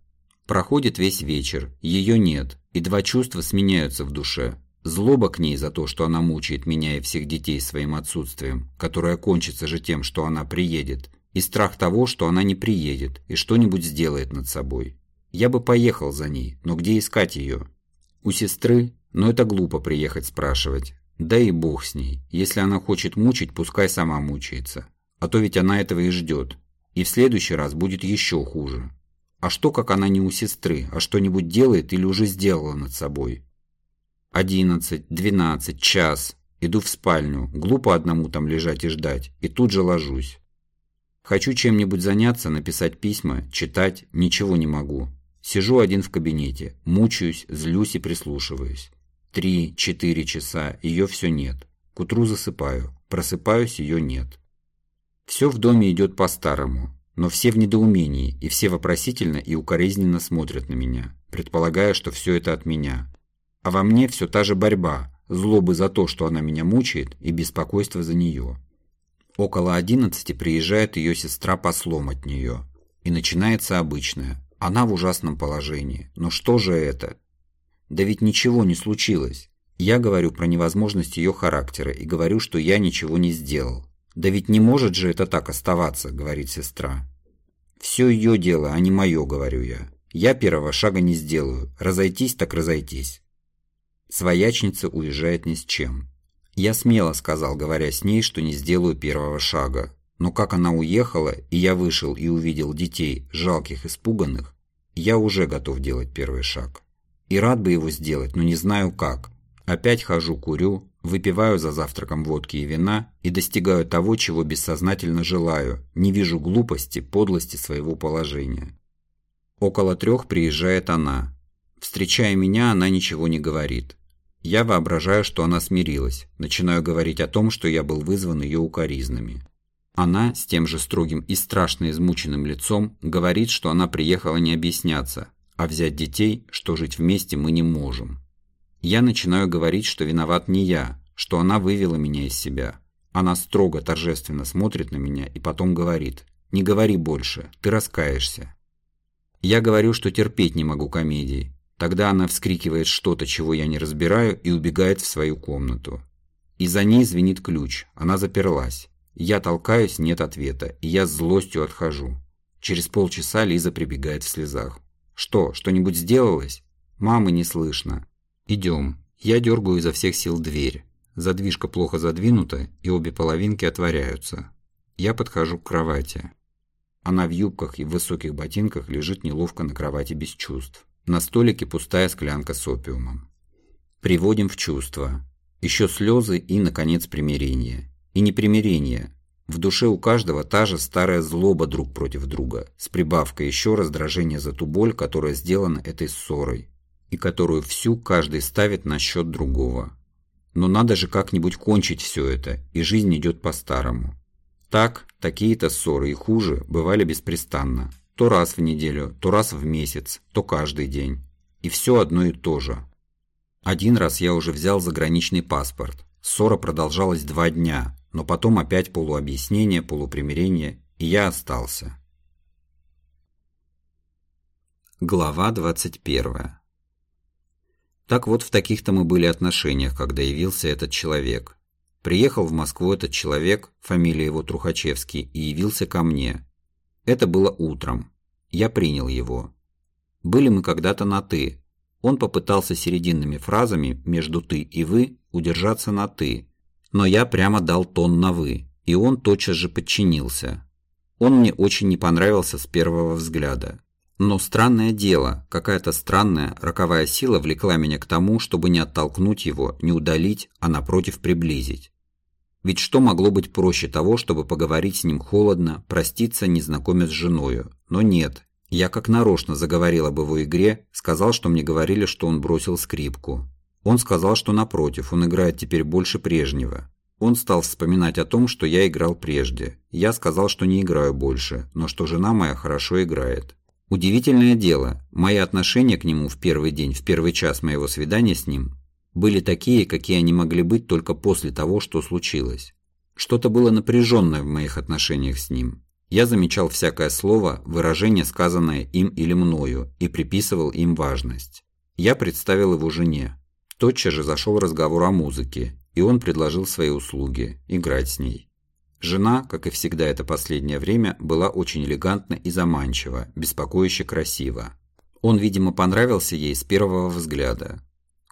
Проходит весь вечер, ее нет, и два чувства сменяются в душе. Злоба к ней за то, что она мучает меня и всех детей своим отсутствием, которое кончится же тем, что она приедет, и страх того, что она не приедет и что-нибудь сделает над собой. Я бы поехал за ней, но где искать ее? У сестры? Но это глупо приехать спрашивать. Да и бог с ней. Если она хочет мучить, пускай сама мучается. А то ведь она этого и ждет. И в следующий раз будет еще хуже. А что, как она не у сестры, а что-нибудь делает или уже сделала над собой? Одиннадцать, двенадцать, час. Иду в спальню. Глупо одному там лежать и ждать. И тут же ложусь. Хочу чем-нибудь заняться, написать письма, читать. Ничего не могу. Сижу один в кабинете. Мучаюсь, злюсь и прислушиваюсь. Три, четыре часа. Ее все нет. К утру засыпаю. Просыпаюсь, ее нет. Все в доме идет по-старому, но все в недоумении, и все вопросительно и укоризненно смотрят на меня, предполагая, что все это от меня. А во мне все та же борьба, злобы за то, что она меня мучает, и беспокойство за нее. Около одиннадцати приезжает ее сестра послом от нее. И начинается обычное. Она в ужасном положении. Но что же это? Да ведь ничего не случилось. Я говорю про невозможность ее характера и говорю, что я ничего не сделал. «Да ведь не может же это так оставаться», — говорит сестра. «Все ее дело, а не мое», — говорю я. «Я первого шага не сделаю. Разойтись так разойтись». Своячница уезжает ни с чем. Я смело сказал, говоря с ней, что не сделаю первого шага. Но как она уехала, и я вышел и увидел детей, жалких, испуганных, я уже готов делать первый шаг. И рад бы его сделать, но не знаю как. Опять хожу, курю, Выпиваю за завтраком водки и вина и достигаю того, чего бессознательно желаю, не вижу глупости, подлости своего положения. Около трех приезжает она. Встречая меня, она ничего не говорит. Я воображаю, что она смирилась, начинаю говорить о том, что я был вызван ее укоризнами. Она, с тем же строгим и страшно измученным лицом, говорит, что она приехала не объясняться, а взять детей, что жить вместе мы не можем. Я начинаю говорить, что виноват не я, что она вывела меня из себя. Она строго, торжественно смотрит на меня и потом говорит «Не говори больше, ты раскаешься». Я говорю, что терпеть не могу комедий. Тогда она вскрикивает что-то, чего я не разбираю, и убегает в свою комнату. И за ней звенит ключ, она заперлась. Я толкаюсь, нет ответа, и я с злостью отхожу. Через полчаса Лиза прибегает в слезах. «Что, что-нибудь сделалось?» «Мамы не слышно. «Идем». Я дергаю изо всех сил дверь. Задвижка плохо задвинута, и обе половинки отворяются. Я подхожу к кровати. Она в юбках и в высоких ботинках лежит неловко на кровати без чувств. На столике пустая склянка с опиумом. Приводим в чувство. Еще слезы и, наконец, примирение. И не примирение. В душе у каждого та же старая злоба друг против друга, с прибавкой еще раздражения за ту боль, которая сделана этой ссорой, и которую всю каждый ставит на счет другого. Но надо же как-нибудь кончить все это, и жизнь идет по-старому. Так, такие-то ссоры и хуже бывали беспрестанно. То раз в неделю, то раз в месяц, то каждый день. И все одно и то же. Один раз я уже взял заграничный паспорт. Ссора продолжалась два дня, но потом опять полуобъяснение, полупримирение, и я остался. Глава 21 Так вот, в таких-то мы были отношениях, когда явился этот человек. Приехал в Москву этот человек, фамилия его Трухачевский, и явился ко мне. Это было утром. Я принял его. Были мы когда-то на «ты». Он попытался серединными фразами между «ты» и «вы» удержаться на «ты», но я прямо дал тон на «вы», и он тотчас же подчинился. Он мне очень не понравился с первого взгляда. Но странное дело, какая-то странная роковая сила влекла меня к тому, чтобы не оттолкнуть его, не удалить, а напротив приблизить. Ведь что могло быть проще того, чтобы поговорить с ним холодно, проститься, не знакомясь с женою? Но нет. Я как нарочно заговорил об его игре, сказал, что мне говорили, что он бросил скрипку. Он сказал, что напротив, он играет теперь больше прежнего. Он стал вспоминать о том, что я играл прежде. Я сказал, что не играю больше, но что жена моя хорошо играет. Удивительное дело, мои отношения к нему в первый день, в первый час моего свидания с ним, были такие, какие они могли быть только после того, что случилось. Что-то было напряженное в моих отношениях с ним. Я замечал всякое слово, выражение, сказанное им или мною, и приписывал им важность. Я представил его жене. Тотчас же зашел разговор о музыке, и он предложил свои услуги – играть с ней. Жена, как и всегда это последнее время, была очень элегантна и заманчива, беспокоюще красива. Он, видимо, понравился ей с первого взгляда.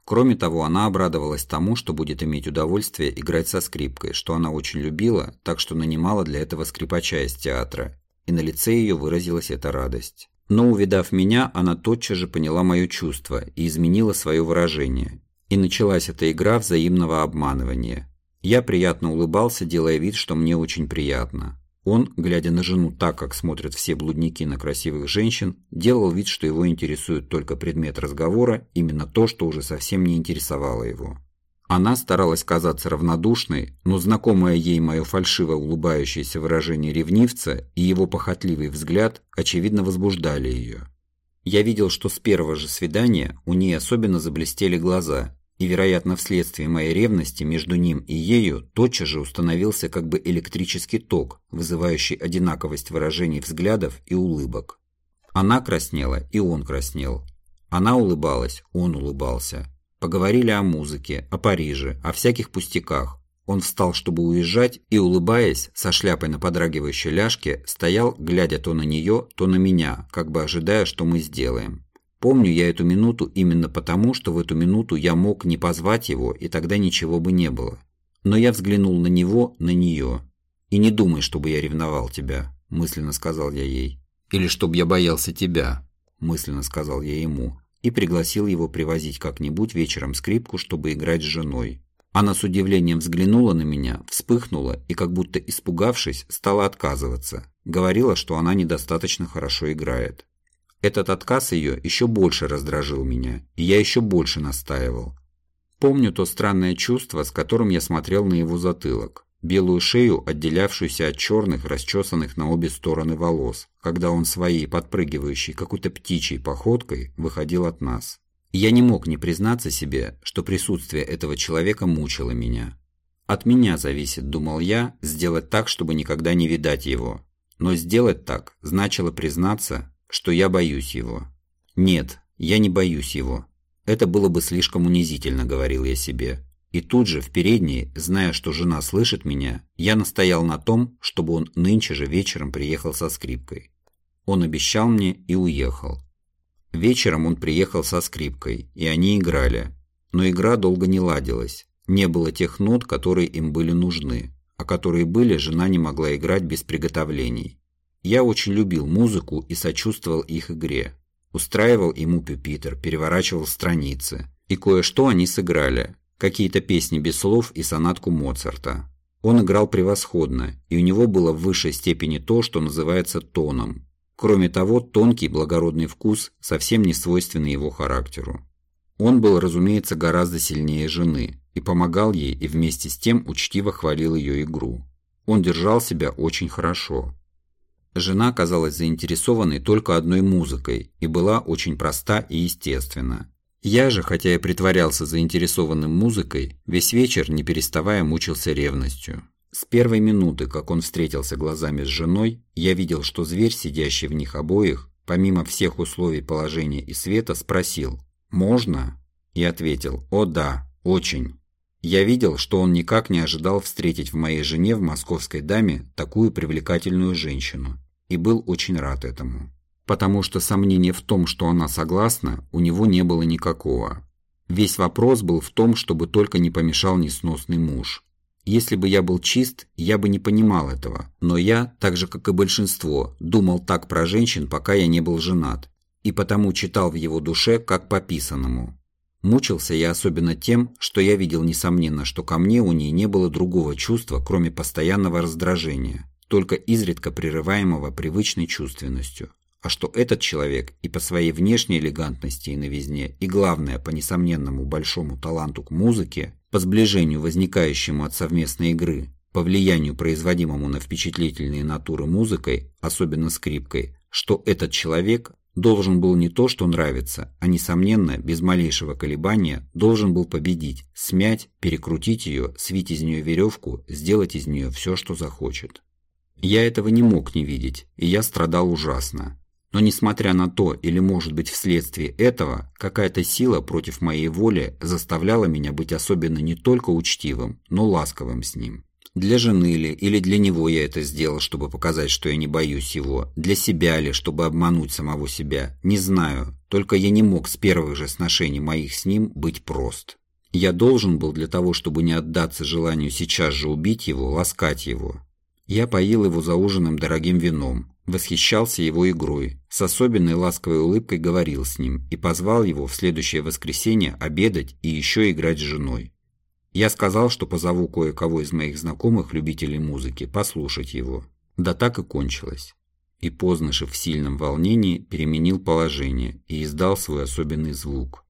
Кроме того, она обрадовалась тому, что будет иметь удовольствие играть со скрипкой, что она очень любила, так что нанимала для этого скрипача из театра, и на лице ее выразилась эта радость. Но увидав меня, она тотчас же поняла мое чувство и изменила свое выражение, и началась эта игра взаимного обманывания. Я приятно улыбался, делая вид, что мне очень приятно. Он, глядя на жену так, как смотрят все блудники на красивых женщин, делал вид, что его интересует только предмет разговора, именно то, что уже совсем не интересовало его. Она старалась казаться равнодушной, но знакомое ей мое фальшиво улыбающееся выражение ревнивца и его похотливый взгляд, очевидно, возбуждали ее. Я видел, что с первого же свидания у ней особенно заблестели глаза, и, вероятно, вследствие моей ревности между ним и ею тотчас же установился как бы электрический ток, вызывающий одинаковость выражений взглядов и улыбок. Она краснела, и он краснел. Она улыбалась, он улыбался. Поговорили о музыке, о Париже, о всяких пустяках. Он встал, чтобы уезжать, и, улыбаясь, со шляпой на подрагивающей ляжке, стоял, глядя то на нее, то на меня, как бы ожидая, что мы сделаем. Помню я эту минуту именно потому, что в эту минуту я мог не позвать его, и тогда ничего бы не было. Но я взглянул на него, на нее. «И не думай, чтобы я ревновал тебя», – мысленно сказал я ей. «Или чтобы я боялся тебя», – мысленно сказал я ему. И пригласил его привозить как-нибудь вечером скрипку, чтобы играть с женой. Она с удивлением взглянула на меня, вспыхнула и, как будто испугавшись, стала отказываться. Говорила, что она недостаточно хорошо играет. Этот отказ ее еще больше раздражил меня, и я еще больше настаивал. Помню то странное чувство, с которым я смотрел на его затылок, белую шею, отделявшуюся от черных, расчесанных на обе стороны волос, когда он своей подпрыгивающей какой-то птичьей походкой выходил от нас. Я не мог не признаться себе, что присутствие этого человека мучило меня. От меня зависит, думал я, сделать так, чтобы никогда не видать его. Но сделать так значило признаться, что я боюсь его. Нет, я не боюсь его. Это было бы слишком унизительно, говорил я себе. И тут же, в передней, зная, что жена слышит меня, я настоял на том, чтобы он нынче же вечером приехал со скрипкой. Он обещал мне и уехал. Вечером он приехал со скрипкой, и они играли. Но игра долго не ладилась. Не было тех нот, которые им были нужны, а которые были, жена не могла играть без приготовлений. Я очень любил музыку и сочувствовал их игре. Устраивал ему пюпитер, переворачивал страницы. И кое-что они сыграли. Какие-то песни без слов и сонатку Моцарта. Он играл превосходно, и у него было в высшей степени то, что называется тоном. Кроме того, тонкий благородный вкус совсем не свойственный его характеру. Он был, разумеется, гораздо сильнее жены и помогал ей и вместе с тем учтиво хвалил ее игру. Он держал себя очень хорошо. Жена казалась заинтересованной только одной музыкой и была очень проста и естественна. Я же, хотя и притворялся заинтересованным музыкой, весь вечер, не переставая, мучился ревностью. С первой минуты, как он встретился глазами с женой, я видел, что зверь, сидящий в них обоих, помимо всех условий положения и света, спросил «Можно?» и ответил «О да, очень». Я видел, что он никак не ожидал встретить в моей жене в московской даме такую привлекательную женщину, и был очень рад этому потому что сомнения в том, что она согласна, у него не было никакого. Весь вопрос был в том, чтобы только не помешал несносный муж. Если бы я был чист, я бы не понимал этого, но я, так же как и большинство, думал так про женщин, пока я не был женат, и потому читал в его душе как по писанному. Мучился я особенно тем, что я видел несомненно, что ко мне у ней не было другого чувства, кроме постоянного раздражения, только изредка прерываемого привычной чувственностью. А что этот человек и по своей внешней элегантности и новизне, и главное, по несомненному большому таланту к музыке, по сближению, возникающему от совместной игры, по влиянию, производимому на впечатлительные натуры музыкой, особенно скрипкой, что этот человек должен был не то, что нравится, а, несомненно, без малейшего колебания, должен был победить, смять, перекрутить ее, свить из нее веревку, сделать из нее все, что захочет. Я этого не мог не видеть, и я страдал ужасно. Но несмотря на то, или может быть вследствие этого, какая-то сила против моей воли заставляла меня быть особенно не только учтивым, но ласковым с ним. Для жены ли, или для него я это сделал, чтобы показать, что я не боюсь его, для себя ли, чтобы обмануть самого себя, не знаю, только я не мог с первых же сношений моих с ним быть прост. Я должен был для того, чтобы не отдаться желанию сейчас же убить его, ласкать его. Я поил его за ужином дорогим вином, восхищался его игрой, с особенной ласковой улыбкой говорил с ним и позвал его в следующее воскресенье обедать и еще играть с женой. Я сказал, что позову кое-кого из моих знакомых любителей музыки послушать его. Да так и кончилось. И Познышев в сильном волнении переменил положение и издал свой особенный звук.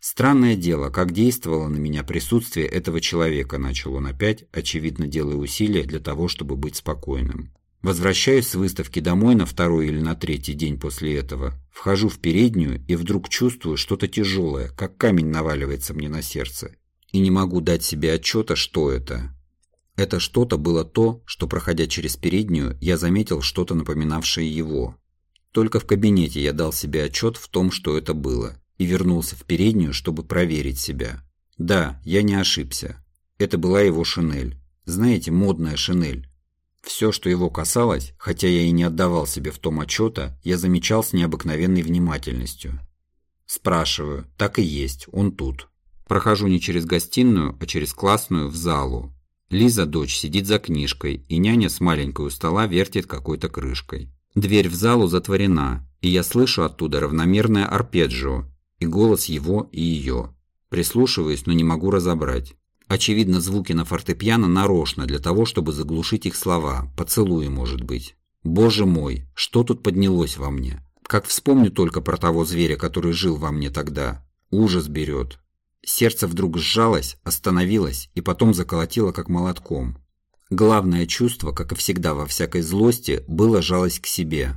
Странное дело, как действовало на меня присутствие этого человека, начал он опять, очевидно делая усилия для того, чтобы быть спокойным. Возвращаюсь с выставки домой на второй или на третий день после этого, вхожу в переднюю и вдруг чувствую что-то тяжелое, как камень наваливается мне на сердце. И не могу дать себе отчета, что это. Это что-то было то, что, проходя через переднюю, я заметил что-то напоминавшее его. Только в кабинете я дал себе отчет в том, что это было, и вернулся в переднюю, чтобы проверить себя. Да, я не ошибся. Это была его шинель. Знаете, модная шинель все, что его касалось, хотя я и не отдавал себе в том отчета, я замечал с необыкновенной внимательностью. Спрашиваю, так и есть, он тут. Прохожу не через гостиную, а через классную в залу. Лиза, дочь, сидит за книжкой, и няня с маленькой у стола вертит какой-то крышкой. Дверь в залу затворена, и я слышу оттуда равномерное арпеджио, и голос его и ее. Прислушиваюсь, но не могу разобрать. Очевидно, звуки на фортепиано нарочно для того, чтобы заглушить их слова, поцелуи, может быть. Боже мой, что тут поднялось во мне? Как вспомню только про того зверя, который жил во мне тогда. Ужас берет. Сердце вдруг сжалось, остановилось и потом заколотило как молотком. Главное чувство, как и всегда во всякой злости, было жалость к себе.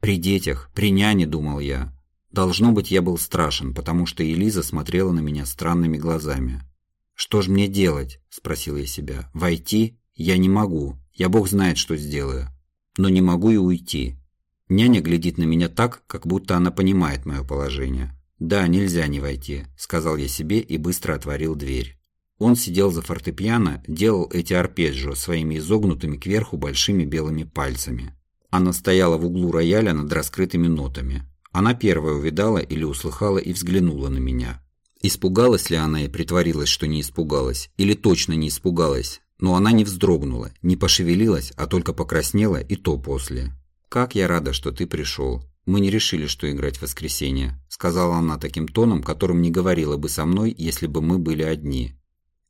При детях, при няне, думал я. Должно быть, я был страшен, потому что Элиза смотрела на меня странными глазами. «Что же мне делать?» – спросил я себя. «Войти? Я не могу. Я бог знает, что сделаю. Но не могу и уйти. Няня глядит на меня так, как будто она понимает мое положение. «Да, нельзя не войти», – сказал я себе и быстро отворил дверь. Он сидел за фортепиано, делал эти арпеджио своими изогнутыми кверху большими белыми пальцами. Она стояла в углу рояля над раскрытыми нотами. Она первая увидала или услыхала и взглянула на меня. Испугалась ли она и притворилась, что не испугалась, или точно не испугалась, но она не вздрогнула, не пошевелилась, а только покраснела и то после. «Как я рада, что ты пришел. Мы не решили, что играть в воскресенье», сказала она таким тоном, которым не говорила бы со мной, если бы мы были одни.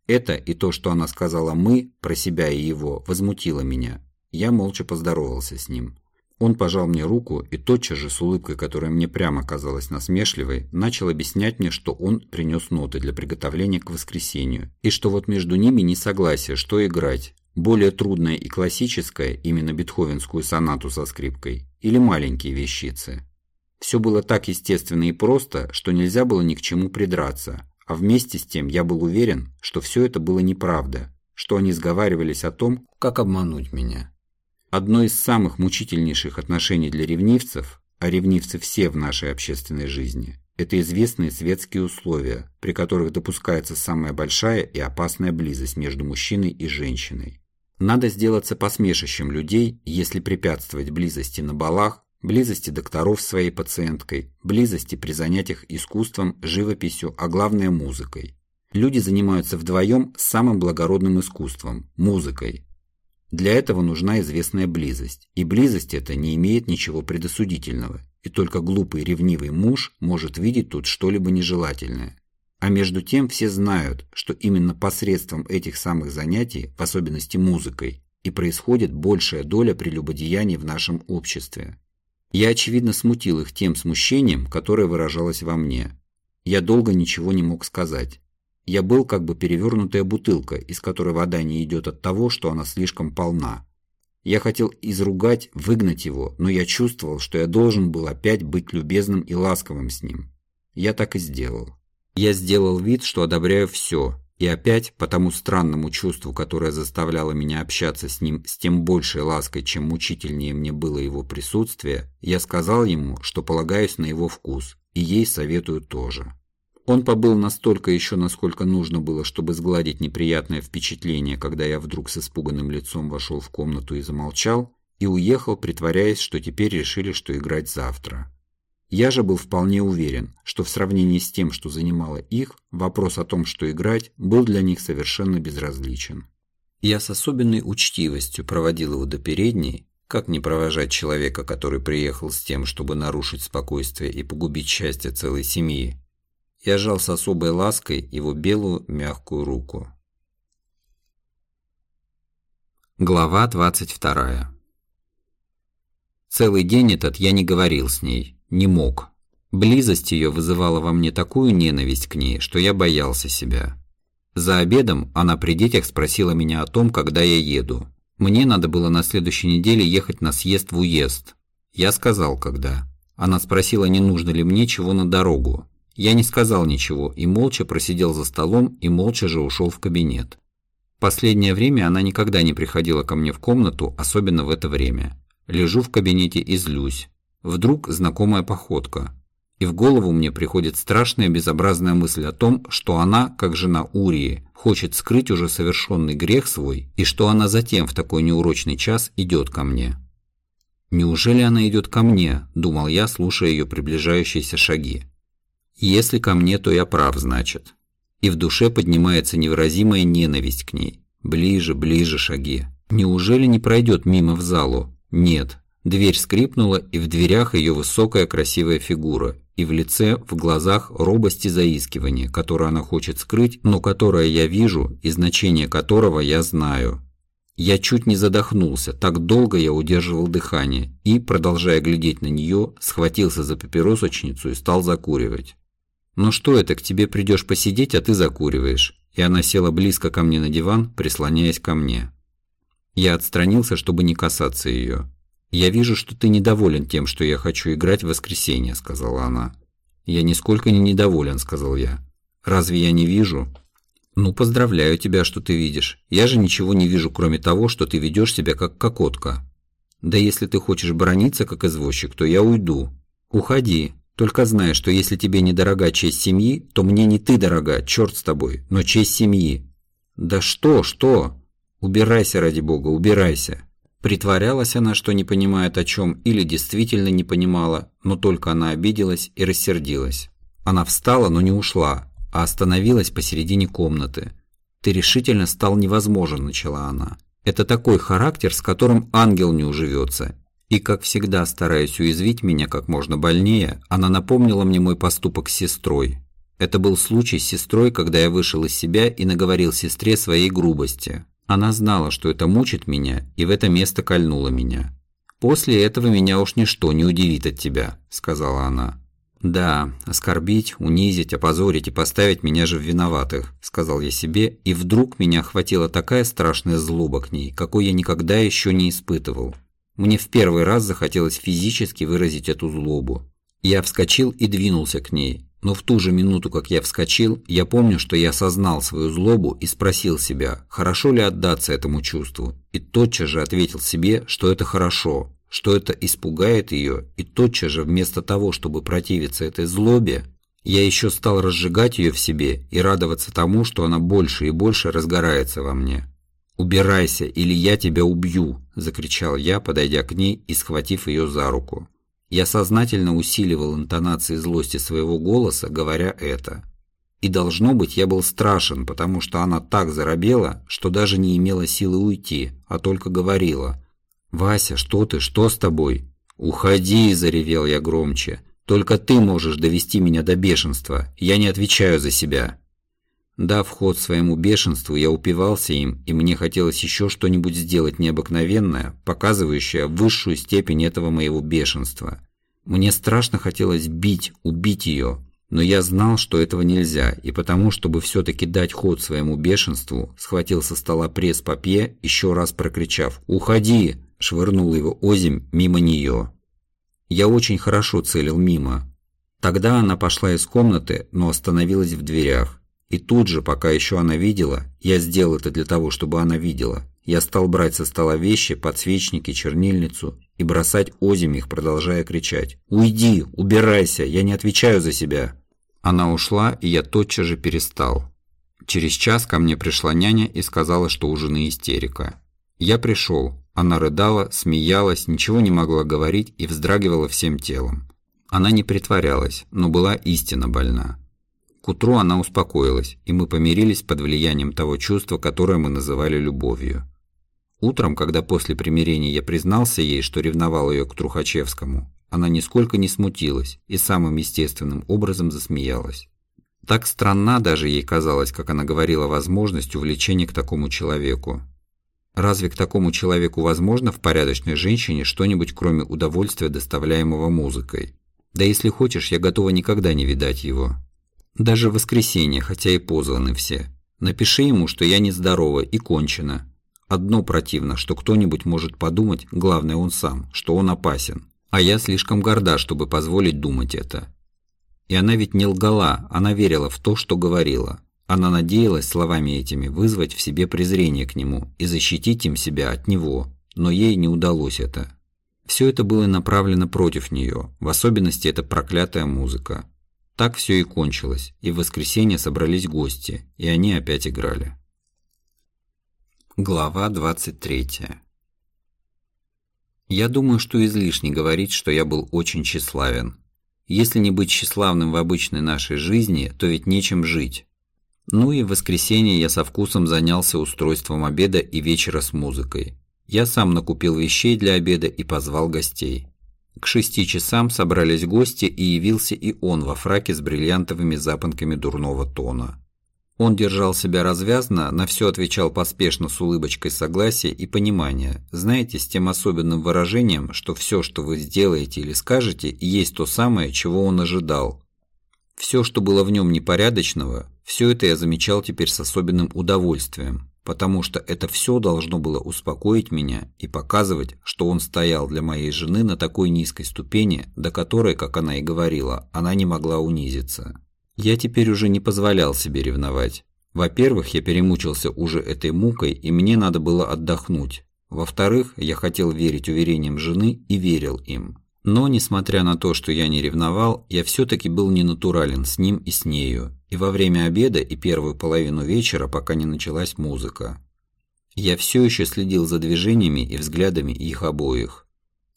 Это и то, что она сказала «мы» про себя и его, возмутило меня. Я молча поздоровался с ним. Он пожал мне руку и тотчас же с улыбкой, которая мне прямо казалась насмешливой, начал объяснять мне, что он принес ноты для приготовления к воскресенью, и что вот между ними несогласие, что играть, более трудное и классическое, именно бетховенскую сонату со скрипкой, или маленькие вещицы. Все было так естественно и просто, что нельзя было ни к чему придраться, а вместе с тем я был уверен, что все это было неправда, что они сговаривались о том, как обмануть меня. Одно из самых мучительнейших отношений для ревнивцев, а ревнивцы все в нашей общественной жизни, это известные светские условия, при которых допускается самая большая и опасная близость между мужчиной и женщиной. Надо сделаться посмешищем людей, если препятствовать близости на балах, близости докторов своей пациенткой, близости при занятиях искусством, живописью, а главное музыкой. Люди занимаются вдвоем самым благородным искусством – музыкой, для этого нужна известная близость, и близость эта не имеет ничего предосудительного, и только глупый ревнивый муж может видеть тут что-либо нежелательное. А между тем все знают, что именно посредством этих самых занятий, в особенности музыкой, и происходит большая доля прелюбодеяний в нашем обществе. Я, очевидно, смутил их тем смущением, которое выражалось во мне. Я долго ничего не мог сказать. Я был как бы перевернутая бутылка, из которой вода не идет от того, что она слишком полна. Я хотел изругать, выгнать его, но я чувствовал, что я должен был опять быть любезным и ласковым с ним. Я так и сделал. Я сделал вид, что одобряю все, и опять, по тому странному чувству, которое заставляло меня общаться с ним с тем большей лаской, чем мучительнее мне было его присутствие, я сказал ему, что полагаюсь на его вкус, и ей советую тоже. Он побыл настолько еще, насколько нужно было, чтобы сгладить неприятное впечатление, когда я вдруг с испуганным лицом вошел в комнату и замолчал, и уехал, притворяясь, что теперь решили, что играть завтра. Я же был вполне уверен, что в сравнении с тем, что занимало их, вопрос о том, что играть, был для них совершенно безразличен. Я с особенной учтивостью проводил его до передней, как не провожать человека, который приехал с тем, чтобы нарушить спокойствие и погубить счастье целой семьи, я жал с особой лаской его белую мягкую руку. Глава 22 Целый день этот я не говорил с ней, не мог. Близость ее вызывала во мне такую ненависть к ней, что я боялся себя. За обедом она при детях спросила меня о том, когда я еду. Мне надо было на следующей неделе ехать на съезд в уезд. Я сказал, когда. Она спросила, не нужно ли мне чего на дорогу. Я не сказал ничего и молча просидел за столом и молча же ушел в кабинет. Последнее время она никогда не приходила ко мне в комнату, особенно в это время. Лежу в кабинете и злюсь. Вдруг знакомая походка. И в голову мне приходит страшная безобразная мысль о том, что она, как жена Урии, хочет скрыть уже совершенный грех свой, и что она затем в такой неурочный час идет ко мне. «Неужели она идет ко мне?» – думал я, слушая ее приближающиеся шаги. Если ко мне, то я прав, значит. И в душе поднимается невыразимая ненависть к ней. Ближе, ближе шаги. Неужели не пройдет мимо в залу? Нет. Дверь скрипнула, и в дверях ее высокая красивая фигура, и в лице, в глазах робости заискивания, которое она хочет скрыть, но которое я вижу и значение которого я знаю. Я чуть не задохнулся, так долго я удерживал дыхание и, продолжая глядеть на нее, схватился за папиросочницу и стал закуривать. «Ну что это, к тебе придешь посидеть, а ты закуриваешь?» И она села близко ко мне на диван, прислоняясь ко мне. Я отстранился, чтобы не касаться ее. «Я вижу, что ты недоволен тем, что я хочу играть в воскресенье», — сказала она. «Я нисколько не недоволен», — сказал я. «Разве я не вижу?» «Ну, поздравляю тебя, что ты видишь. Я же ничего не вижу, кроме того, что ты ведешь себя как кокотка. Да если ты хочешь брониться, как извозчик, то я уйду. Уходи, только знай, что если тебе не дорога честь семьи, то мне не ты дорога, черт с тобой, но честь семьи. Да что, что? Убирайся, ради бога, убирайся. Притворялась она, что не понимает о чем, или действительно не понимала, но только она обиделась и рассердилась. Она встала, но не ушла, а остановилась посередине комнаты. «Ты решительно стал невозможен», – начала она. «Это такой характер, с которым ангел не уживется, и, как всегда, стараясь уязвить меня как можно больнее, она напомнила мне мой поступок с сестрой. Это был случай с сестрой, когда я вышел из себя и наговорил сестре своей грубости. Она знала, что это мучит меня, и в это место кольнула меня. «После этого меня уж ничто не удивит от тебя», – сказала она. «Да, оскорбить, унизить, опозорить и поставить меня же в виноватых», – сказал я себе, и вдруг меня охватила такая страшная злоба к ней, какой я никогда еще не испытывал. Мне в первый раз захотелось физически выразить эту злобу. Я вскочил и двинулся к ней, но в ту же минуту, как я вскочил, я помню, что я осознал свою злобу и спросил себя, хорошо ли отдаться этому чувству, и тотчас же ответил себе, что это хорошо, что это испугает ее, и тотчас же вместо того, чтобы противиться этой злобе, я еще стал разжигать ее в себе и радоваться тому, что она больше и больше разгорается во мне. «Убирайся, или я тебя убью!» – закричал я, подойдя к ней и схватив ее за руку. Я сознательно усиливал интонации злости своего голоса, говоря это. И должно быть, я был страшен, потому что она так заробела, что даже не имела силы уйти, а только говорила. «Вася, что ты? Что с тобой?» «Уходи!» – заревел я громче. «Только ты можешь довести меня до бешенства. Я не отвечаю за себя». Дав ход своему бешенству, я упивался им, и мне хотелось еще что-нибудь сделать необыкновенное, показывающее высшую степень этого моего бешенства. Мне страшно хотелось бить, убить ее, но я знал, что этого нельзя, и потому, чтобы все-таки дать ход своему бешенству, схватил со стола пресс-папье, еще раз прокричав «Уходи!», швырнул его озимь мимо нее. Я очень хорошо целил мимо. Тогда она пошла из комнаты, но остановилась в дверях. И тут же, пока еще она видела, я сделал это для того, чтобы она видела, я стал брать со стола вещи, подсвечники, чернильницу и бросать озимь их, продолжая кричать. «Уйди! Убирайся! Я не отвечаю за себя!» Она ушла, и я тотчас же перестал. Через час ко мне пришла няня и сказала, что у жены истерика. Я пришел. Она рыдала, смеялась, ничего не могла говорить и вздрагивала всем телом. Она не притворялась, но была истинно больна. К утру она успокоилась, и мы помирились под влиянием того чувства, которое мы называли любовью. Утром, когда после примирения я признался ей, что ревновал ее к Трухачевскому, она нисколько не смутилась и самым естественным образом засмеялась. Так странна даже ей казалось, как она говорила возможность увлечения к такому человеку. Разве к такому человеку возможно в порядочной женщине что-нибудь кроме удовольствия, доставляемого музыкой? Да если хочешь, я готова никогда не видать его. Даже в воскресенье, хотя и позваны все. Напиши ему, что я нездорова и кончена. Одно противно, что кто-нибудь может подумать, главное он сам, что он опасен. А я слишком горда, чтобы позволить думать это. И она ведь не лгала, она верила в то, что говорила. Она надеялась словами этими вызвать в себе презрение к нему и защитить им себя от него, но ей не удалось это. Все это было направлено против нее, в особенности эта проклятая музыка. Так все и кончилось, и в воскресенье собрались гости, и они опять играли. Глава 23 Я думаю, что излишне говорить, что я был очень тщеславен. Если не быть тщеславным в обычной нашей жизни, то ведь нечем жить. Ну и в воскресенье я со вкусом занялся устройством обеда и вечера с музыкой. Я сам накупил вещей для обеда и позвал гостей. К шести часам собрались гости, и явился и он во фраке с бриллиантовыми запонками дурного тона. Он держал себя развязно, на все отвечал поспешно с улыбочкой согласия и понимания, знаете, с тем особенным выражением, что все, что вы сделаете или скажете, есть то самое, чего он ожидал. Все, что было в нем непорядочного, все это я замечал теперь с особенным удовольствием потому что это все должно было успокоить меня и показывать, что он стоял для моей жены на такой низкой ступени, до которой, как она и говорила, она не могла унизиться. Я теперь уже не позволял себе ревновать. Во-первых, я перемучился уже этой мукой, и мне надо было отдохнуть. Во-вторых, я хотел верить уверениям жены и верил им. Но, несмотря на то, что я не ревновал, я все-таки был ненатурален с ним и с нею, и во время обеда и первую половину вечера, пока не началась музыка. Я все еще следил за движениями и взглядами их обоих.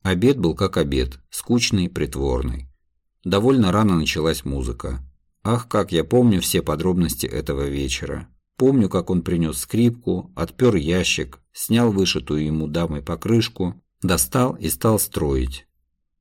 Обед был как обед, скучный, притворный. Довольно рано началась музыка. Ах, как я помню все подробности этого вечера. Помню, как он принес скрипку, отпер ящик, снял вышитую ему дамой покрышку, достал и стал строить.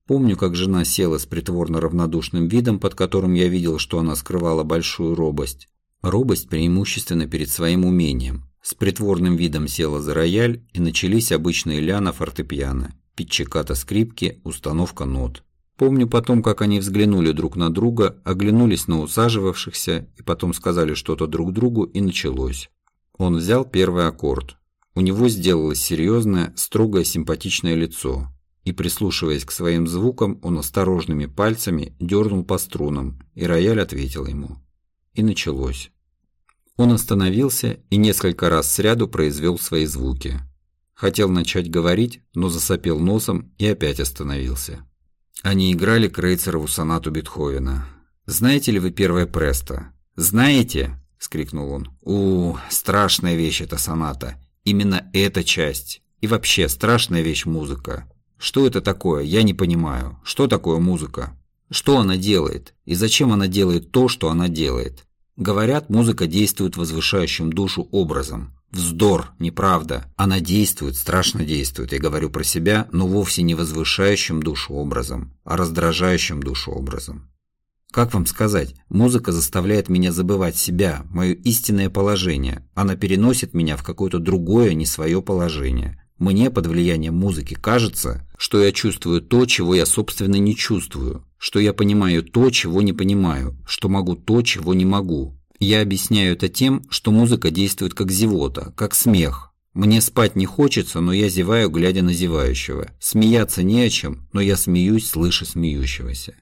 Помню, как жена села с притворно равнодушным видом, под которым я видел, что она скрывала большую робость. Робость преимущественно перед своим умением. С притворным видом села за рояль, и начались обычные ля на фортепиано, питчиката скрипки, установка нот. Помню потом, как они взглянули друг на друга, оглянулись на усаживавшихся, и потом сказали что-то друг другу, и началось. Он взял первый аккорд. У него сделалось серьезное, строгое, симпатичное лицо и, прислушиваясь к своим звукам, он осторожными пальцами дернул по струнам, и рояль ответил ему. И началось. Он остановился и несколько раз сряду произвел свои звуки. Хотел начать говорить, но засопел носом и опять остановился. Они играли Крейцерову сонату Бетховена. «Знаете ли вы первое престо?» «Знаете?» – скрикнул он. «У, страшная вещь эта соната. Именно эта часть. И вообще, страшная вещь музыка. Что это такое? Я не понимаю. Что такое музыка? Что она делает? И зачем она делает то, что она делает? Говорят, музыка действует возвышающим душу образом. Вздор, неправда. Она действует, страшно действует, я говорю про себя, но вовсе не возвышающим душу образом, а раздражающим душу образом. Как вам сказать, музыка заставляет меня забывать себя, мое истинное положение. Она переносит меня в какое-то другое, не свое положение. Мне под влиянием музыки кажется, что я чувствую то, чего я собственно не чувствую, что я понимаю то, чего не понимаю, что могу то, чего не могу. Я объясняю это тем, что музыка действует как зевота, как смех. Мне спать не хочется, но я зеваю, глядя на зевающего. Смеяться не о чем, но я смеюсь, слыша смеющегося.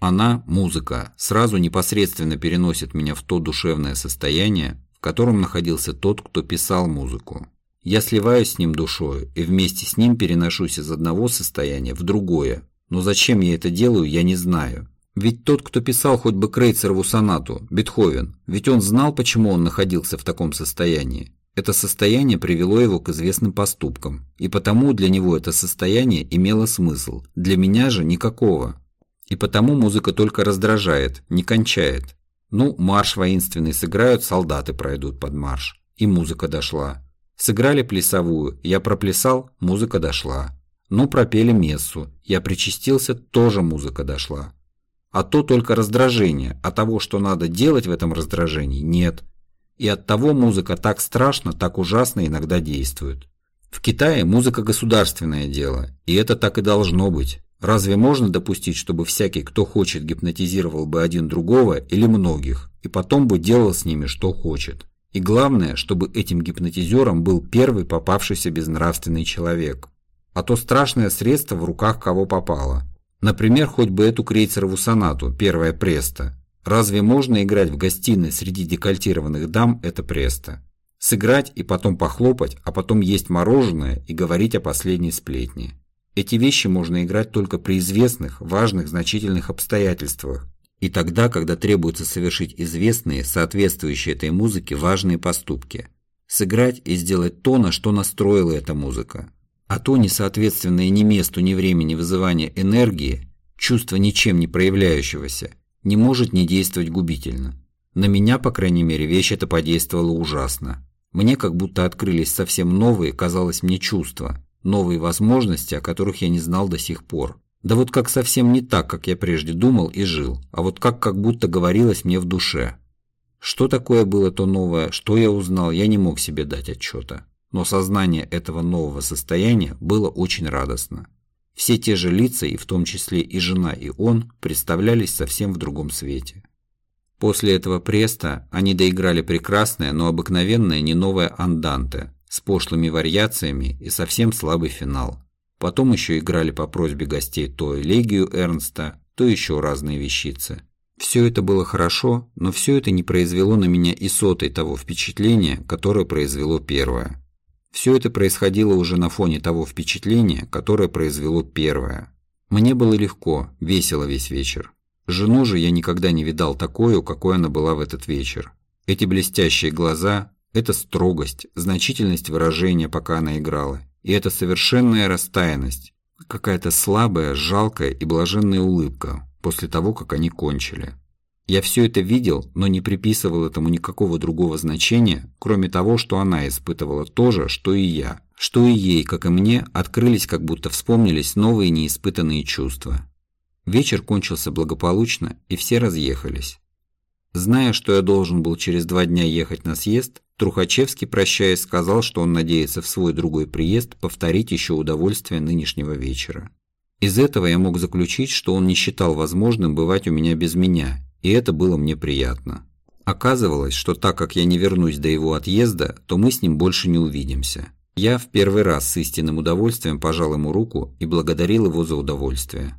Она, музыка, сразу непосредственно переносит меня в то душевное состояние, в котором находился тот, кто писал музыку. Я сливаюсь с ним душою и вместе с ним переношусь из одного состояния в другое. Но зачем я это делаю, я не знаю. Ведь тот, кто писал хоть бы Крейцерову сонату, Бетховен, ведь он знал, почему он находился в таком состоянии. Это состояние привело его к известным поступкам, и потому для него это состояние имело смысл, для меня же никакого. И потому музыка только раздражает, не кончает. Ну, марш воинственный сыграют, солдаты пройдут под марш. И музыка дошла. Сыграли плясовую, я проплясал, музыка дошла. Ну, пропели мессу, я причастился, тоже музыка дошла. А то только раздражение, а того, что надо делать в этом раздражении, нет. И от того музыка так страшно, так ужасно иногда действует. В Китае музыка государственное дело, и это так и должно быть. Разве можно допустить, чтобы всякий, кто хочет, гипнотизировал бы один другого или многих, и потом бы делал с ними, что хочет? И главное, чтобы этим гипнотизером был первый попавшийся безнравственный человек. А то страшное средство в руках кого попало. Например, хоть бы эту крейцерову сонату, первая преста. Разве можно играть в гостиной среди декольтированных дам это преста? Сыграть и потом похлопать, а потом есть мороженое и говорить о последней сплетне. Эти вещи можно играть только при известных, важных, значительных обстоятельствах, и тогда, когда требуется совершить известные, соответствующие этой музыке важные поступки. Сыграть и сделать то, на что настроила эта музыка. А то несоответственное ни месту, ни времени вызывание энергии, чувство ничем не проявляющегося, не может не действовать губительно. На меня, по крайней мере, вещь эта подействовала ужасно. Мне как будто открылись совсем новые, казалось мне, чувства, новые возможности, о которых я не знал до сих пор. Да вот как совсем не так, как я прежде думал и жил, а вот как как будто говорилось мне в душе. Что такое было то новое, что я узнал, я не мог себе дать отчета. Но сознание этого нового состояния было очень радостно. Все те же лица, и в том числе и жена, и он, представлялись совсем в другом свете. После этого преста они доиграли прекрасное, но обыкновенное не новое анданте с пошлыми вариациями и совсем слабый финал. Потом еще играли по просьбе гостей то элегию Эрнста, то еще разные вещицы. Все это было хорошо, но все это не произвело на меня и сотой того впечатления, которое произвело первое. Все это происходило уже на фоне того впечатления, которое произвело первое. Мне было легко, весело весь вечер. Жену же я никогда не видал такой, какой она была в этот вечер. Эти блестящие глаза, эта строгость, значительность выражения, пока она играла, и это совершенная растаянность, какая-то слабая, жалкая и блаженная улыбка после того, как они кончили. Я все это видел, но не приписывал этому никакого другого значения, кроме того, что она испытывала то же, что и я, что и ей, как и мне, открылись, как будто вспомнились новые неиспытанные чувства. Вечер кончился благополучно, и все разъехались. Зная, что я должен был через два дня ехать на съезд, Трухачевский, прощаясь, сказал, что он надеется в свой другой приезд повторить еще удовольствие нынешнего вечера. Из этого я мог заключить, что он не считал возможным бывать у меня без меня, и это было мне приятно. Оказывалось, что так как я не вернусь до его отъезда, то мы с ним больше не увидимся. Я в первый раз с истинным удовольствием пожал ему руку и благодарил его за удовольствие.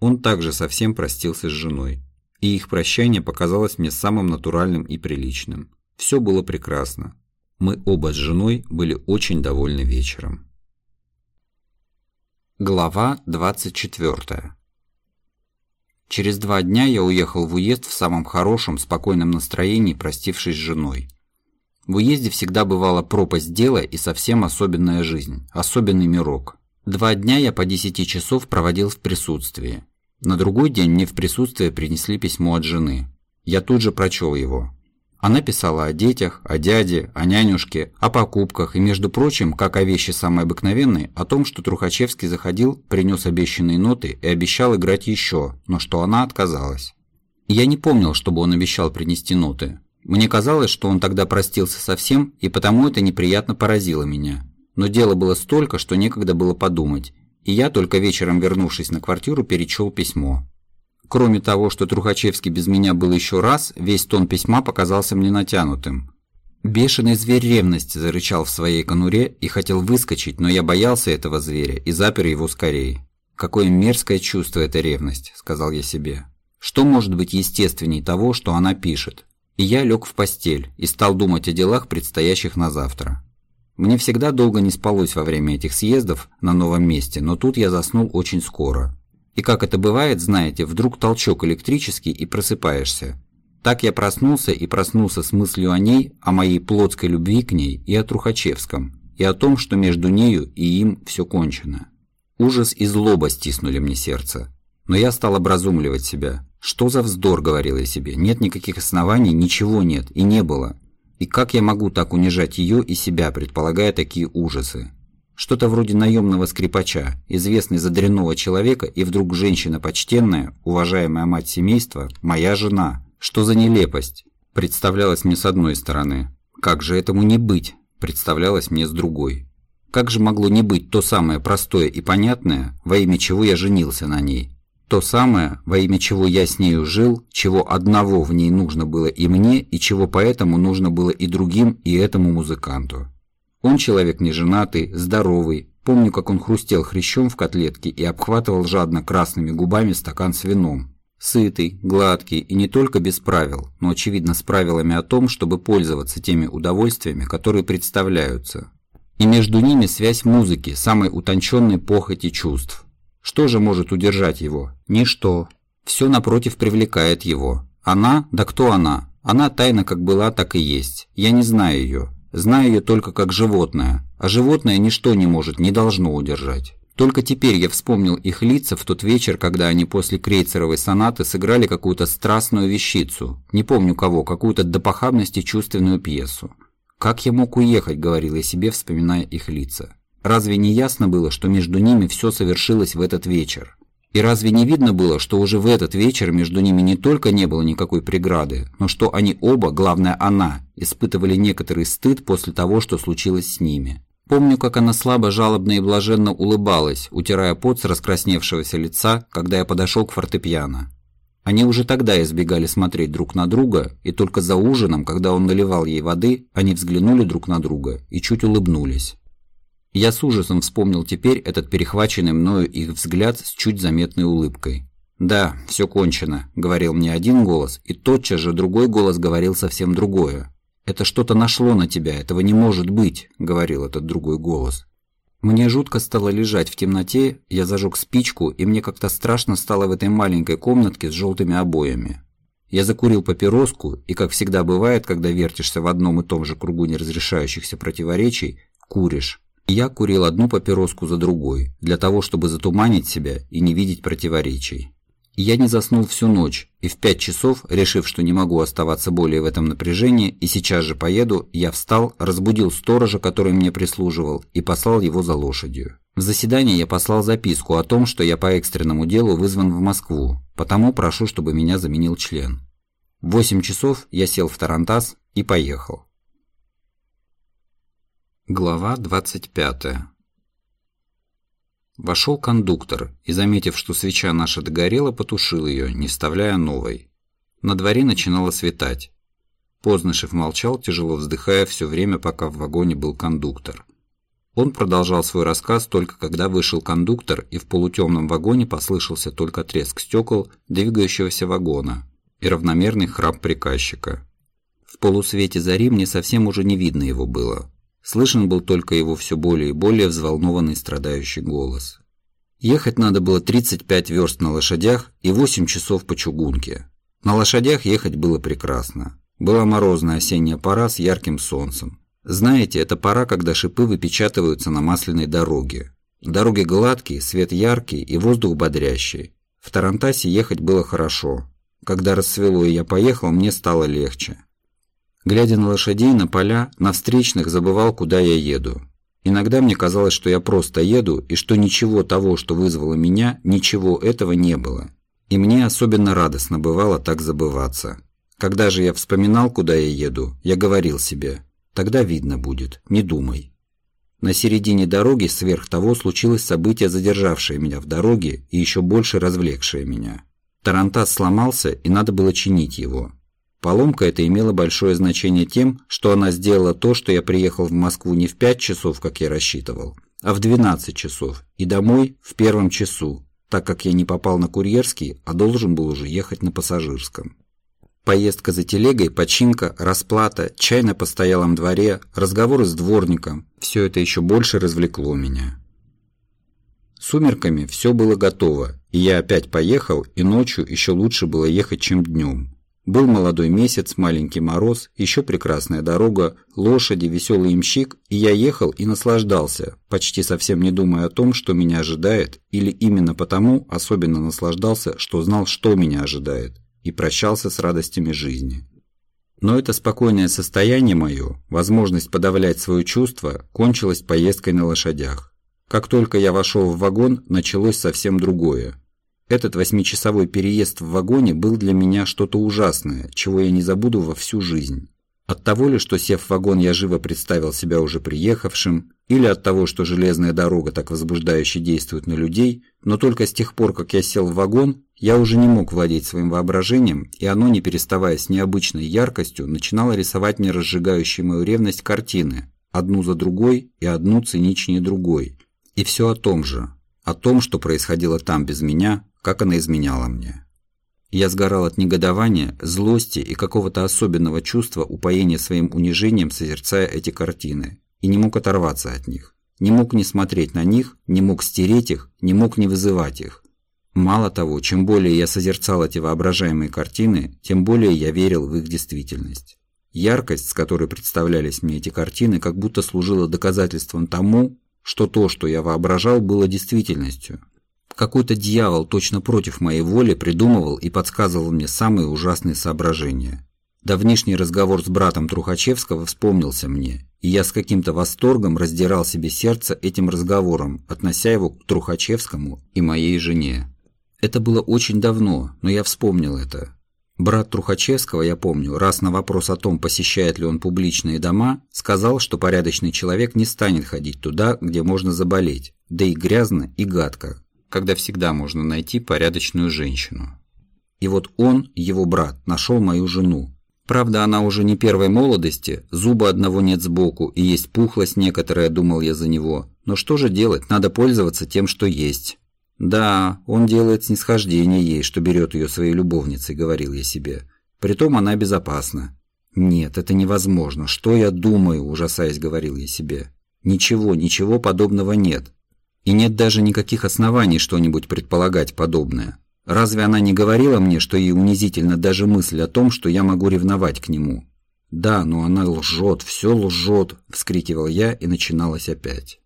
Он также совсем простился с женой и их прощание показалось мне самым натуральным и приличным. Все было прекрасно. Мы оба с женой были очень довольны вечером. Глава 24 Через два дня я уехал в уезд в самом хорошем, спокойном настроении, простившись с женой. В уезде всегда бывала пропасть дела и совсем особенная жизнь, особенный мирок. Два дня я по 10 часов проводил в присутствии. На другой день мне в присутствие принесли письмо от жены. Я тут же прочел его. Она писала о детях, о дяде, о нянюшке, о покупках и, между прочим, как о вещи самой обыкновенной, о том, что Трухачевский заходил, принес обещанные ноты и обещал играть еще, но что она отказалась. Я не помнил, чтобы он обещал принести ноты. Мне казалось, что он тогда простился совсем, и потому это неприятно поразило меня. Но дело было столько, что некогда было подумать, и я, только вечером вернувшись на квартиру, перечел письмо. Кроме того, что Трухачевский без меня был еще раз, весь тон письма показался мне натянутым. Бешеный зверь ревности зарычал в своей конуре и хотел выскочить, но я боялся этого зверя и запер его скорее. «Какое мерзкое чувство эта ревность», – сказал я себе. «Что может быть естественней того, что она пишет?» И я лег в постель и стал думать о делах, предстоящих на завтра. Мне всегда долго не спалось во время этих съездов на новом месте, но тут я заснул очень скоро. И как это бывает, знаете, вдруг толчок электрический и просыпаешься. Так я проснулся и проснулся с мыслью о ней, о моей плотской любви к ней и о Трухачевском, и о том, что между нею и им все кончено. Ужас и злоба стиснули мне сердце. Но я стал образумливать себя. Что за вздор, говорил я себе, нет никаких оснований, ничего нет и не было. И как я могу так унижать ее и себя, предполагая такие ужасы? Что-то вроде наемного скрипача, известный за дрянного человека, и вдруг женщина почтенная, уважаемая мать семейства, моя жена. Что за нелепость? Представлялось мне с одной стороны. Как же этому не быть? Представлялось мне с другой. Как же могло не быть то самое простое и понятное, во имя чего я женился на ней? То самое, во имя чего я с нею жил, чего одного в ней нужно было и мне, и чего поэтому нужно было и другим, и этому музыканту. Он человек неженатый, здоровый, помню, как он хрустел хрящом в котлетке и обхватывал жадно красными губами стакан с вином. Сытый, гладкий и не только без правил, но очевидно с правилами о том, чтобы пользоваться теми удовольствиями, которые представляются. И между ними связь музыки, самой утонченной похоти чувств. Что же может удержать его? Ничто. Все напротив привлекает его. Она? Да кто она? Она тайна как была, так и есть. Я не знаю ее. Знаю ее только как животное. А животное ничто не может, не должно удержать. Только теперь я вспомнил их лица в тот вечер, когда они после крейцеровой сонаты сыграли какую-то страстную вещицу. Не помню кого, какую-то до похабности чувственную пьесу. «Как я мог уехать?» – говорил я себе, вспоминая их лица. Разве не ясно было, что между ними все совершилось в этот вечер? И разве не видно было, что уже в этот вечер между ними не только не было никакой преграды, но что они оба, главное она, испытывали некоторый стыд после того, что случилось с ними? Помню, как она слабо, жалобно и блаженно улыбалась, утирая пот с раскрасневшегося лица, когда я подошел к фортепиано. Они уже тогда избегали смотреть друг на друга, и только за ужином, когда он наливал ей воды, они взглянули друг на друга и чуть улыбнулись. Я с ужасом вспомнил теперь этот перехваченный мною их взгляд с чуть заметной улыбкой. «Да, все кончено», — говорил мне один голос, и тотчас же другой голос говорил совсем другое. «Это что-то нашло на тебя, этого не может быть», — говорил этот другой голос. Мне жутко стало лежать в темноте, я зажег спичку, и мне как-то страшно стало в этой маленькой комнатке с желтыми обоями. Я закурил папироску, и, как всегда бывает, когда вертишься в одном и том же кругу неразрешающихся противоречий, куришь. Я курил одну папироску за другой, для того, чтобы затуманить себя и не видеть противоречий. Я не заснул всю ночь, и в пять часов, решив, что не могу оставаться более в этом напряжении и сейчас же поеду, я встал, разбудил сторожа, который мне прислуживал, и послал его за лошадью. В заседание я послал записку о том, что я по экстренному делу вызван в Москву, потому прошу, чтобы меня заменил член. В 8 часов я сел в Тарантас и поехал. Глава 25 Вошел кондуктор и, заметив, что свеча наша догорела, потушил ее, не вставляя новой. На дворе начинало светать. Познышев молчал, тяжело вздыхая все время, пока в вагоне был кондуктор. Он продолжал свой рассказ только когда вышел кондуктор, и в полутемном вагоне послышался только треск стекол двигающегося вагона и равномерный храп приказчика. В полусвете зари мне совсем уже не видно его было. Слышен был только его все более и более взволнованный страдающий голос. Ехать надо было 35 верст на лошадях и 8 часов по чугунке. На лошадях ехать было прекрасно. Была морозная осенняя пора с ярким солнцем. Знаете, это пора, когда шипы выпечатываются на масляной дороге. Дороги гладкие, свет яркий и воздух бодрящий. В Тарантасе ехать было хорошо. Когда рассвело и я поехал, мне стало легче. Глядя на лошадей, на поля, на встречных забывал, куда я еду. Иногда мне казалось, что я просто еду, и что ничего того, что вызвало меня, ничего этого не было. И мне особенно радостно бывало так забываться. Когда же я вспоминал, куда я еду, я говорил себе «тогда видно будет, не думай». На середине дороги сверх того случилось событие, задержавшее меня в дороге и еще больше развлекшее меня. Тарантас сломался, и надо было чинить его. Поломка эта имела большое значение тем, что она сделала то, что я приехал в Москву не в 5 часов, как я рассчитывал, а в 12 часов, и домой в первом часу, так как я не попал на курьерский, а должен был уже ехать на пассажирском. Поездка за телегой, починка, расплата, чай на постоялом дворе, разговоры с дворником – все это еще больше развлекло меня. Сумерками все было готово, и я опять поехал, и ночью еще лучше было ехать, чем днем. Был молодой месяц, маленький мороз, еще прекрасная дорога, лошади, веселый имщик, и я ехал и наслаждался, почти совсем не думая о том, что меня ожидает, или именно потому особенно наслаждался, что знал, что меня ожидает, и прощался с радостями жизни. Но это спокойное состояние мое, возможность подавлять свои чувства, кончилось поездкой на лошадях. Как только я вошел в вагон, началось совсем другое. Этот восьмичасовой переезд в вагоне был для меня что-то ужасное, чего я не забуду во всю жизнь. От того ли, что сев в вагон, я живо представил себя уже приехавшим, или от того, что железная дорога так возбуждающе действует на людей, но только с тех пор, как я сел в вагон, я уже не мог владеть своим воображением, и оно, не переставая с необычной яркостью, начинало рисовать мне разжигающие мою ревность картины, одну за другой и одну циничнее другой. И все о том же, о том, что происходило там без меня, как она изменяла мне. Я сгорал от негодования, злости и какого-то особенного чувства упоения своим унижением, созерцая эти картины, и не мог оторваться от них. Не мог не смотреть на них, не мог стереть их, не мог не вызывать их. Мало того, чем более я созерцал эти воображаемые картины, тем более я верил в их действительность. Яркость, с которой представлялись мне эти картины, как будто служила доказательством тому, что то, что я воображал, было действительностью, какой-то дьявол точно против моей воли придумывал и подсказывал мне самые ужасные соображения. Давнишний разговор с братом Трухачевского вспомнился мне, и я с каким-то восторгом раздирал себе сердце этим разговором, относя его к Трухачевскому и моей жене. Это было очень давно, но я вспомнил это. Брат Трухачевского, я помню, раз на вопрос о том, посещает ли он публичные дома, сказал, что порядочный человек не станет ходить туда, где можно заболеть, да и грязно, и гадко, когда всегда можно найти порядочную женщину. И вот он, его брат, нашел мою жену. Правда, она уже не первой молодости, зуба одного нет сбоку и есть пухлость некоторая, думал я за него. Но что же делать, надо пользоваться тем, что есть. Да, он делает снисхождение ей, что берет ее своей любовницей, говорил я себе. Притом она безопасна. Нет, это невозможно. Что я думаю, ужасаясь, говорил я себе. Ничего, ничего подобного нет. И нет даже никаких оснований что-нибудь предполагать подобное. Разве она не говорила мне, что ей унизительно даже мысль о том, что я могу ревновать к нему? «Да, но она лжет, все лжет!» – вскрикивал я, и начиналось опять.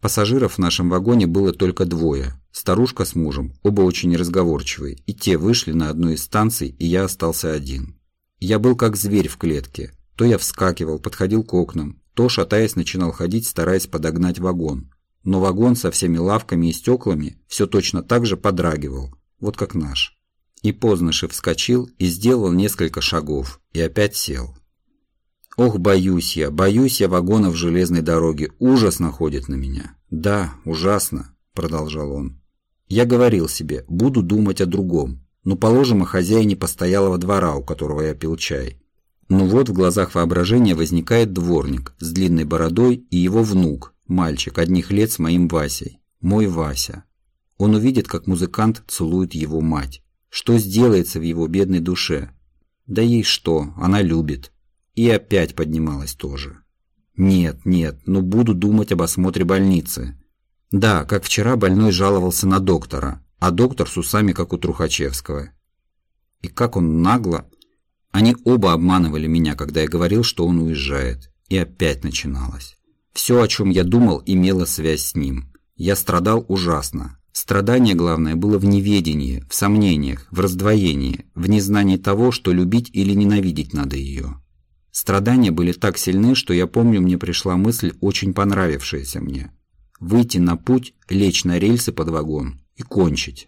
Пассажиров в нашем вагоне было только двое. Старушка с мужем, оба очень неразговорчивые, и те вышли на одну из станций, и я остался один. Я был как зверь в клетке. То я вскакивал, подходил к окнам, то, шатаясь, начинал ходить, стараясь подогнать вагон. Но вагон со всеми лавками и стеклами все точно так же подрагивал, вот как наш. И Познышев вскочил и сделал несколько шагов, и опять сел. Ох, боюсь я, боюсь я вагонов железной дороги, ужас находит на меня. Да, ужасно, продолжал он. Я говорил себе, буду думать о другом. Ну, положим, о хозяине постоялого двора, у которого я пил чай. Ну вот в глазах воображения возникает дворник с длинной бородой и его внук, мальчик одних лет с моим Васей. Мой Вася. Он увидит, как музыкант целует его мать. Что сделается в его бедной душе? Да ей что, она любит. И опять поднималась тоже. Нет, нет, ну буду думать об осмотре больницы. Да, как вчера больной жаловался на доктора, а доктор с усами, как у Трухачевского. И как он нагло... Они оба обманывали меня, когда я говорил, что он уезжает. И опять начиналось. Все, о чем я думал, имело связь с ним. Я страдал ужасно. Страдание, главное, было в неведении, в сомнениях, в раздвоении, в незнании того, что любить или ненавидеть надо ее. Страдания были так сильны, что я помню, мне пришла мысль, очень понравившаяся мне выйти на путь, лечь на рельсы под вагон и кончить.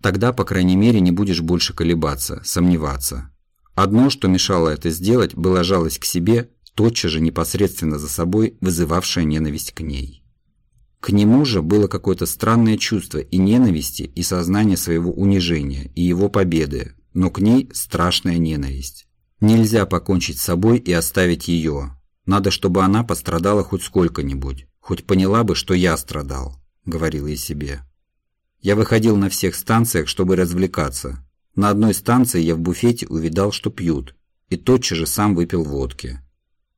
Тогда, по крайней мере, не будешь больше колебаться, сомневаться. Одно, что мешало это сделать, была жалость к себе, тотчас же непосредственно за собой вызывавшая ненависть к ней. К нему же было какое-то странное чувство и ненависти, и сознание своего унижения, и его победы, но к ней страшная ненависть. Нельзя покончить с собой и оставить ее. Надо, чтобы она пострадала хоть сколько-нибудь. Хоть поняла бы, что я страдал, говорил я себе. Я выходил на всех станциях, чтобы развлекаться. На одной станции я в буфете увидал, что пьют, и тотчас же сам выпил водки.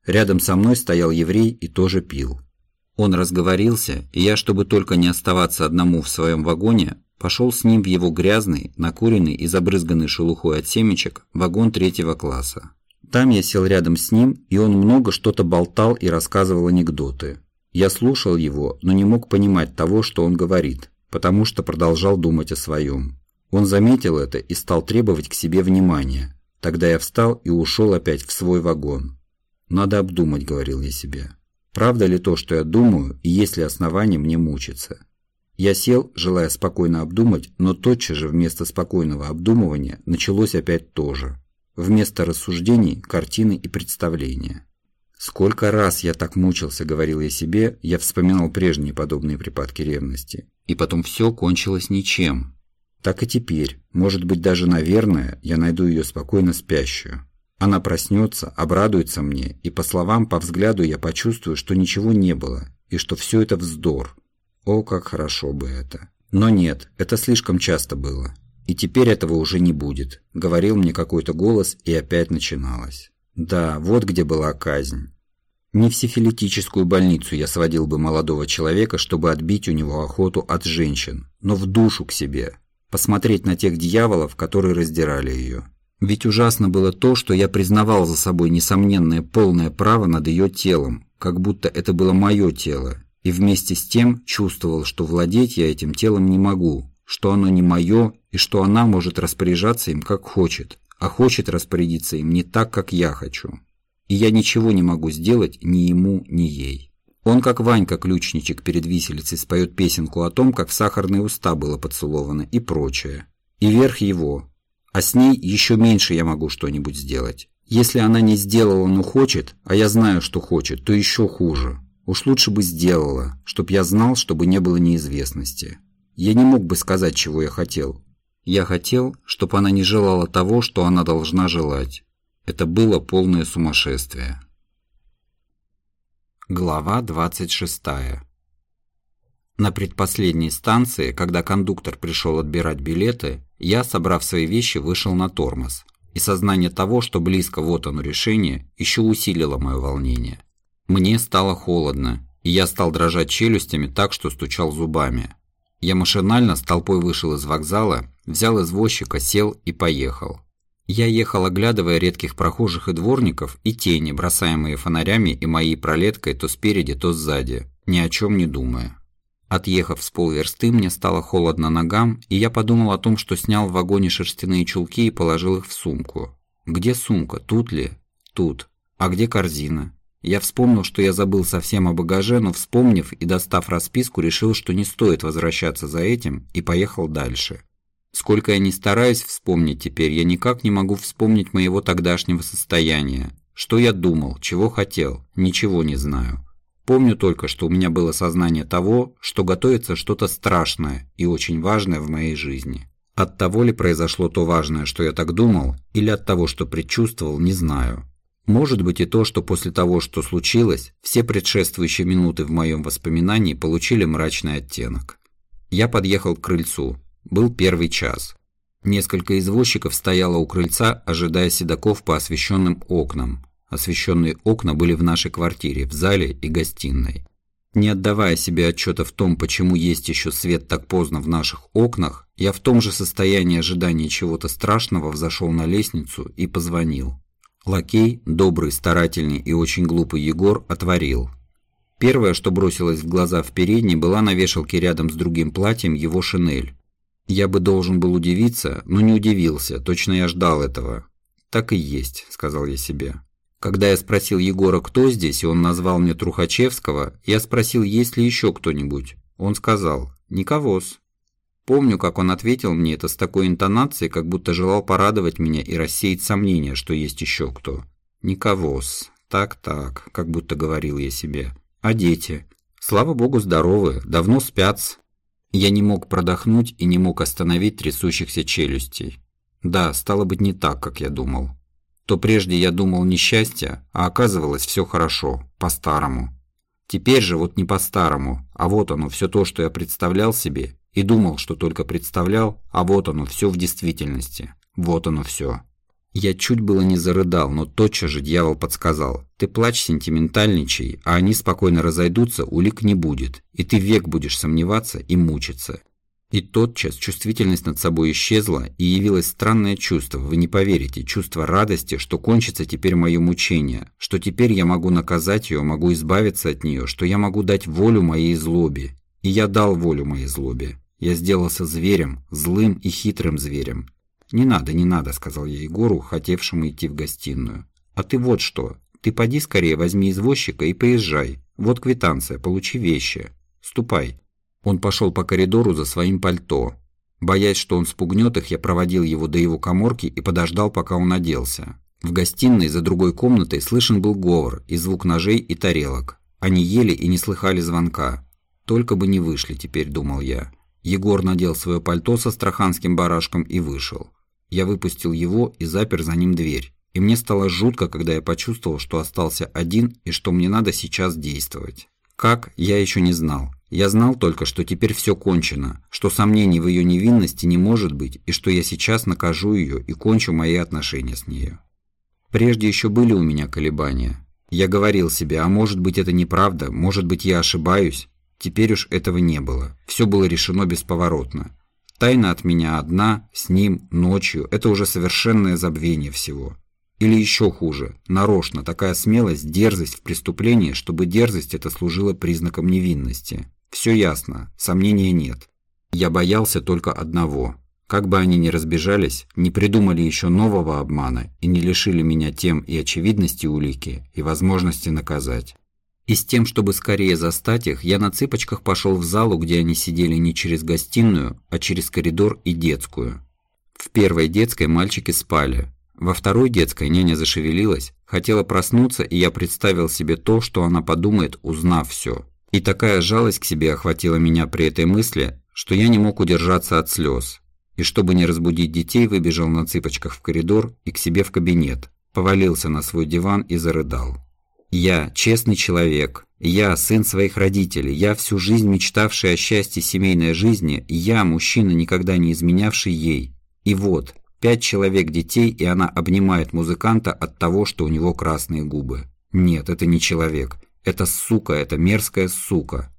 Рядом со мной стоял еврей и тоже пил. Он разговорился, и я, чтобы только не оставаться одному в своем вагоне, пошел с ним в его грязный, накуренный и забрызганный шелухой от семечек вагон третьего класса. Там я сел рядом с ним, и он много что-то болтал и рассказывал анекдоты. Я слушал его, но не мог понимать того, что он говорит, потому что продолжал думать о своем. Он заметил это и стал требовать к себе внимания. Тогда я встал и ушел опять в свой вагон. «Надо обдумать», — говорил я себе. «Правда ли то, что я думаю, и есть ли основания мне мучиться?» Я сел, желая спокойно обдумать, но тотчас же вместо спокойного обдумывания началось опять то же. Вместо рассуждений – картины и представления. Сколько раз я так мучился, говорил я себе, я вспоминал прежние подобные припадки ревности. И потом все кончилось ничем. Так и теперь, может быть даже, наверное, я найду ее спокойно спящую. Она проснется, обрадуется мне, и по словам, по взгляду я почувствую, что ничего не было, и что все это вздор. О, как хорошо бы это. Но нет, это слишком часто было. И теперь этого уже не будет, говорил мне какой-то голос, и опять начиналось. Да, вот где была казнь. Не в сифилитическую больницу я сводил бы молодого человека, чтобы отбить у него охоту от женщин, но в душу к себе, посмотреть на тех дьяволов, которые раздирали ее. Ведь ужасно было то, что я признавал за собой несомненное полное право над ее телом, как будто это было мое тело, и вместе с тем чувствовал, что владеть я этим телом не могу, что оно не мое и что она может распоряжаться им как хочет, а хочет распорядиться им не так, как я хочу. И я ничего не могу сделать ни ему, ни ей. Он, как Ванька-ключничек перед виселицей, споет песенку о том, как в сахарные уста было поцеловано и прочее. И верх его. А с ней еще меньше я могу что-нибудь сделать. Если она не сделала, но хочет, а я знаю, что хочет, то еще хуже. Уж лучше бы сделала, чтоб я знал, чтобы не было неизвестности. Я не мог бы сказать, чего я хотел, я хотел, чтобы она не желала того, что она должна желать. Это было полное сумасшествие. Глава 26. На предпоследней станции, когда кондуктор пришел отбирать билеты, я, собрав свои вещи, вышел на тормоз. И сознание того, что близко вот оно решение, еще усилило мое волнение. Мне стало холодно, и я стал дрожать челюстями так, что стучал зубами. Я машинально с толпой вышел из вокзала взял извозчика, сел и поехал. Я ехал, оглядывая редких прохожих и дворников, и тени, бросаемые фонарями и моей пролеткой то спереди, то сзади, ни о чем не думая. Отъехав с полверсты, мне стало холодно ногам, и я подумал о том, что снял в вагоне шерстяные чулки и положил их в сумку. Где сумка? Тут ли? Тут. А где корзина? Я вспомнил, что я забыл совсем о багаже, но вспомнив и достав расписку, решил, что не стоит возвращаться за этим, и поехал дальше. Сколько я ни стараюсь вспомнить теперь, я никак не могу вспомнить моего тогдашнего состояния. Что я думал, чего хотел, ничего не знаю. Помню только, что у меня было сознание того, что готовится что-то страшное и очень важное в моей жизни. От того ли произошло то важное, что я так думал, или от того, что предчувствовал, не знаю. Может быть и то, что после того, что случилось, все предшествующие минуты в моем воспоминании получили мрачный оттенок. Я подъехал к крыльцу. Был первый час. Несколько извозчиков стояло у крыльца, ожидая седаков по освещенным окнам. Освещенные окна были в нашей квартире, в зале и гостиной. Не отдавая себе отчета в том, почему есть еще свет так поздно в наших окнах, я в том же состоянии ожидания чего-то страшного взошел на лестницу и позвонил. Лакей, добрый, старательный и очень глупый Егор, отворил. Первое, что бросилось в глаза в передней, была на вешалке рядом с другим платьем его шинель. Я бы должен был удивиться, но не удивился, точно я ждал этого. «Так и есть», – сказал я себе. Когда я спросил Егора, кто здесь, и он назвал мне Трухачевского, я спросил, есть ли еще кто-нибудь. Он сказал «Никого-с». Помню, как он ответил мне это с такой интонацией, как будто желал порадовать меня и рассеять сомнения, что есть еще кто. «Никого-с. Так-так», как будто говорил я себе. «А дети?» «Слава богу, здоровы. Давно спят Я не мог продохнуть и не мог остановить трясущихся челюстей. Да, стало быть не так, как я думал то прежде я думал несчастье, а оказывалось все хорошо, по-старому. Теперь же вот не по-старому, а вот оно, все то, что я представлял себе, и думал, что только представлял, а вот оно, все в действительности. Вот оно все. Я чуть было не зарыдал, но тотчас же дьявол подсказал. Ты плачь сентиментальничай, а они спокойно разойдутся, улик не будет, и ты век будешь сомневаться и мучиться. И тотчас чувствительность над собой исчезла, и явилось странное чувство, вы не поверите, чувство радости, что кончится теперь мое мучение, что теперь я могу наказать ее, могу избавиться от нее, что я могу дать волю моей злобе. И я дал волю моей злобе. Я сделался зверем, злым и хитрым зверем. «Не надо, не надо», — сказал я Егору, хотевшему идти в гостиную. «А ты вот что, ты поди скорее возьми извозчика и поезжай. Вот квитанция, получи вещи. Ступай». Он пошел по коридору за своим пальто. Боясь, что он спугнет их, я проводил его до его коморки и подождал, пока он оделся. В гостиной за другой комнатой слышен был говор и звук ножей и тарелок. Они ели и не слыхали звонка. Только бы не вышли теперь, думал я. Егор надел свое пальто со страханским барашком и вышел. Я выпустил его и запер за ним дверь. И мне стало жутко, когда я почувствовал, что остался один и что мне надо сейчас действовать. Как, я еще не знал. Я знал только, что теперь все кончено, что сомнений в ее невинности не может быть, и что я сейчас накажу ее и кончу мои отношения с нею. Прежде еще были у меня колебания. Я говорил себе, а может быть это неправда, может быть я ошибаюсь. Теперь уж этого не было. Все было решено бесповоротно. Тайна от меня одна, с ним, ночью, это уже совершенное забвение всего. Или еще хуже, нарочно такая смелость, дерзость в преступлении, чтобы дерзость это служила признаком невинности. Все ясно, сомнения нет. Я боялся только одного. Как бы они ни разбежались, не придумали еще нового обмана и не лишили меня тем и очевидности улики, и возможности наказать. И с тем, чтобы скорее застать их, я на цыпочках пошел в залу, где они сидели не через гостиную, а через коридор и детскую. В первой детской мальчики спали. Во второй детской няня зашевелилась, хотела проснуться, и я представил себе то, что она подумает, узнав все. И такая жалость к себе охватила меня при этой мысли, что я не мог удержаться от слез. И чтобы не разбудить детей, выбежал на цыпочках в коридор и к себе в кабинет, повалился на свой диван и зарыдал. Я честный человек, я сын своих родителей, я всю жизнь мечтавший о счастье семейной жизни, я мужчина, никогда не изменявший ей. И вот, пять человек детей, и она обнимает музыканта от того, что у него красные губы. Нет, это не человек. Это сука, это мерзкая сука.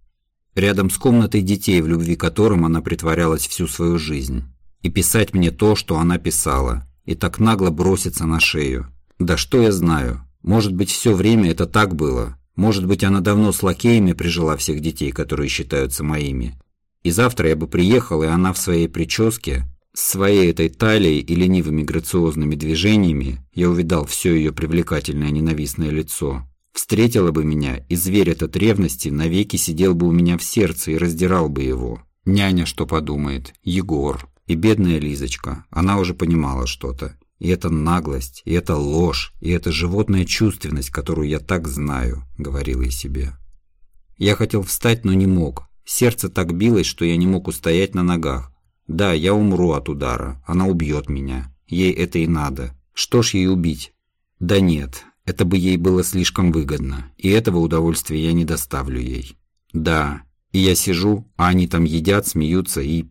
Рядом с комнатой детей, в любви которым она притворялась всю свою жизнь. И писать мне то, что она писала. И так нагло броситься на шею. Да что я знаю. Может быть, все время это так было. Может быть, она давно с лакеями прижила всех детей, которые считаются моими. И завтра я бы приехал, и она в своей прическе, с своей этой талией и ленивыми грациозными движениями, я увидал все ее привлекательное ненавистное лицо, встретила бы меня, и зверь этот ревности навеки сидел бы у меня в сердце и раздирал бы его. Няня что подумает? Егор. И бедная Лизочка. Она уже понимала что-то. И это наглость, и это ложь, и это животная чувственность, которую я так знаю, говорила я себе. Я хотел встать, но не мог. Сердце так билось, что я не мог устоять на ногах. Да, я умру от удара. Она убьет меня. Ей это и надо. Что ж ей убить? Да нет, это бы ей было слишком выгодно. И этого удовольствия я не доставлю ей. Да, и я сижу, а они там едят, смеются и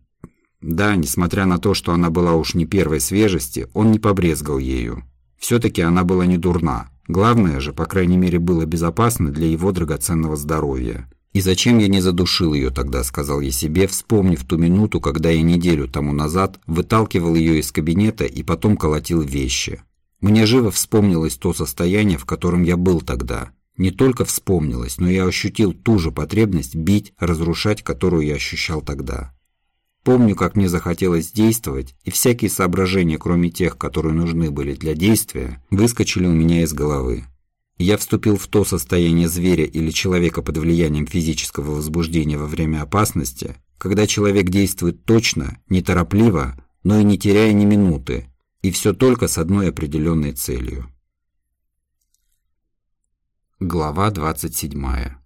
да, несмотря на то, что она была уж не первой свежести, он не побрезгал ею. Все-таки она была не дурна. Главное же, по крайней мере, было безопасно для его драгоценного здоровья. «И зачем я не задушил ее тогда?» – сказал я себе, вспомнив ту минуту, когда я неделю тому назад выталкивал ее из кабинета и потом колотил вещи. Мне живо вспомнилось то состояние, в котором я был тогда. Не только вспомнилось, но я ощутил ту же потребность бить, разрушать, которую я ощущал тогда. Помню, как мне захотелось действовать, и всякие соображения, кроме тех, которые нужны были для действия, выскочили у меня из головы. Я вступил в то состояние зверя или человека под влиянием физического возбуждения во время опасности, когда человек действует точно, неторопливо, но и не теряя ни минуты, и все только с одной определенной целью. Глава 27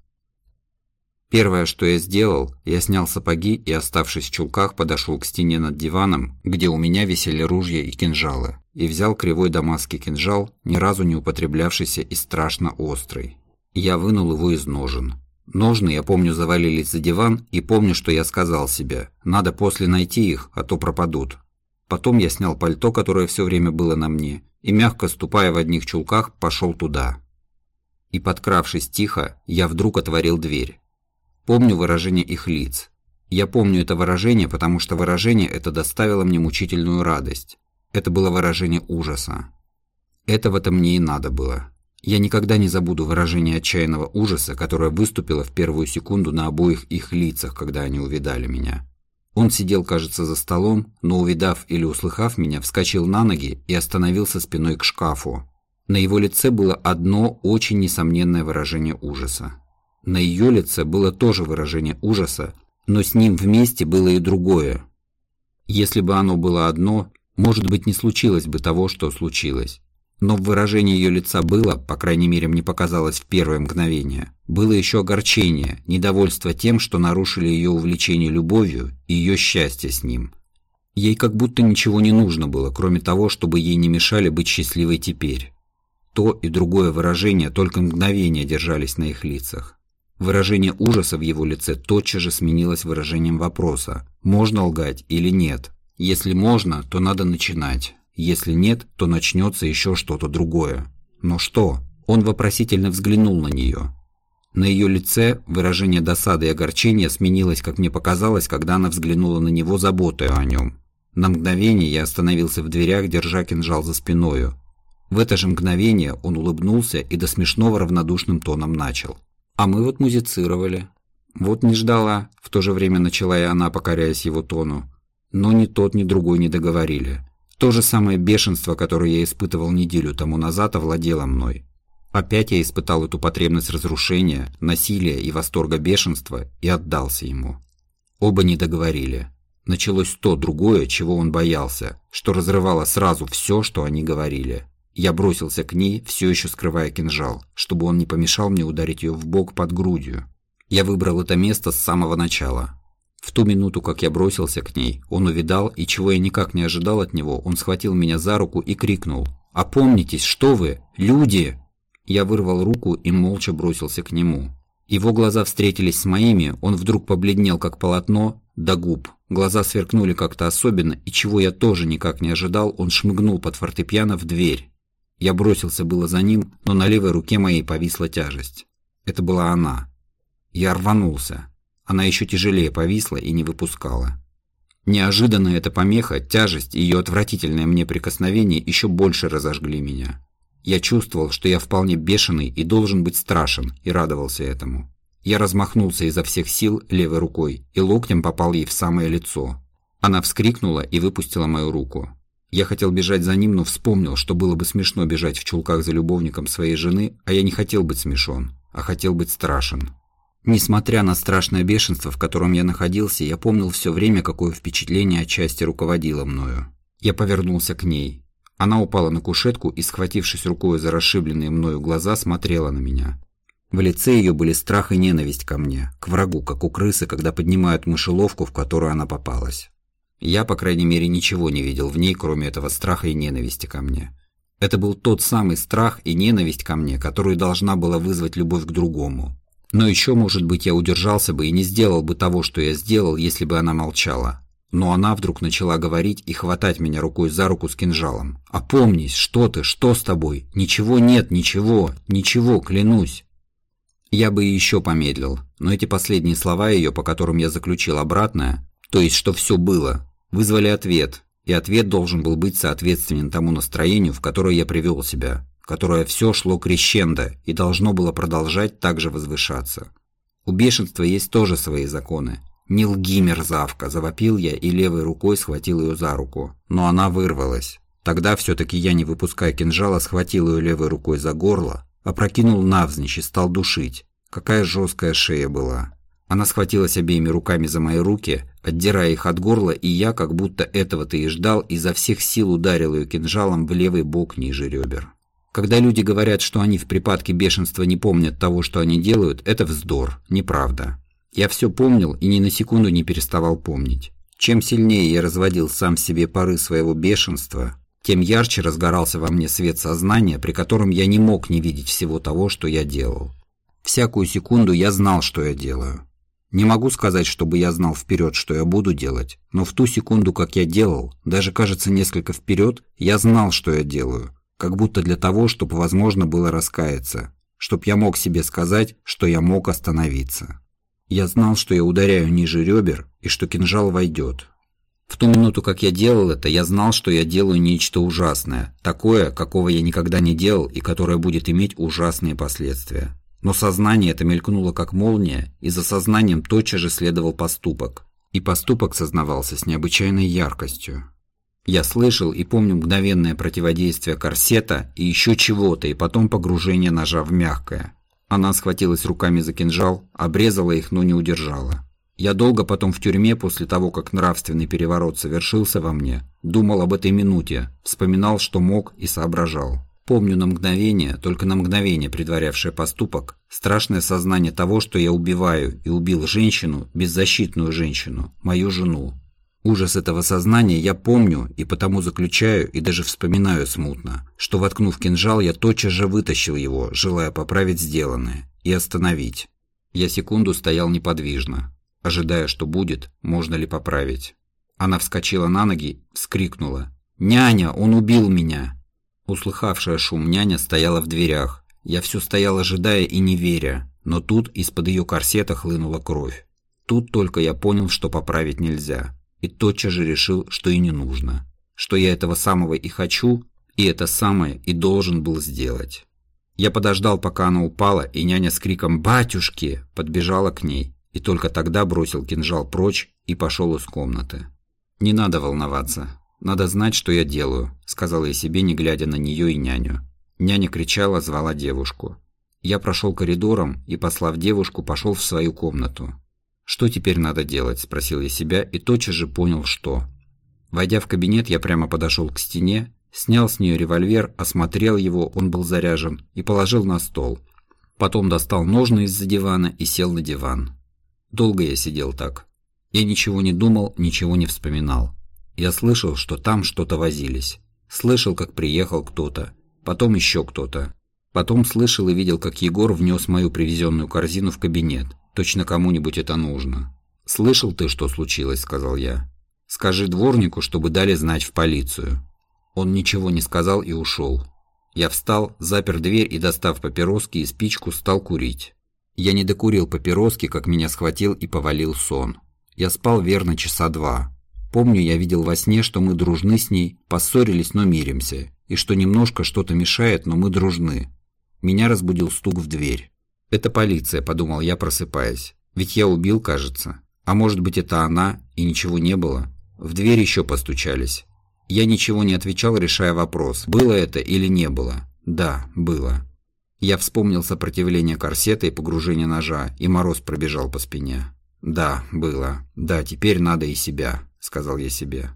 Первое, что я сделал, я снял сапоги и, оставшись в чулках, подошел к стене над диваном, где у меня висели ружья и кинжалы, и взял кривой дамасский кинжал, ни разу не употреблявшийся и страшно острый. Я вынул его из ножен. Ножны, я помню, завалились за диван, и помню, что я сказал себе, надо после найти их, а то пропадут. Потом я снял пальто, которое все время было на мне, и, мягко ступая в одних чулках, пошел туда. И, подкравшись тихо, я вдруг отворил дверь. Помню выражение их лиц. Я помню это выражение, потому что выражение это доставило мне мучительную радость. Это было выражение ужаса. Этого-то мне и надо было. Я никогда не забуду выражение отчаянного ужаса, которое выступило в первую секунду на обоих их лицах, когда они увидали меня. Он сидел, кажется, за столом, но увидав или услыхав меня, вскочил на ноги и остановился спиной к шкафу. На его лице было одно очень несомненное выражение ужаса. На ее лице было тоже выражение ужаса, но с ним вместе было и другое. Если бы оно было одно, может быть, не случилось бы того, что случилось. Но в выражении ее лица было, по крайней мере, мне показалось в первое мгновение, было еще огорчение, недовольство тем, что нарушили ее увлечение любовью и ее счастье с ним. Ей как будто ничего не нужно было, кроме того, чтобы ей не мешали быть счастливой теперь. То и другое выражение только мгновение держались на их лицах. Выражение ужаса в его лице тотчас же сменилось выражением вопроса «можно лгать или нет?». Если можно, то надо начинать. Если нет, то начнется еще что-то другое. Но что? Он вопросительно взглянул на нее. На ее лице выражение досады и огорчения сменилось, как мне показалось, когда она взглянула на него, заботой о нем. На мгновение я остановился в дверях, держа кинжал за спиною. В это же мгновение он улыбнулся и до смешного равнодушным тоном начал. А мы вот музицировали. Вот не ждала, в то же время начала и она, покоряясь его тону. Но ни тот, ни другой не договорили. То же самое бешенство, которое я испытывал неделю тому назад, овладело мной. Опять я испытал эту потребность разрушения, насилия и восторга бешенства и отдался ему. Оба не договорили. Началось то другое, чего он боялся, что разрывало сразу все, что они говорили. Я бросился к ней, все еще скрывая кинжал, чтобы он не помешал мне ударить ее в бок под грудью. Я выбрал это место с самого начала. В ту минуту, как я бросился к ней, он увидал, и чего я никак не ожидал от него, он схватил меня за руку и крикнул «Опомнитесь, что вы? Люди!» Я вырвал руку и молча бросился к нему. Его глаза встретились с моими, он вдруг побледнел, как полотно, до губ. Глаза сверкнули как-то особенно, и чего я тоже никак не ожидал, он шмыгнул под фортепиано в дверь. Я бросился было за ним, но на левой руке моей повисла тяжесть. Это была она. Я рванулся. Она еще тяжелее повисла и не выпускала. Неожиданно эта помеха, тяжесть и ее отвратительное мне прикосновение еще больше разожгли меня. Я чувствовал, что я вполне бешеный и должен быть страшен, и радовался этому. Я размахнулся изо всех сил левой рукой и локтем попал ей в самое лицо. Она вскрикнула и выпустила мою руку. Я хотел бежать за ним, но вспомнил, что было бы смешно бежать в чулках за любовником своей жены, а я не хотел быть смешон, а хотел быть страшен. Несмотря на страшное бешенство, в котором я находился, я помнил все время, какое впечатление отчасти руководило мною. Я повернулся к ней. Она упала на кушетку и, схватившись рукой за расшибленные мною глаза, смотрела на меня. В лице ее были страх и ненависть ко мне, к врагу, как у крысы, когда поднимают мышеловку, в которую она попалась. Я, по крайней мере, ничего не видел в ней, кроме этого страха и ненависти ко мне. Это был тот самый страх и ненависть ко мне, которую должна была вызвать любовь к другому. Но еще, может быть, я удержался бы и не сделал бы того, что я сделал, если бы она молчала. Но она вдруг начала говорить и хватать меня рукой за руку с кинжалом. «Опомнись, что ты, что с тобой? Ничего нет, ничего, ничего, клянусь». Я бы и еще помедлил, но эти последние слова ее, по которым я заключил обратное, то есть что все было, вызвали ответ, и ответ должен был быть соответственен тому настроению, в которое я привел себя, которое все шло крещендо и должно было продолжать также возвышаться. У бешенства есть тоже свои законы. «Не лги, мерзавка!» – завопил я и левой рукой схватил ее за руку. Но она вырвалась. Тогда все-таки я, не выпуская кинжала, схватил ее левой рукой за горло, опрокинул навзничь и стал душить. Какая жесткая шея была. Она схватилась обеими руками за мои руки, отдирая их от горла, и я, как будто этого-то и ждал, изо всех сил ударил ее кинжалом в левый бок ниже ребер. Когда люди говорят, что они в припадке бешенства не помнят того, что они делают, это вздор, неправда. Я все помнил и ни на секунду не переставал помнить. Чем сильнее я разводил сам в себе поры своего бешенства, тем ярче разгорался во мне свет сознания, при котором я не мог не видеть всего того, что я делал. Всякую секунду я знал, что я делаю. Не могу сказать, чтобы я знал вперед, что я буду делать, но в ту секунду, как я делал, даже кажется несколько вперед, я знал, что я делаю, как будто для того, чтобы возможно было раскаяться, чтобы я мог себе сказать, что я мог остановиться. Я знал, что я ударяю ниже ребер и что кинжал войдет. В ту минуту, как я делал это, я знал, что я делаю нечто ужасное, такое, какого я никогда не делал и которое будет иметь ужасные последствия. Но сознание это мелькнуло как молния, и за сознанием тотчас же следовал поступок. И поступок сознавался с необычайной яркостью. Я слышал и помню мгновенное противодействие корсета и еще чего-то, и потом погружение ножа в мягкое. Она схватилась руками за кинжал, обрезала их, но не удержала. Я долго потом в тюрьме, после того, как нравственный переворот совершился во мне, думал об этой минуте, вспоминал, что мог и соображал. Помню на мгновение, только на мгновение предварявшее поступок, страшное сознание того, что я убиваю и убил женщину, беззащитную женщину, мою жену. Ужас этого сознания я помню и потому заключаю и даже вспоминаю смутно, что воткнув кинжал, я тотчас же вытащил его, желая поправить сделанное и остановить. Я секунду стоял неподвижно, ожидая, что будет, можно ли поправить. Она вскочила на ноги, вскрикнула. «Няня, он убил меня!» Услыхавшая шум няня стояла в дверях. Я все стоял ожидая и не веря, но тут из-под ее корсета хлынула кровь. Тут только я понял, что поправить нельзя. И тотчас же решил, что и не нужно. Что я этого самого и хочу, и это самое и должен был сделать. Я подождал, пока она упала, и няня с криком «Батюшки!» подбежала к ней, и только тогда бросил кинжал прочь и пошел из комнаты. Не надо волноваться. «Надо знать, что я делаю», – сказала я себе, не глядя на нее и няню. Няня кричала, звала девушку. Я прошел коридором и, послав девушку, пошел в свою комнату. «Что теперь надо делать?» – спросил я себя и тотчас же понял, что. Войдя в кабинет, я прямо подошел к стене, снял с нее револьвер, осмотрел его, он был заряжен, и положил на стол. Потом достал ножны из-за дивана и сел на диван. Долго я сидел так. Я ничего не думал, ничего не вспоминал. Я слышал, что там что-то возились. Слышал, как приехал кто-то. Потом еще кто-то. Потом слышал и видел, как Егор внес мою привезенную корзину в кабинет. Точно кому-нибудь это нужно. «Слышал ты, что случилось?» – сказал я. «Скажи дворнику, чтобы дали знать в полицию». Он ничего не сказал и ушел. Я встал, запер дверь и, достав папироски и спичку, стал курить. Я не докурил папироски, как меня схватил и повалил сон. Я спал верно часа два. Помню, я видел во сне, что мы дружны с ней, поссорились, но миримся. и что немножко что-то мешает, но мы дружны. Меня разбудил стук в дверь. «Это полиция», – подумал я, просыпаясь. «Ведь я убил, кажется. А может быть, это она, и ничего не было?» В дверь еще постучались. Я ничего не отвечал, решая вопрос, было это или не было. Да, было. Я вспомнил сопротивление корсета и погружение ножа, и мороз пробежал по спине. «Да, было. Да, теперь надо и себя», — сказал я себе.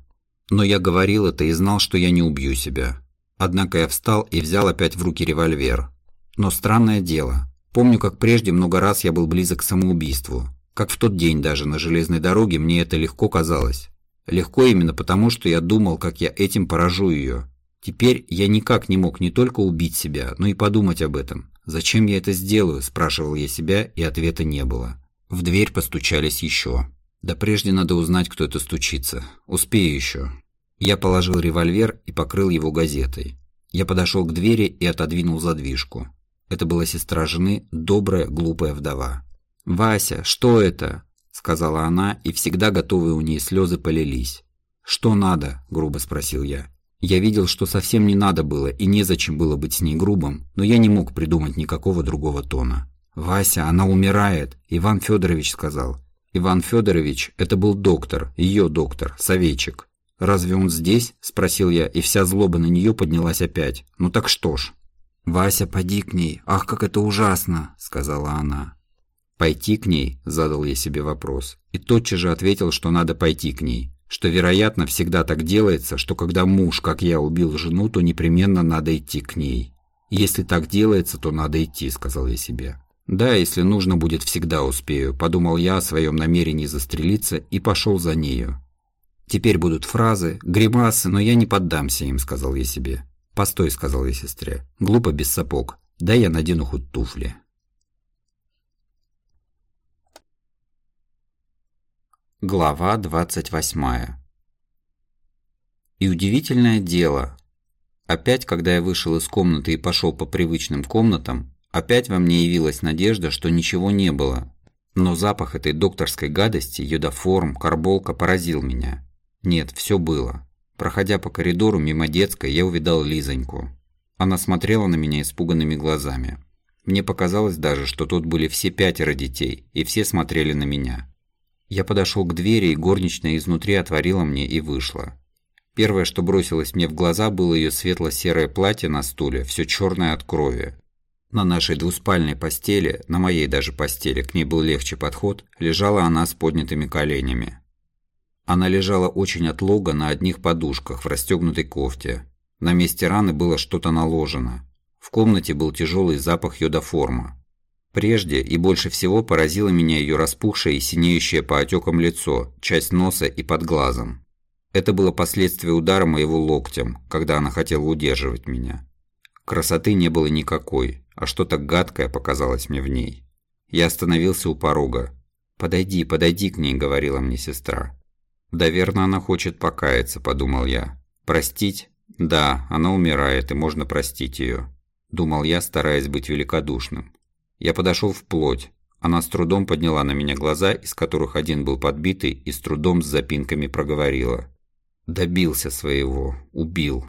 Но я говорил это и знал, что я не убью себя. Однако я встал и взял опять в руки револьвер. Но странное дело. Помню, как прежде много раз я был близок к самоубийству. Как в тот день даже на железной дороге мне это легко казалось. Легко именно потому, что я думал, как я этим поражу ее. Теперь я никак не мог не только убить себя, но и подумать об этом. «Зачем я это сделаю?» – спрашивал я себя, и ответа не было. В дверь постучались еще. Да прежде надо узнать, кто это стучится. Успею еще. Я положил револьвер и покрыл его газетой. Я подошел к двери и отодвинул задвижку. Это была сестра жены, добрая, глупая вдова. «Вася, что это?» – сказала она, и всегда готовые у нее слезы полились. «Что надо?» – грубо спросил я. Я видел, что совсем не надо было и незачем было быть с ней грубым, но я не мог придумать никакого другого тона. «Вася, она умирает», – Иван Федорович сказал. Иван Федорович – это был доктор, ее доктор, советчик. «Разве он здесь?» – спросил я, и вся злоба на нее поднялась опять. «Ну так что ж?» «Вася, поди к ней. Ах, как это ужасно!» – сказала она. «Пойти к ней?» – задал я себе вопрос. И тотчас же ответил, что надо пойти к ней. Что, вероятно, всегда так делается, что когда муж, как я, убил жену, то непременно надо идти к ней. «Если так делается, то надо идти», – сказал я себе. «Да, если нужно будет, всегда успею», – подумал я о своем намерении застрелиться и пошел за нею. «Теперь будут фразы, гримасы, но я не поддамся им», – сказал я себе. «Постой», – сказал я сестре. «Глупо без сапог. Дай я надену хоть туфли». Глава 28 И удивительное дело. Опять, когда я вышел из комнаты и пошел по привычным комнатам, Опять во мне явилась надежда, что ничего не было. Но запах этой докторской гадости, йодоформ, карболка поразил меня. Нет, все было. Проходя по коридору мимо детской, я увидал Лизоньку. Она смотрела на меня испуганными глазами. Мне показалось даже, что тут были все пятеро детей, и все смотрели на меня. Я подошел к двери, и горничная изнутри отворила мне и вышла. Первое, что бросилось мне в глаза, было ее светло-серое платье на стуле, все черное от крови. На нашей двуспальной постели, на моей даже постели, к ней был легче подход, лежала она с поднятыми коленями. Она лежала очень отлого на одних подушках в расстегнутой кофте. На месте раны было что-то наложено. В комнате был тяжелый запах йодоформа. Прежде и больше всего поразило меня ее распухшее и синеющее по отекам лицо, часть носа и под глазом. Это было последствие удара моего локтем, когда она хотела удерживать меня. Красоты не было никакой, а что-то гадкое показалось мне в ней. Я остановился у порога. «Подойди, подойди к ней», — говорила мне сестра. «Да, верно, она хочет покаяться», — подумал я. «Простить? Да, она умирает, и можно простить ее», — думал я, стараясь быть великодушным. Я подошел вплоть. Она с трудом подняла на меня глаза, из которых один был подбитый, и с трудом с запинками проговорила. «Добился своего. Убил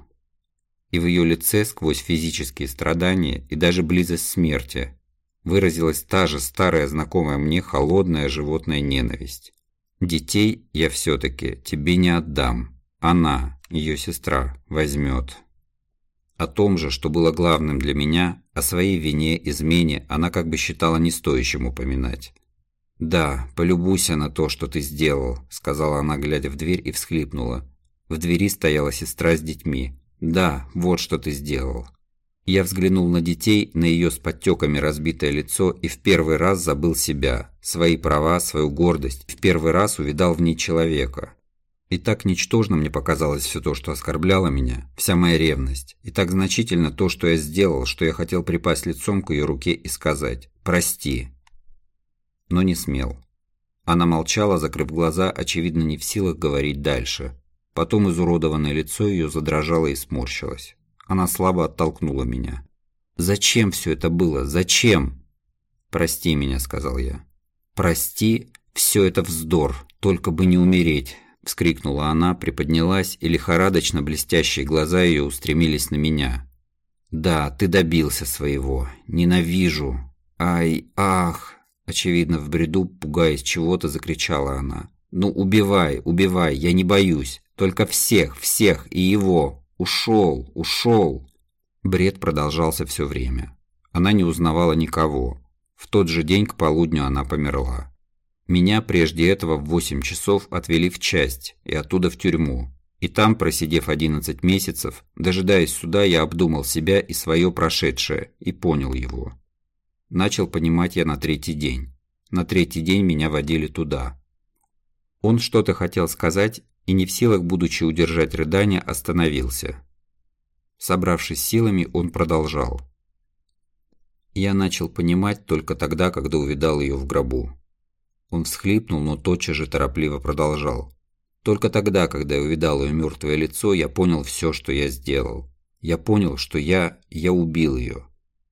и в ее лице сквозь физические страдания и даже близость смерти выразилась та же старая знакомая мне холодная животная ненависть. Детей я все-таки тебе не отдам. Она, ее сестра, возьмет. О том же, что было главным для меня, о своей вине, измене, она как бы считала не стоящим упоминать. «Да, полюбуйся на то, что ты сделал», — сказала она, глядя в дверь и всхлипнула. В двери стояла сестра с детьми. «Да, вот что ты сделал». Я взглянул на детей, на ее с подтеками разбитое лицо и в первый раз забыл себя, свои права, свою гордость, в первый раз увидал в ней человека. И так ничтожно мне показалось все то, что оскорбляло меня, вся моя ревность, и так значительно то, что я сделал, что я хотел припасть лицом к ее руке и сказать «прости». Но не смел. Она молчала, закрыв глаза, очевидно не в силах говорить дальше. Потом изуродованное лицо ее задрожало и сморщилось. Она слабо оттолкнула меня. «Зачем все это было? Зачем?» «Прости меня», — сказал я. «Прости, все это вздор, только бы не умереть. – вскрикнула она, приподнялась, и лихорадочно блестящие глаза ее устремились на меня. «Да, ты добился своего. Ненавижу. Ай, ах!» Очевидно, в бреду, пугаясь чего-то, закричала она. «Ну, убивай, убивай, я не боюсь. Только всех, всех и его. Ушел, ушел!» Бред продолжался все время. Она не узнавала никого. В тот же день к полудню она померла. Меня прежде этого в 8 часов отвели в часть и оттуда в тюрьму. И там, просидев 11 месяцев, дожидаясь суда, я обдумал себя и свое прошедшее, и понял его. Начал понимать я на третий день. На третий день меня водили туда. Он что-то хотел сказать, и не в силах, будучи удержать рыдания, остановился. Собравшись силами, он продолжал. Я начал понимать только тогда, когда увидал ее в гробу. Он всхлипнул, но тотчас же торопливо продолжал. Только тогда, когда я увидал ее мертвое лицо, я понял все, что я сделал. Я понял, что я... я убил ее.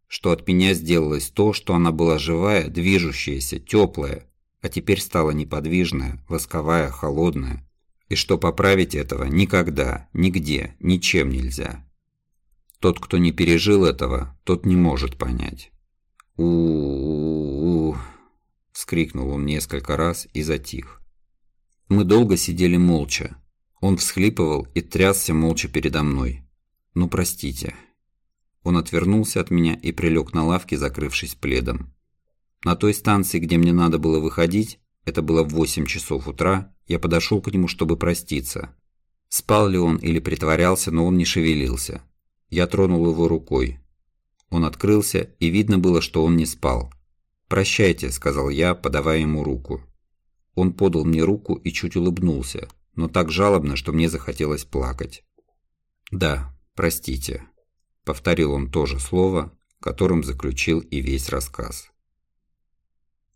Что от меня сделалось то, что она была живая, движущаяся, теплая, а теперь стала неподвижная, восковая, холодная. И что поправить этого никогда, нигде, ничем нельзя. Тот, кто не пережил этого, тот не может понять. У-у-у вскрикнул он несколько раз и затих. Мы долго сидели молча. Он всхлипывал и трясся молча передо мной. «Ну, простите». Он отвернулся от меня и прилег на лавке, закрывшись пледом. На той станции, где мне надо было выходить, это было в 8 часов утра, я подошел к нему, чтобы проститься. Спал ли он или притворялся, но он не шевелился. Я тронул его рукой. Он открылся, и видно было, что он не спал. «Прощайте», – сказал я, подавая ему руку. Он подал мне руку и чуть улыбнулся, но так жалобно, что мне захотелось плакать. «Да, простите», – повторил он то же слово, которым заключил и весь рассказ.